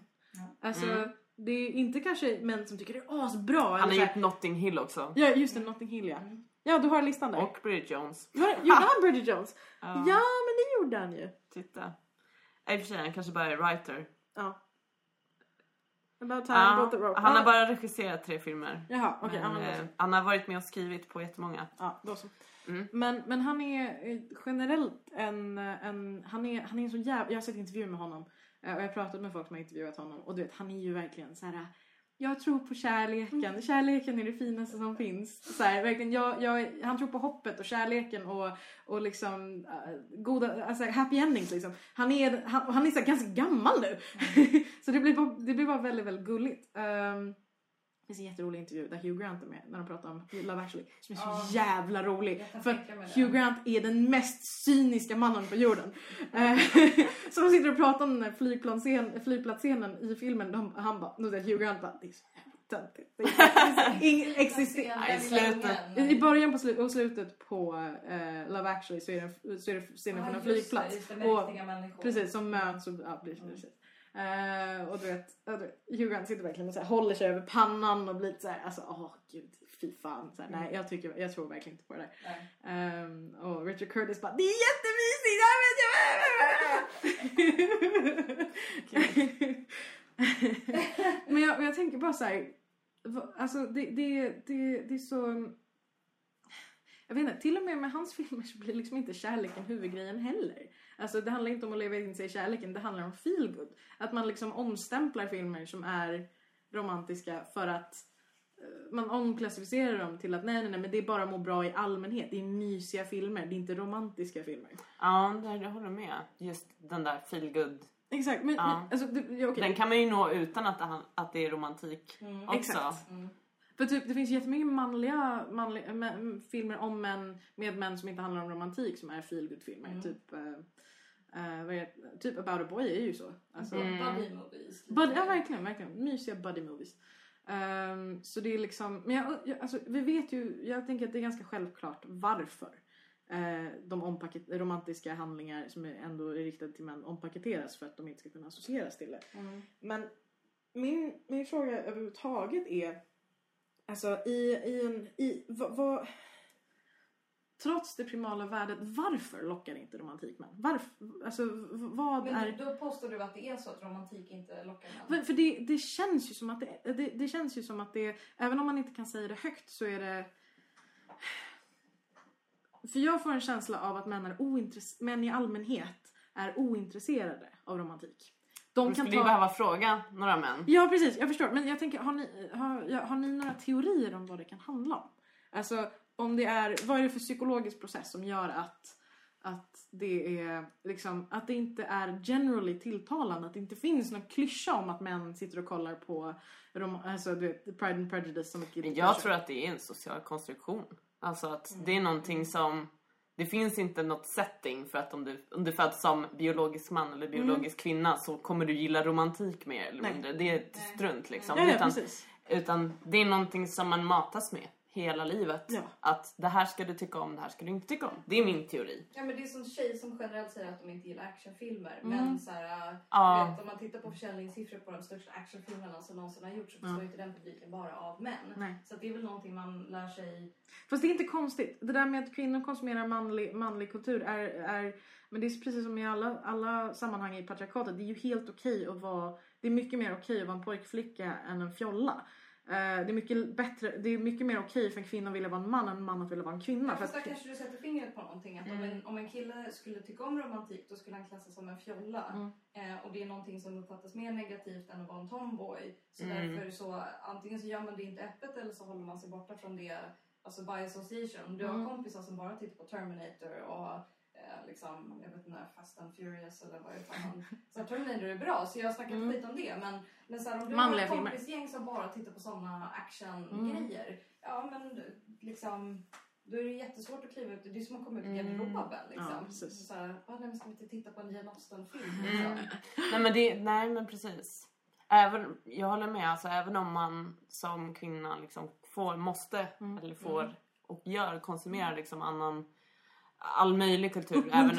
Alltså Mm. det är inte kanske män som tycker det är asbra. Han eller har gjort Notting Hill också. Ja just det, Notting Hill ja. Mm. Ja du har listan där. Och Bridget Jones. Var, gjorde han Bridget Jones? Ja, Ja men det gjorde han ju. Titta. I och för sig, han kanske bara är writer. Ja. About time, Ja, about rope. han har bara regisserat tre filmer. Jaha okej. Men, så. eh, han har varit med och skrivit på jättemånga. Ja, då så. Mm. Men, men han är eh, generellt en, en han är, han är en så jävla, jag har sett intervjuer med honom eh, och jag har pratat med folk som har intervjuat honom och du vet han är ju verkligen så här. Jag tror på kärleken. Kärleken är det finaste som finns. Så här, verkligen, jag, jag, han tror på hoppet och kärleken och, och liksom uh, goda, alltså happy endings liksom. Han är, han, han är så här, ganska gammal nu. så det blir, bara, det blir bara väldigt, väldigt gulligt. Um, det finns en jätterolig intervju där Hugh Grant är med när de pratar om Love actually. Som är så Ja. jävla rolig. För det. Hugh Grant är den mest cyniska mannen på jorden. Eh, så de sitter och pratar om den här flygplatsscenen i filmen. De, han bara, nu säger Hugh Grant bara, det är så jävla töntigt. Det det existerar- slutet. I början på slu- och slutet på eh, Love actually så är det, så är det scenen från en flygplats. Just det, med Och- riktiga människor. Precis, som möts och ja, precis. precis. Eh, och du vet, du vet, Hugh Grant sitter verkligen och så här, håller sig över pannan och blir lite såhär, alltså åh gud, fy fan. Så här, nej, jag, tycker, jag tror verkligen inte på det där. Ehm, och Richard Curtis bara, det är jättemysigt! Ja, men, jag... men, jag, men jag tänker bara så här, va- alltså det, det, det, det är så... Jag vet inte, till och med med hans filmer så blir liksom inte kärleken huvudgrejen heller. Alltså det handlar inte om att leva in sig i kärleken, det handlar om feelgood. Att man liksom omstämplar filmer som är romantiska för att eh, man omklassificerar dem till att nej, nej, nej, men det är bara må bra i allmänhet. Det är mysiga filmer, det är inte romantiska filmer. Ja, där, jag håller med. Just den där feelgood. Exakt, men, Ja. men alltså, det, ja, okej. Den kan man ju nå utan att det, att det är romantik Mm. också. Exakt. Mm. För typ, det finns jättemycket manliga, manliga mä- filmer om män med män som inte handlar om romantik som är feelgood-filmer. Mm. Typ, vad är det? typ About a Boy är ju så. Alltså, Mm. Buddy movies. Bud, ja verkligen, verkligen. Mysiga buddy movies. Ehm, så det är liksom, men jag, jag, alltså, vi vet ju, jag tänker att det är ganska självklart varför eh, de ompaket, romantiska handlingar som är ändå är riktade till män ompaketeras för att de inte ska kunna associeras till det. Mm. Men min, min fråga överhuvudtaget är, alltså i, i en, i, vad, vad, trots det primala värdet, varför lockar inte romantik män? Varför, alltså vad är... Men då påstår du att det är så att romantik inte lockar För, män? för det, det känns ju som att det, det, det känns ju som att det, även om man inte kan säga det högt så är det... För jag får en känsla av att män, är ointress, män i allmänhet är ointresserade av romantik. De kan skulle ta... behöva fråga några män. Ja precis, jag förstår. Men jag tänker, har ni, har, har ni några teorier om vad det kan handla om? Alltså, om det är, vad är det för psykologisk process som gör att, att det är liksom, att det inte är generally tilltalande, att det inte finns någon klyscha om att män sitter och kollar på rom, alltså, du vet, Pride and Prejudice som ett Men jag tror att det är en social konstruktion. Alltså att Mm. det är någonting som... Det finns inte något setting för att om du, om du föds som biologisk man eller biologisk kvinna så kommer du gilla romantik mer eller Mm. Mindre. Det är ett strunt liksom. Ja, ja, utan, utan det är någonting som man matas med hela livet. Ja. Att det här ska du tycka om, det här ska du inte tycka om. Det är min teori. Ja men det är som tjejer som generellt säger att de inte gillar actionfilmer. Mm. Men så här, Ja. vet, om man tittar på försäljningssiffror på de största actionfilmerna som någonsin har gjorts så består ju inte den publiken bara av män. Nej. Så att det är väl någonting man lär sig. Fast det är inte konstigt. Det där med att kvinnor konsumerar manlig, manlig kultur är, är men det är precis som i alla, alla sammanhang i patriarkatet. Det är ju helt okej att vara, det är mycket mer okej att vara en pojkflicka än en fjolla. Eh, det är mycket bättre, det är mycket mer okej för en kvinna att vilja vara en man än en man att vilja vara en kvinna. Ja, För där att, kanske du sätter fingret på någonting. Att om, Mm. en, om en kille skulle tycka om romantik då skulle han klassas som en fjolla. Mm. Eh, och det är någonting som uppfattas mer negativt än att vara en tomboy. Så Mm. därför så antingen så gör man det inte öppet eller så håller man sig borta från det. Alltså by association. Om du Mm. har kompisar som bara tittar på Terminator och liksom, jag vet inte, Fast and Furious eller vad det fan. Så Terminator är bra så jag snackar Mm. skit om det. Men, men så här, om du har ett kompisgäng som bara tittar på sådana actiongrejer. Ja men liksom då är det jättesvårt att kliva ut. Det är som att komma ut ur Mm. garderoben. Liksom. Ja, precis. så här, ah, nej, ska vi inte titta på en Jane Austen-film? Mm. Liksom? Nej men, det, nej men precis. Även, jag håller med, alltså, även om man som kvinna liksom får, måste Mm. eller får och gör, konsumerar liksom annan all möjlig kultur. även,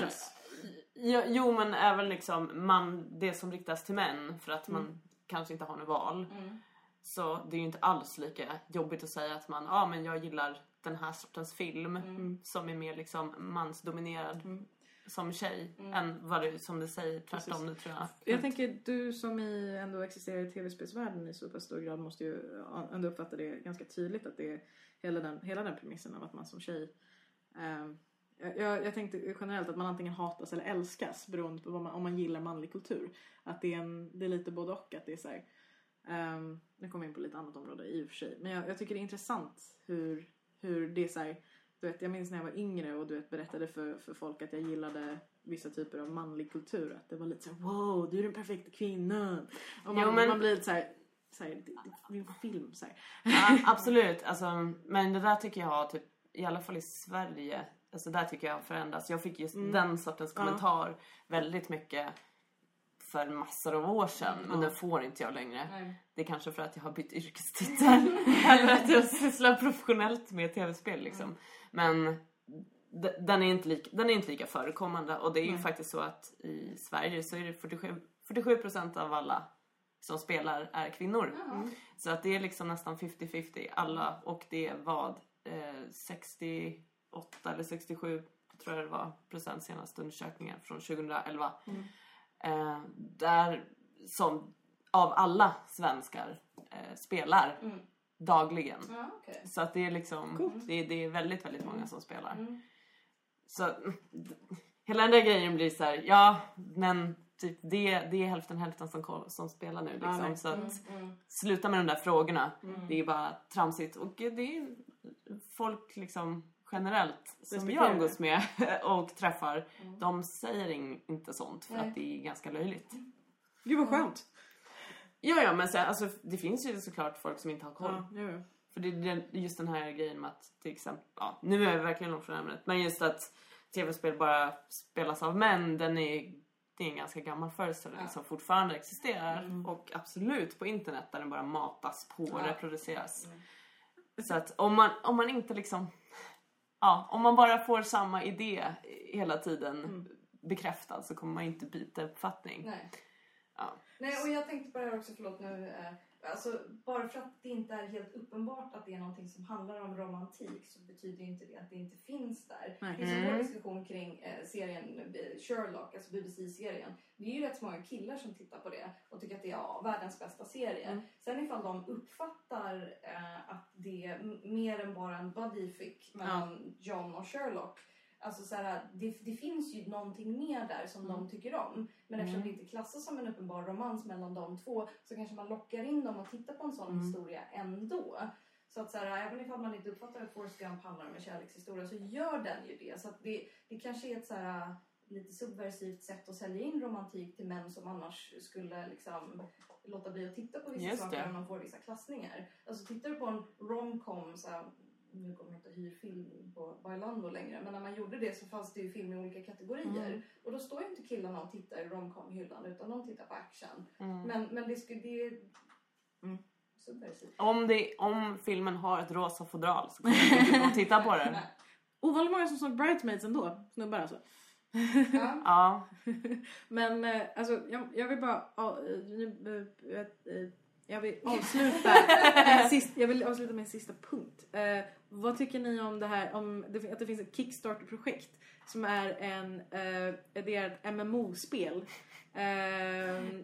jo, jo men även liksom man, det som riktas till män för att man Mm. kanske inte har något val. Mm. Så det är ju inte alls lika jobbigt att säga att man, ja ah, men jag gillar den här sortens film Mm. som är mer liksom mansdominerad Mm. som tjej Mm. än vad du, som du säger tvärtom nu tror jag. jag tänker du som i ändå existerar i tv-spelsvärlden i så pass stor grad måste ju ändå uppfatta det ganska tydligt att det är hela den, hela den premissen av att man som tjej ehm, jag, jag tänkte generellt att man antingen hatas eller älskas beroende på man, om man gillar manlig kultur. Att det är, en, det är lite både och. Att det är så här, Um, nu kommer jag in på lite annat område i och för sig. Men jag, jag tycker det är intressant hur, hur det är så här, du vet, jag minns när jag var yngre och du vet, berättade för, för folk att jag gillade vissa typer av manlig kultur. Att det var lite så här, wow, du är den perfekta kvinnan. Och man, Jo, men- man blir lite så här, så här det, är en film så. Ja, absolut. Alltså, men det där tycker jag har, typ, i alla fall i Sverige, alltså där tycker jag har förändrats. Jag fick just den sortens Ja. kommentar väldigt mycket för massor av år sedan. Men Ja. den får inte jag längre. Nej. Det är kanske för att jag har bytt yrkestitel. Eller att jag sysslar professionellt med tv-spel liksom. Men d- den är, inte lika, den är inte lika förekommande. Och det är ju Nej. faktiskt så att i Sverige så är det 47, 47% av alla som spelar är kvinnor. Ja. Så att det är liksom nästan 50-50 alla och det är vad? Eh, 68 eller 67 tror jag det var procent senaste undersökningen från 2011. Mm. Eh, där som av alla svenskar eh, spelar Mm. dagligen. Ja, okej. Så att det är liksom, Coolt. det, det är väldigt, väldigt många som spelar. Mm. Så hela den där grejen blir så här, ja men typ det, det är hälften hälften som, som spelar nu liksom. nej. så att Mm. Mm. sluta med de där frågorna. Mm. Det är bara tramsigt. Och det är folk liksom generellt som jag umgås med och träffar. Mm. De säger in, inte sånt för Nej. att det är ganska löjligt. Gud vad skönt. Ja, ja, men så, alltså, det finns ju såklart folk som inte har koll. Ja, ja, ja. För det är just den här grejen med att till exempel, ja, nu är jag verkligen långt från ämnet, men just att tv-spel bara spelas av män, den är, det är en ganska gammal föreställning Ja. som fortfarande existerar Mm. och absolut på internet där den bara matas på och reproduceras. Mm. Så att om man, om man inte liksom, ja, om man bara får samma idé hela tiden Mm. bekräftad så kommer man inte byta uppfattning. Nej. Ja. Nej, och jag tänkte på det här också, förlåt nu. Alltså, bara för att det inte är helt uppenbart att det är någonting som handlar om romantik så betyder ju inte det att det inte finns där. Nej. Det finns en Mm. hård diskussion kring eh, serien Sherlock, alltså BBC-serien. Det är ju rätt många killar som tittar på det och tycker att det är ja, världens bästa serie. Mm. Sen ifall de uppfattar eh, att det är mer än bara en buddy fick mellan John och Sherlock. Alltså så här, det, det finns ju någonting mer där som de tycker om. Men eftersom Mm. det inte klassas som en uppenbar romans mellan de två så kanske man lockar in dem att titta på en sån Mm. historia ändå. Så att så här, även ifall man inte uppfattar att Forrest Gump handlar om en kärlekshistoria så gör den ju det. Så att det, det kanske är ett så här, lite subversivt sätt att sälja in romantik till män som annars skulle liksom låta bli att titta på vissa Just saker det. om de får vissa klassningar. Alltså tittar du på en romcom så här, nu kommer jag inte hyr film på Bailando längre, men när man gjorde det så fanns det ju film i olika kategorier. Mm. Och då står ju inte killarna och tittar i romcom-hyllan utan de tittar på action. Mm. Men, men det skulle... Det Mm. Om, det, om filmen har ett rosa fodral så kommer inte att titta på den. Ovanligt många som såg Bridesmaids ändå. Snubbar alltså. Ja. Ja, Men eh, alltså, jag, jag vill bara... eh, jag vill avsluta, sist, jag vill avsluta med en sista punkt. Eh, vad tycker ni om det här om det, att det finns ett Kickstarter-projekt som är en, eh, det är ett MMO-spel. Eh,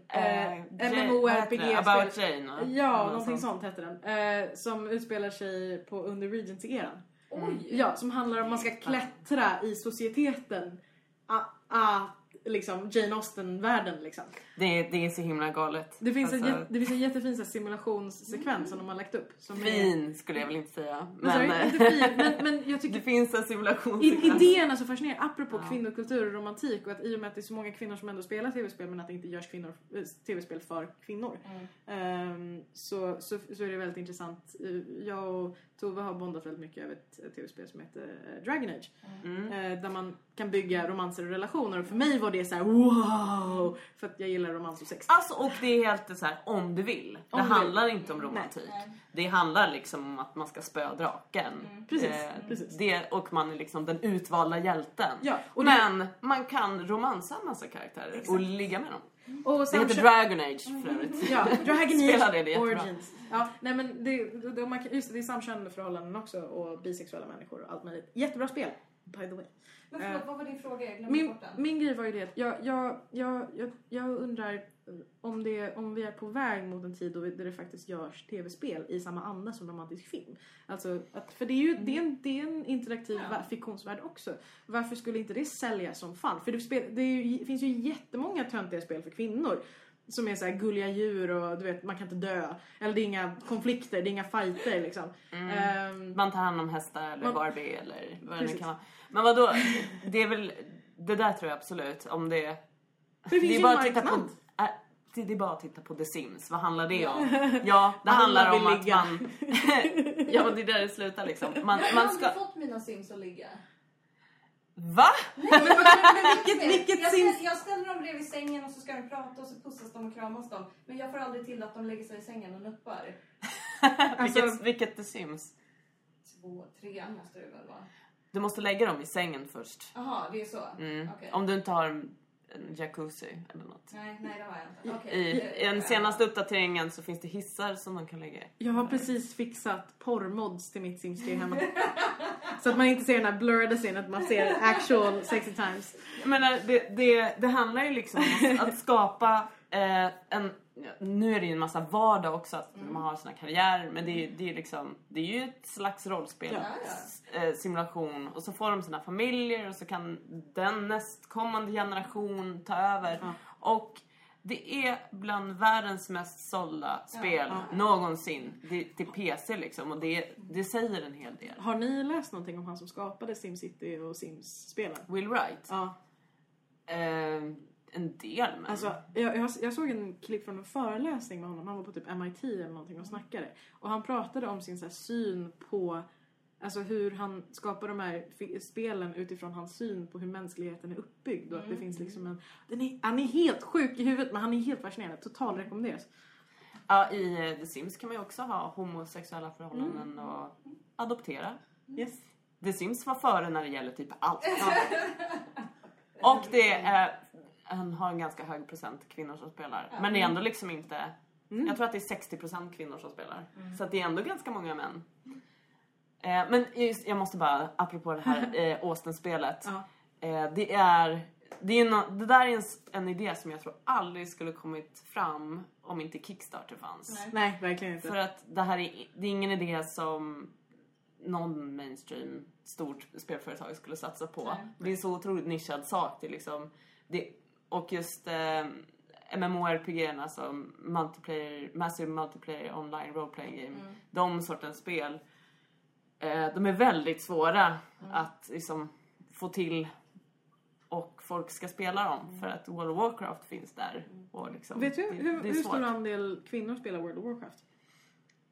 eh, Eh? MMORPG-spel. About Jane? Ja, någonting sånt hette den. Eh, som utspelar sig på under Regency-eran. Oj! Ja, som handlar om att man ska klättra i societeten. Ah, ah, liksom Jane Austen-världen liksom. Det, det är så himla galet. Det finns, en, Alltså, jä- det finns en jättefin så här, simulationssekvens som de har lagt upp. Som är- Fin skulle jag väl inte säga. Men, sorry, Men, inte eh, fin, men, men jag det tycker finns en simulationssekvens. idén är så fascinerande. Apropå Ja. kvinnokultur och romantik och att i och med att det är så många kvinnor som ändå spelar tv-spel men att det inte görs kvinnor, eh, tv-spel för kvinnor. Mm. Ehm, så, så, så är det väldigt intressant. Eh, Jag och Tove har bondat väldigt mycket över ett tv-spel som heter Dragon Age. Mm. Där man kan bygga romanser och relationer och för mig var det så här: wow! För att jag gillar romans och sex. Alltså och det är helt så här om du vill. Om det du vill. handlar inte om romantik. Nej. Det handlar liksom om att man ska spöa draken. Mm. Precis, Eh, precis. Det, och man är liksom den utvalda hjälten. Ja, och det- Men man kan romansa en massa karaktärer och ligga med dem. Och Det heter Dragon Age för övrigt. Ja, Dragon Age det, det är. Origins. Ja, nej men det, det, det, man kan, just det, det är samkönade förhållanden också och bisexuella människor och allt möjligt. Jättebra spel, by the way. Men förlåt, Eh, vad var din fråga? Jag Min, bort den. min grej var ju det att jag, jag, jag, jag, jag undrar om, det, om vi är på väg mot en tid då vi- där det faktiskt görs tv-spel i samma anda som romantisk film. Alltså, att, för det är ju det är en, det är en interaktiv Ja. vä- fiktionsvärld också. Varför skulle inte det sälja som fan? För det, spel, det ju, finns ju jättemånga töntiga spel för kvinnor. Som är så här gulliga djur och du vet, man kan inte dö. Eller det är inga konflikter, det är inga fighter liksom. Ehm, Man tar hand om hästar eller Man- Barbie eller vad det nu Precis. kan vara. Men vadå, det är väl, det där tror jag absolut. Om det, det finns det ju är bara en att titta på, äh, det det är bara att titta på The Sims. Vad handlar det om? Ja, det handlar om att ligga. man... ja, det är där det slutar liksom. Man, Jag har man ska... fått mina sims att ligga. Va? Men vilket, vilket jag, ställer, jag ställer dem bredvid sängen och så ska de prata och så pussas de och kramas de. Men jag får aldrig till att de lägger sig i sängen och nuppar. Alltså- vilket, vilket The Sims? Två, tre måste det väl vara? Du måste lägga dem i sängen först. Jaha, det är så? Mm. Okej. Om du inte har en jacuzzi eller något. Nej, nej det har jag inte. Okej. I, I den senaste uppdateringen så finns det hissar som man kan lägga i. Jag har precis fixat porrmods till mitt Sims 3 hemma. Så att man inte ser den här blurrade scenen, att man ser actual sexy times. Jag menar, det, det, det handlar ju liksom om att, att skapa eh, en... Nu är det ju en massa vardag också, att man har sina karriärer. Men det, är- det, är liksom, det är ju ett slags rollspel. Ja, eh, simulation. Och så får de sina familjer och så kan den nästkommande generation ta över. Ja. Och det är bland världens mest sålda spel Ja. någonsin. Det, till PC liksom. Och det, det säger en hel del. Har ni läst någonting om han som skapade SimCity och Sims-spelen? Will Wright? Ja. Eh, en del men... Alltså, jag, jag, jag såg en klipp från en föreläsning med honom. Han var på typ MIT eller någonting och snackade. Och han pratade om sin så här, syn på Alltså hur han skapar de här spelen utifrån hans syn på hur mänskligheten är uppbyggd. Och att det finns liksom en... Den är, han är helt sjuk i huvudet men han är helt fascinerande. Total rekommenderas. Ja, i eh, The Sims kan man ju också ha homosexuella förhållanden och adoptera. Yes. The Sims var före när det gäller typ allt. Och det är, han har en ganska hög procent kvinnor som spelar. Men det är ändå liksom inte, jag tror att det är 60% kvinnor som spelar. Så att det är ändå ganska många män. Eh, men just, jag måste bara, apropå det här eh, Austin-spelet. Ja. Eh, det är, det, är nå- det där är en, en idé som jag tror aldrig skulle kommit fram om inte Kickstarter fanns. Nej. Nej, verkligen inte. För att det här är, det är ingen idé som någon mainstream stort spelföretag skulle satsa på. Nej. Det är en så otroligt nischad sak. Det är liksom, det, och just eh, MMORPG, alltså multiplayer, Massive Multiplayer Online Role Playing Game. Mm. De sortens spel. Eh, de är väldigt svåra Mm. att liksom, få till och folk ska spela dem Mm. för att World of Warcraft finns där. Och liksom, Vet du det, hur, det hur stor andel kvinnor spelar World of Warcraft?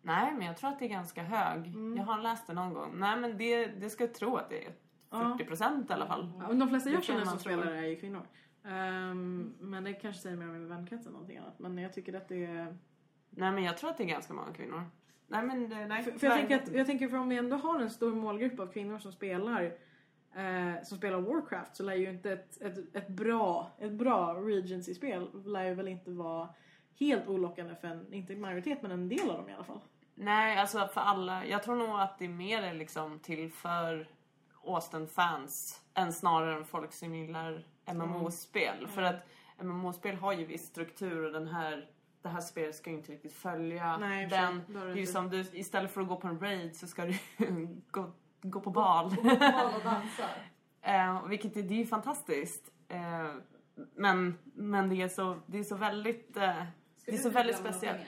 Nej, men jag tror att det är ganska hög. Mm. Jag har läst det någon gång. Nej, men det, det ska jag tro att det är Ja. 40 procent i alla fall. Ja, men de flesta jag känner som spelar är ju kvinnor. Ehm, men det kanske säger mer om min vänkrets än någonting annat. Men jag tycker att det är... Nej, men jag tror att det är ganska många kvinnor. Nej, men det, nej. För, för jag, tänker att, jag tänker för om vi ändå har en stor målgrupp av kvinnor som spelar eh, som spelar Warcraft så lär ju inte ett, ett, ett bra, ett bra Regency-spel lär ju väl inte vara helt olockande för en, inte majoritet men en del av dem i alla fall. Nej, alltså för alla. Jag tror nog att det är mer liksom till för Austin-fans än snarare än folk som gillar MMO-spel. För att MMO-spel har ju viss struktur och den här, det här spelet ska ju inte riktigt följa Nej, den. Det är ju som du, istället för att gå på en raid så ska du gå, gå på bal. Bal och dansar. Eh, vilket är, det är ju fantastiskt. Eh, men, men det är så, det är så väldigt, eh, det är så väldigt speciellt.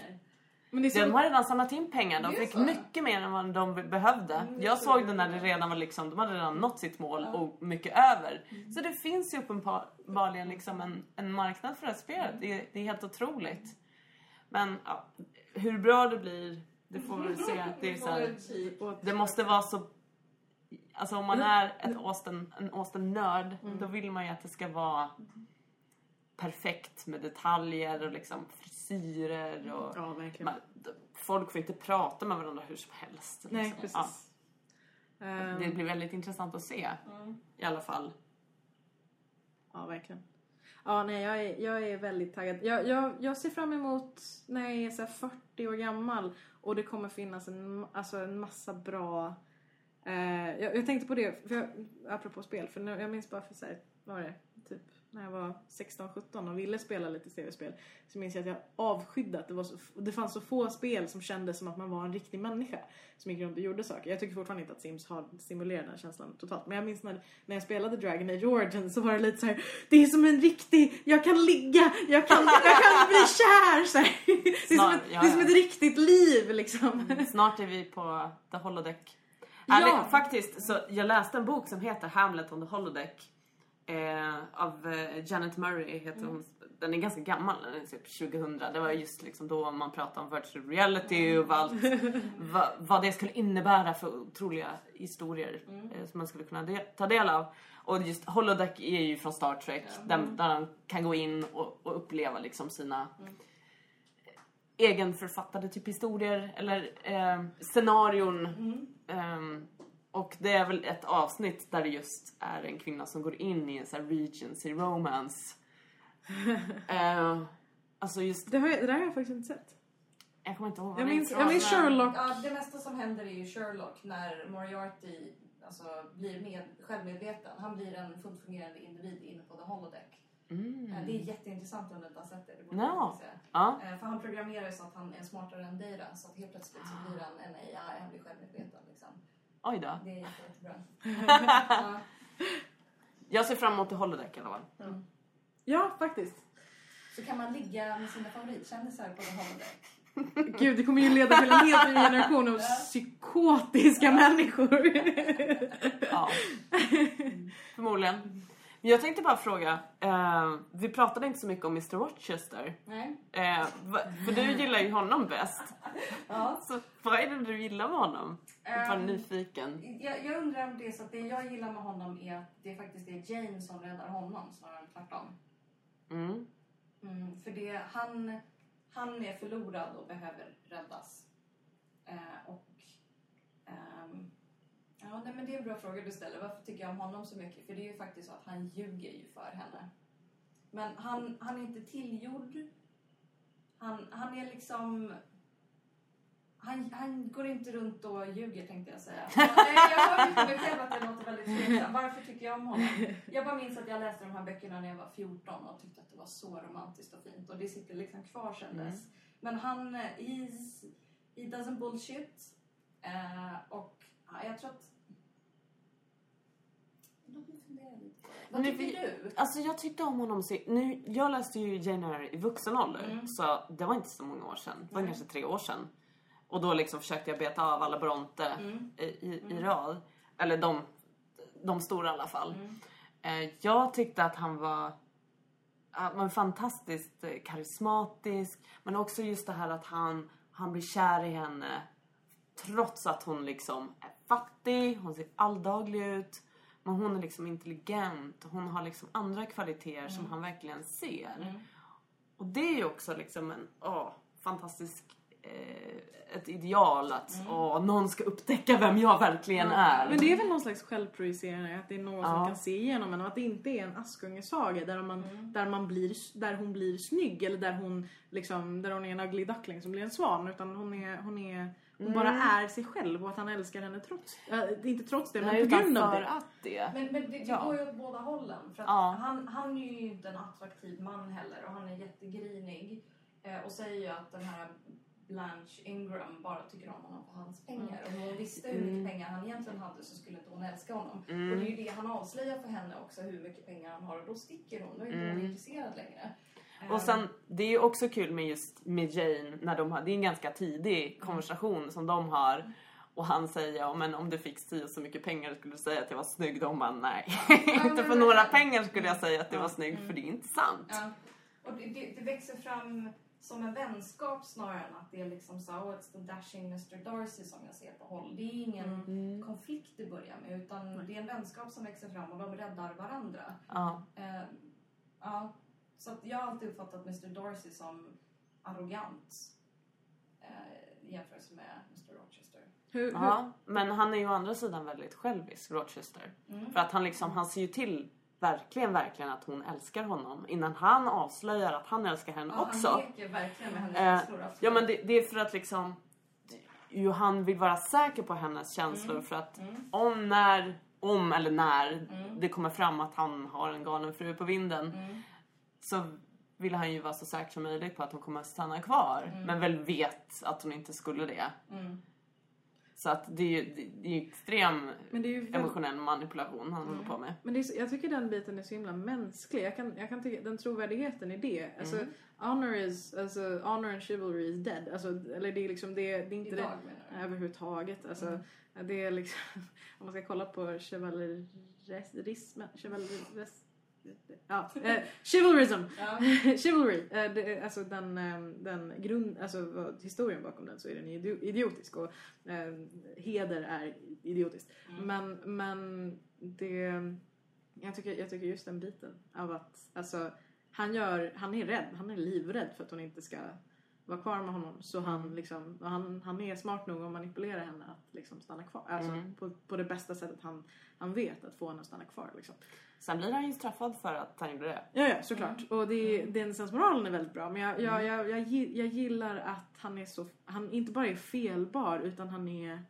Men det så, De har redan samlat in pengar. De Det fick så. mycket mer än vad de behövde. Mm, det Jag såg det när det redan var liksom, de hade redan nått sitt mål Ja. och mycket över. Så det finns ju uppenbarligen liksom en, en marknad för det här spelet. Det, är- det är helt otroligt. Men ja, hur bra det blir, det får vi se. Det, är så här, det måste vara så... Alltså om man är ett Austin, en Austin-nörd, då vill man ju att det ska vara perfekt med detaljer och liksom frisyrer och... ja. Man, folk får inte prata med varandra hur som helst. Nej, liksom. precis. Ja, Ehm, det blir väldigt intressant att se i alla fall. Ja, verkligen. Ja, nej, jag är, jag är väldigt taggad. Jag, jag, jag ser fram emot när jag är så här 40 år gammal och det kommer finnas en, alltså en massa bra... Eh, jag, jag tänkte på det, för jag, apropå spel, för nu, jag minns bara för så här, vad var det, typ när jag var 16-17 och ville spela lite tv-spel så minns jag att jag avskydde att det, var så, det fanns så få spel som kändes som att man var en riktig människa som gick runt och gjorde saker. Jag tycker fortfarande inte att Sims har simulerat den känslan totalt. Men jag minns när, när jag spelade Dragon Age Origins så var det lite så här: det är som en riktig, jag kan ligga, jag kan, jag kan bli kär! Så här. Det, är som ett, ja, det är som ett riktigt liv liksom. Snart är vi på The Holodeck. Ja. Ärligt, faktiskt, så jag läste en bok som heter Hamlet on the Holodeck. Eh, av eh, Janet Murray heter hon. Den är ganska gammal, den är typ 2000. Det var just liksom då man pratade om virtual reality och allt, vad, vad det skulle innebära för otroliga historier eh, som man skulle kunna de- ta del av. Och just Holodeck är ju från Star Trek, där, där man kan gå in och, och uppleva liksom sina egenförfattade typ historier eller eh, scenarion. Ehm, och det är väl ett avsnitt där det just är en kvinna som går in i en sån här Regency romance. Eh, alltså just, Det, har jag, det där har jag faktiskt inte sett. jag kommer inte ihåg vad Jag det minns, jag minns Sherlock. Ja, det mesta som händer är ju Sherlock när Moriarty alltså, blir med, självmedveten. Han blir en fullt fungerande individ inne på The Holodeck. Mm. Eh, Det är jätteintressant om du inte har sett det. det borde Ja. du se. Ja. Eh, För han programmerar så att han är smartare än dig då, så att helt plötsligt så blir han en AI, han blir självmedveten liksom. Oj då. Det är jätte- jättebra. ja. Jag ser fram emot The Holodeck i alla fall. Ja, faktiskt. Så kan man ligga med sina favoritkändisar på The Holodeck. Gud, det kommer ju leda till en helt ny generation av psykotiska människor. Ja. Förmodligen. Jag tänkte bara fråga, eh, vi pratade inte så mycket om Mr Rochester. Nej. Eh, för du gillar ju honom bäst. Ja. Så vad är det du gillar med honom? Jag var Ehm, nyfiken. Jag, jag undrar om det är så att det jag gillar med honom är att det faktiskt är Jane som räddar honom snarare än tvärtom. Mm. Mm, för det, han, han är förlorad och behöver räddas. Eh, och, ja, nej, men det är en bra fråga du ställer. Varför tycker jag om honom så mycket? För det är ju faktiskt så att han ljuger ju för henne. Men han, han är inte tillgjord. Han, han är liksom... Han, han går inte runt och ljuger tänkte jag säga. Nej, jag hör på mig själv att det låter väldigt tveksamt. Varför tycker jag om honom? Jag bara minns att jag läste de här böckerna när jag var 14 och tyckte att det var så romantiskt och fint. Och det sitter liksom kvar sedan Mm. dess. Men han, eh, he's, he doesn't bullshit. Eh, och ja, jag tror att... Låt mig fundera lite. Vad Men tycker du? Alltså jag tyckte om honom så... Nu, jag läste ju Jane Eyre i vuxen ålder. Mm. Så det var inte så många år sedan. Det var Nej. kanske tre år sedan. Och då liksom försökte jag beta av alla Bronte Mm. i, i, i rad. Eller de, de stora i alla fall. Mm. Eh, jag tyckte att han var, han var fantastiskt eh, karismatisk. Men också just det här att han, han blir kär i henne. Trots att hon liksom är fattig, hon ser alldaglig ut. Men hon är liksom intelligent. Hon har liksom andra kvaliteter som han verkligen ser. Mm. Och det är ju också liksom en åh, fantastisk eh, ett ideal att åh, någon ska upptäcka vem jag verkligen är. Men det är väl någon slags självprojicerande, att det är någon Ja. som kan se igenom en och att det inte är en Askungesaga där, man, Mm. där, man blir, där hon blir snygg eller där hon, liksom, där hon är en ugly duckling som blir en svan utan hon, är, hon, är, hon bara är sig själv och att han älskar henne trots, äh, inte trots det men Nej, på utan grund av det. att det. Men, men det, det Ja. går ju åt båda hållen. För att Ja. han, han är ju inte en attraktiv man heller och han är jättegrinig. Eh, och säger ju att den här Blanche Ingram bara tycker om honom för hans pengar. Om hon visste hur mycket Mm. pengar han egentligen hade så skulle inte hon älska honom. Mm. Och det är ju det han avslöjar för henne också, hur mycket pengar han har. Och då sticker hon, då är inte hon Mm. intresserad längre. Och sen, det är ju också kul med just med Jane, när de har, det är en ganska tidig konversation som de har. Och han säger, ja men om du fick si så mycket pengar skulle du säga att jag var snygg. De bara, nej. inte för några pengar skulle jag säga att du var snygg, Mm. för det är inte sant. Ja. Och det, det, det växer fram som en vänskap snarare än att det är liksom så, oh, it's the dashing Mr Darcy som jag ser på håll. Det är ingen Mm. konflikt det börjar med utan det är en vänskap som växer fram och de räddar varandra. Ja. Eh, ja, så att jag har alltid uppfattat Mr Darcy som arrogant eh, i jämförelse med Mr Rochester. Hur, hur, ja. Men han är ju å andra sidan väldigt självisk, Rochester. Mm. För att han liksom, han ser ju till verkligen, verkligen att hon älskar honom innan han avslöjar att han älskar henne Ja, också. Han leker verkligen med hennes Eh, känslor. absolut. Ja men det, det är för att liksom ju han vill vara säker på hennes känslor Mm. för att Mm. om när om eller när det kommer fram att han har en galen fru på vinden så vill han ju vara så säker som möjligt på att hon kommer stanna kvar. Men väl vet att hon inte skulle det. Mm. Så att det är ju, det, det är ju extrem Men det är ju väldigt- emotionell manipulation han håller på med. Men det är, jag tycker den biten är så himla mänsklig. Jag kan, jag kan tycka den trovärdigheten i det. Alltså, Mm. honor is, alltså, honor and chivalry is dead. Alltså, eller det är liksom, det, det är inte Idag det överhuvudtaget. Alltså, det är liksom, om man ska kolla på chevalerism, chevaleris, ja, eh, chivalrism. Ja. Chivalry, eh, det, alltså den, eh, den grund, alltså historien bakom den så är den idio- idiotisk och eh, heder är idiotiskt. Men, men det, jag tycker, jag tycker just den biten av att, alltså han gör, han är rädd, han är livrädd för att hon inte ska vara kvar med honom. Så han liksom, han, han är smart nog att manipulera henne att liksom stanna kvar. Alltså på, på det bästa sättet han, han vet att få henne att stanna kvar liksom. Sen blir han ju straffad för att han gjorde det. Ja, ja såklart. Och det, den sensmoralen är väldigt bra. Men jag, jag, jag, jag, gi- jag gillar att han är så, han inte bara är felbar utan han är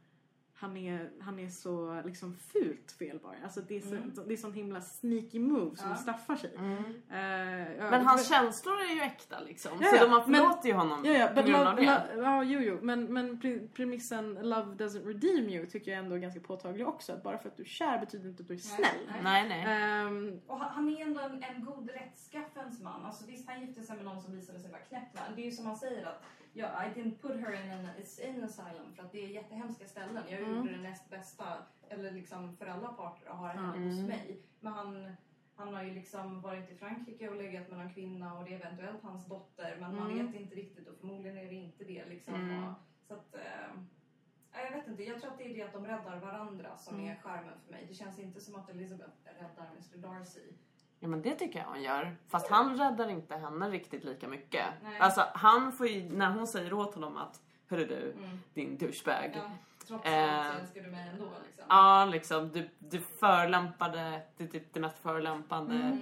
han är, han är så liksom fult felbar. Alltså det är, så, det är sån himla sneaky move som Ja. straffar sig. Eh, ja, Men hans för- känslor är ju äkta liksom. Ja, så ja, de har men- förlåtit ju honom Ja, ja, på grund av det. lo- ja, jo, jo. Men, men pre- premissen love doesn't redeem you tycker jag ändå är ganska påtaglig också. Att bara för att du är kär betyder inte att du är Nej, snäll. Nej, nej. Ehm, Och han han är ändå en, en god rättskaffens man. Alltså visst, han gifte sig med någon som visade sig vara knäpp. Men det är ju som han säger att ja, I didn't put her in an insane asylum för att det är jättehemska ställen. Jag Mm. gjorde det näst bästa, eller liksom för alla parter, att ha henne Mm. hos mig. Men han, han har ju liksom varit i Frankrike och legat med någon kvinna och det är eventuellt hans dotter. Men man Mm. vet inte riktigt och förmodligen är det inte det. Liksom. Mm. Så att, ja, jag vet inte, jag tror att det är det att de räddar varandra som Mm. är charmen för mig. Det känns inte som att Elizabeth räddar Mr Darcy. Ja men det tycker jag hon gör. Fast han räddar inte henne riktigt lika mycket. Nej. Alltså han får ju, när hon säger åt honom att Hörru du, Mm. din douchebag. Ja, trots Eh, allt så älskar du mig ändå liksom. Ja, liksom du, du förlämpade, det är typ det mest förlämpande Mm.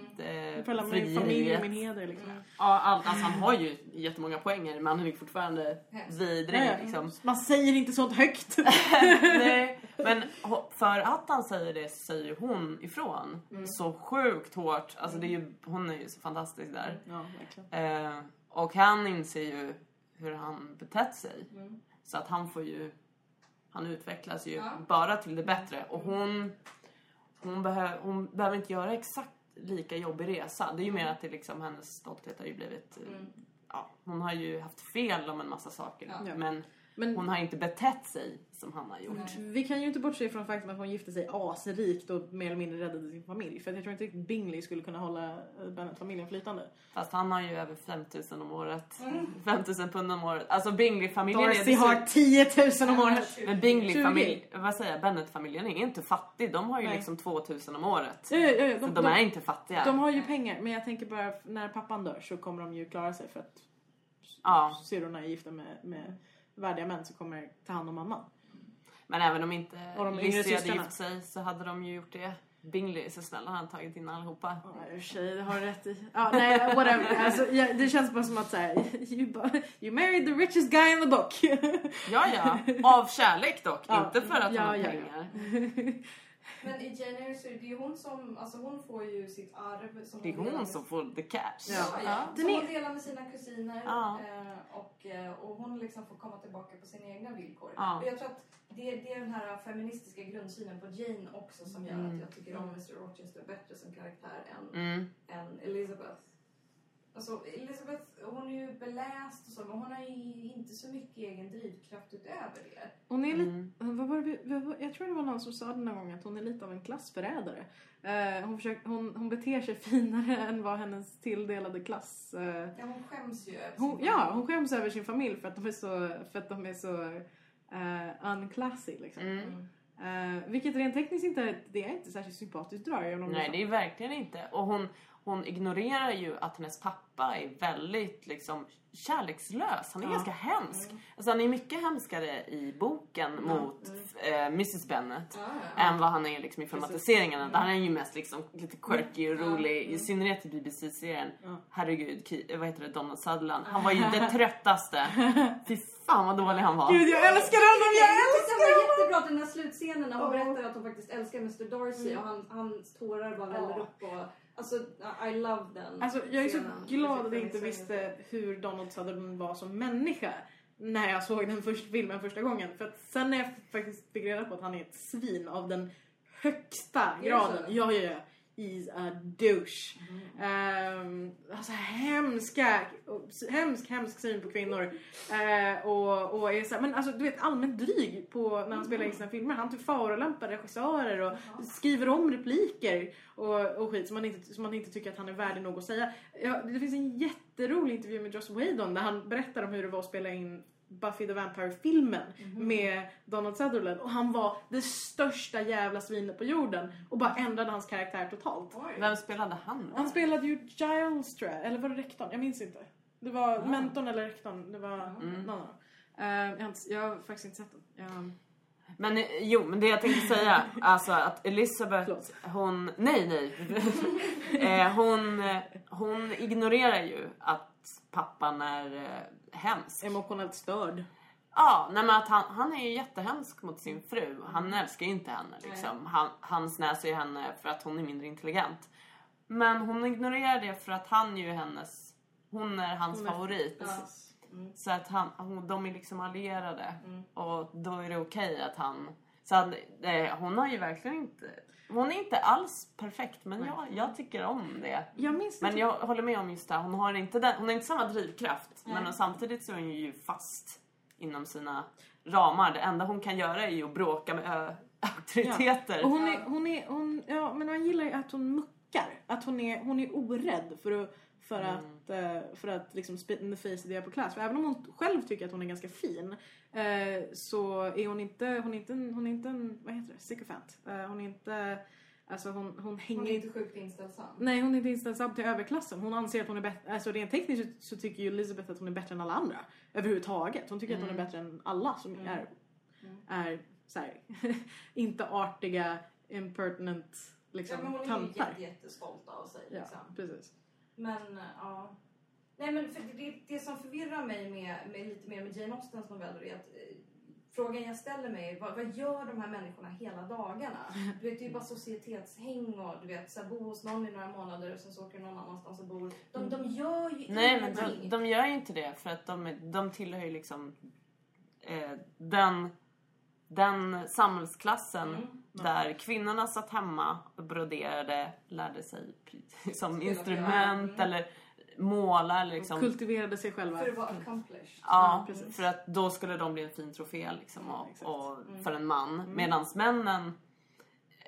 eh, min familj och min heder liksom. Ja, allt, alltså han har ju jättemånga poänger men han är ju fortfarande Hemskt. vidrig liksom. Man säger inte sånt högt. Nej, men för att han säger det så säger hon ifrån. Så sjukt hårt. Alltså det är ju, hon är ju så fantastisk där. ja, verkligen. Eh, och han inser ju hur han betett sig. Mm. Så att han får ju, han utvecklas ju Ja. bara till det bättre. Och hon, hon, behö, hon behöver inte göra exakt lika jobbig resa. Det är ju mer att det liksom, hennes stolthet har ju blivit, eh, Mm. ja, hon har ju haft fel om en massa saker. Ja. Men Men hon har inte betett sig som han har gjort. Nej. vi kan ju inte bortse ifrån faktum att hon gifte sig asrikt och mer eller mindre räddade sin familj. För jag tror inte riktigt Bingley skulle kunna hålla eh, Bennet-familjen flytande. Fast han har ju över 5000 om året. Mm. 5000 pund om året. Alltså Bingley-familjen är Darcy har 10 000 om året. Men Bingley-familjen, vad säger jag, Bennet-familjen är inte fattig. De har ju Nej. liksom 2000 om året. Ja, ja, ja, Så de, de, de, är inte fattiga. de har ju pengar, men jag tänker bara när pappan dör så kommer de ju klara sig för att Ja. syrrorna är gifta med, med värdiga män som kommer ta hand om mamman. Men även om inte Lizzie hade gift sig så hade de ju gjort det. Bingley är så snäll, han hade tagit in allihopa. Ja, i och för sig, det har du rätt i. Ja, nej, whatever. Alltså, ja, det känns bara som att såhär, you, you married the richest guy in the book. Ja, ja. Av kärlek dock. Ja. Inte för att Ja, han har pengar. Men i Jane Eyre så är det ju hon som, alltså hon får ju sitt arv. Som Det är hon med- som får the cash. Ja. Ja, ja. Den Som är- hon delar med sina kusiner. Ja. Eh, och, eh, och hon liksom får komma tillbaka på sina egna villkor. Ja. Och jag tror att det, det är den här feministiska grundsynen på Jane också som gör Mm. att jag tycker om Mr Rochester bättre som karaktär än, Mm. än Elizabeth. Alltså Elizabeth, hon är ju beläst och så, men hon har ju inte så mycket egen drivkraft utöver det. Hon är lite, Mm. vad var det, vad jag tror det var någon som sa det någon gång att hon är lite av en klassförrädare. Eh, hon, försöker, hon, hon beter sig finare än vad hennes tilldelade klass... eh, Ja, hon skäms ju över hon, sin ja, familj. hon skäms över sin familj för att de är så, för att de är så uh, unclassy. Liksom. Mm. Mm. Eh, vilket rent tekniskt inte, det är inte särskilt sympatiskt drag. om Nej, det är verkligen inte. Och hon, hon ignorerar ju att hennes pappa är väldigt liksom kärlekslös. Han är Ja. ganska hemsk. Alltså han är mycket hemskare i boken mot eh, Mrs Bennet Ja, ja. än vad han är liksom i filmatiseringarna. Där han är ju mest liksom lite quirky och rolig. I synnerhet i BBC-serien. Herregud, vad heter det? Donald Sutherland. Han var ju det tröttaste. Fan vad dålig han var. Gud jag älskar honom! Jag älskar det var honom! jättebra den här slutscenen när hon Åh. berättar att hon faktiskt älskar Mr Darcy och han, hans tårar bara väller Ja. upp. Och, alltså, I love den Alltså jag är så scenen. glad att jag inte så- visste hur Donald Sutherland var som människa när jag såg den första filmen första gången. För att sen när jag faktiskt fick reda på att han är ett svin av den högsta graden. så? Ja, ja, ja. He's a douche. Mm. Um, alltså hemska, hemsk, hemsk syn på kvinnor. Eh, och, och är så här, men alltså du vet allmänt dryg på när han spelar in sina filmer. Han typ förolämpar regissörer och Jaha. skriver om repliker och, och skit som man, inte, som man inte tycker att han är värdig nog att säga. Ja, det finns en jätterolig intervju med Joss Whedon där han berättar om hur det var att spela in Buffy the Vampire-filmen med Donald Sutherland och han var det största jävla svinet på jorden och bara ändrade hans karaktär totalt. Oj. Vem spelade han? Han spelade ju Giles tror jag, eller var det rektorn? Jag minns inte. Det var mentorn eller rektorn, det var Mm. någon av dem. Eh, jag, har inte, jag har faktiskt inte sett den. Jag, Men eh, jo, men det jag tänkte säga, alltså att Elizabeth, Förlåt. hon, nej nej. eh, hon, hon ignorerar ju att pappan är eh, hemsk. emotionellt störd. Ja, nej men att han, han är ju jättehemsk mot sin fru. Han älskar ju inte henne liksom. Han, han snäser ju henne för att hon är mindre intelligent. Men hon ignorerar det för att han ju är hennes, hon är hans Hon är- favorit. Ja. Mm. Så att han, hon, de är liksom allierade. Mm. Och då är det okej att han... Så att, eh, hon har ju verkligen inte... Hon är inte alls perfekt men Nej. jag, jag tycker om det. Jag minns Men jag håller med om just det, hon har inte, den, hon har inte samma drivkraft. Nej. Men samtidigt så är hon ju fast inom sina ramar. Det enda hon kan göra är ju att bråka med ö, auktoriteter. Och hon är, hon är, hon, ja men man gillar ju att hon muckar. Att hon är, hon är orädd för att, för Mm. att, eh, för att liksom spit in the face of the upper class. För även om hon själv tycker att hon är ganska fin eh, så är hon inte, hon är inte en, hon är inte en, vad heter det, sycophant. Eh, hon är inte, alltså hon, hon hänger Hon är inte sjukt inställsam. Nej, hon är inte inställd till överklassen. Hon anser att hon är bättre, alltså rent tekniskt så, tycker ju Elizabeth att hon är bättre än alla andra. Överhuvudtaget. Hon tycker att hon är Mm. bättre än alla som Mm. är, Mm. är så här, inte artiga, impertinent liksom ja, men hon är ju tantar. jättestolt av sig. Ja, Liksom. precis. Men ja. Nej men för det, det som förvirrar mig med, med lite mer med Jane Austens noveller är att eh, frågan jag ställer mig är vad, vad gör de här människorna hela dagarna? Du vet det är ju bara societetshäng och du vet så här, bo hos någon i några månader och sen så åker någon annanstans och bor. De, de gör ju Nej men ingenting. de, de gör ju inte det för att de, de tillhör ju liksom eh, den, den samhällsklassen Mm. Där kvinnorna satt hemma och broderade, lärde sig som instrument piano. eller måla eller liksom. Kultiverade sig själva. För att vara accomplished. Ja, Ja, precis. för att då skulle de bli en fin trofé liksom, Ja, och, exakt. och Mm. för en man. Mm. Medan männen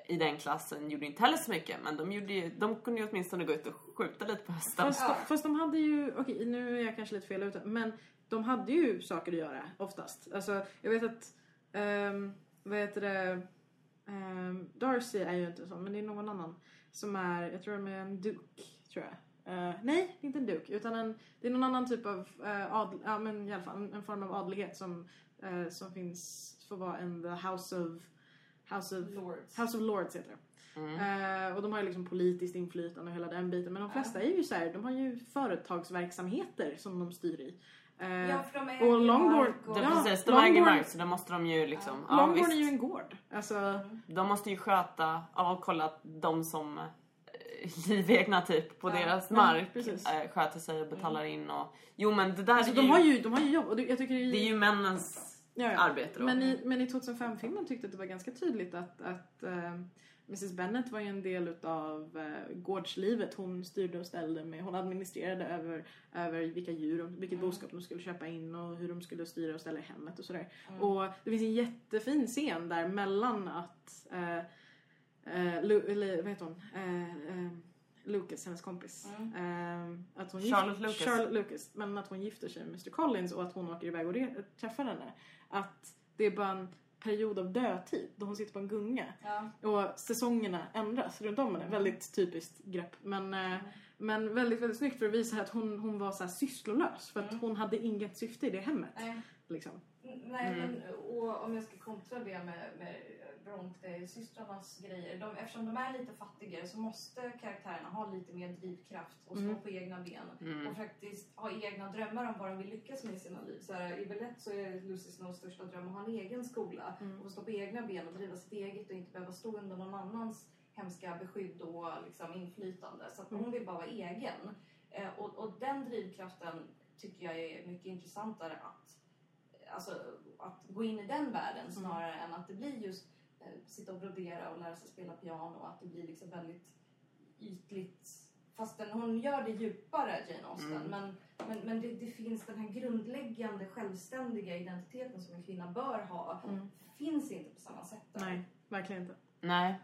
i den klassen gjorde inte heller så mycket men de, gjorde ju, de kunde ju åtminstone gå ut och skjuta lite på hösten. Fast, Ja. fast de hade ju, okej nu är jag kanske lite fel ute, men de hade ju saker att göra oftast. Alltså jag vet att, um, vad heter det, Ehm, Darcy är ju inte sån men det är någon annan som är, jag tror de är en duk, tror jag. Eh, nej, inte en duk utan en, det är någon annan typ av uh, adel, ja men i alla fall en, en form av adlighet som, eh, som finns, får vara en the house of, house of, Lords. house of lords heter det. Mm. Eh, och de har ju liksom politiskt inflytande och hela den biten. Men de flesta är ju så här, de har ju företagsverksamheter som de styr i. Eh, Ja, för de äger och Longboard-. Det, Ja, precis, de Longboard- äger mark så då måste de ju liksom... Ja, Longbourn visst. är ju en gård. Alltså, De måste ju sköta, ja kolla de som eh, livegna typ på Ja. deras Ja, mark precis. eh, sköter sig och betalar in och... Jo men det där alltså är, de ju, har ju, de har ju jobb. Och det, jag tycker det är ju männens ja, ja. arbete då. Men i, men i 2005-filmen tyckte jag att det var ganska tydligt att, att eh, Mrs Bennet var ju en del utav eh, gårdslivet. Hon styrde och ställde med, hon administrerade över, över vilka djur, och vilket Mm. boskap de skulle köpa in och hur de skulle styra och ställa i hemmet och sådär. Mm. Och det finns en jättefin scen där mellan att eh, eh, Lu, eller, vad heter hon? Eh, eh, Lucas, hennes kompis. Mm. Eh, att hon Charlotte gift- Lucas. Charlotte Lucas. Men att hon gifter sig med Mr Collins och att hon åker iväg och träffar henne. Att det är bara en period av dödtid då hon sitter på en gunga. Ja. Och säsongerna ändras runt om henne. Väldigt typiskt grepp. Men, eh, Men väldigt, väldigt snyggt för att visa att hon, hon var så här sysslolös. För att Mm. hon hade inget syfte i det hemmet. Nej. Liksom. Nej, Mm. men och om jag ska kontra det med, med Bronte-systrarnas grejer. De, eftersom de är lite fattigare så måste karaktärerna ha lite mer drivkraft och stå Mm. på egna ben. Mm. Och faktiskt ha egna drömmar om vad de vill lyckas med i sina liv. Så här, I Bellette så är Lucy Snows största dröm att ha en egen skola. Mm. Och stå på egna ben och driva sitt eget och inte behöva stå under någon annans hemska beskydd och liksom inflytande. Så att Mm. hon vill bara vara egen. Eh, och, och den drivkraften tycker jag är mycket intressantare att alltså, att gå in i den världen snarare än att det blir just sitta och brodera och lära sig spela piano och att det blir liksom väldigt ytligt. Fastän hon gör det djupare, Jane Austen. Mm. Men, men, men det, det finns den här grundläggande självständiga identiteten som en kvinna bör ha. Mm. Finns inte på samma sätt. där. Nej, verkligen inte. Nej.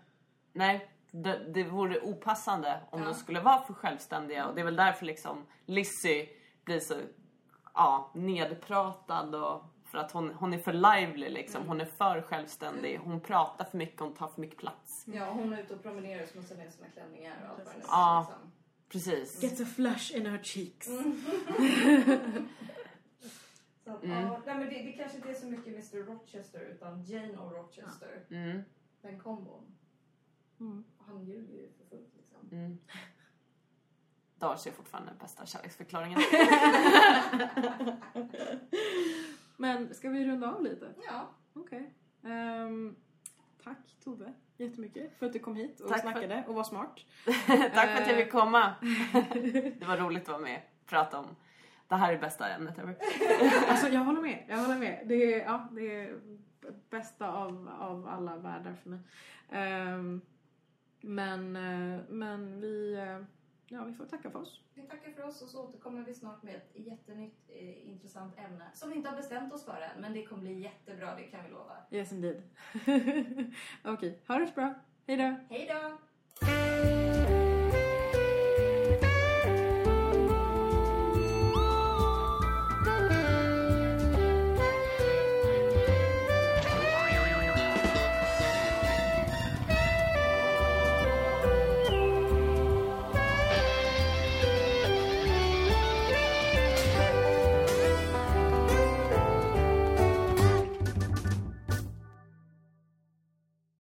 Nej, det, det vore opassande om Ja. de skulle vara för självständiga och det är väl därför liksom Lizzie blir så ja, nedpratad och för att hon, hon är för lively liksom. Mm. Hon är för självständig. Hon pratar för mycket, hon tar för mycket plats. Ja, hon är ute och promenerar och smutsar ner sina klänningar och allt vad det är, Ja. liksom. Precis. Gets a flush in her cheeks. Så att, Mm. ja, nej, men det, det kanske inte är så mycket Mr Rochester utan Jane och Rochester. Mm, Den kombon. Mm. Han ljuger ju för fullt liksom. mm. Darcy är fortfarande den bästa kärleksförklaringen. Men ska vi runda av lite? Ja, Okej. Ehm, tack Tove jättemycket för att du kom hit och Tack för- snackade och var smart. Tack för att jag fick komma. Det var roligt att vara med och prata om det här är bästa ämnet ever. Alltså jag håller med, jag håller med. Det är, ja, det är bästa av, av alla världar för mig. Ehm, men, eh, men vi, eh, ja, vi får tacka för oss. vi tackar för oss och så återkommer vi snart med ett jättenytt eh, intressant ämne som vi inte har bestämt oss för än men det kommer bli jättebra, det kan vi lova. Yes indeed. Okej, ha det så bra. Hejdå! Hej då!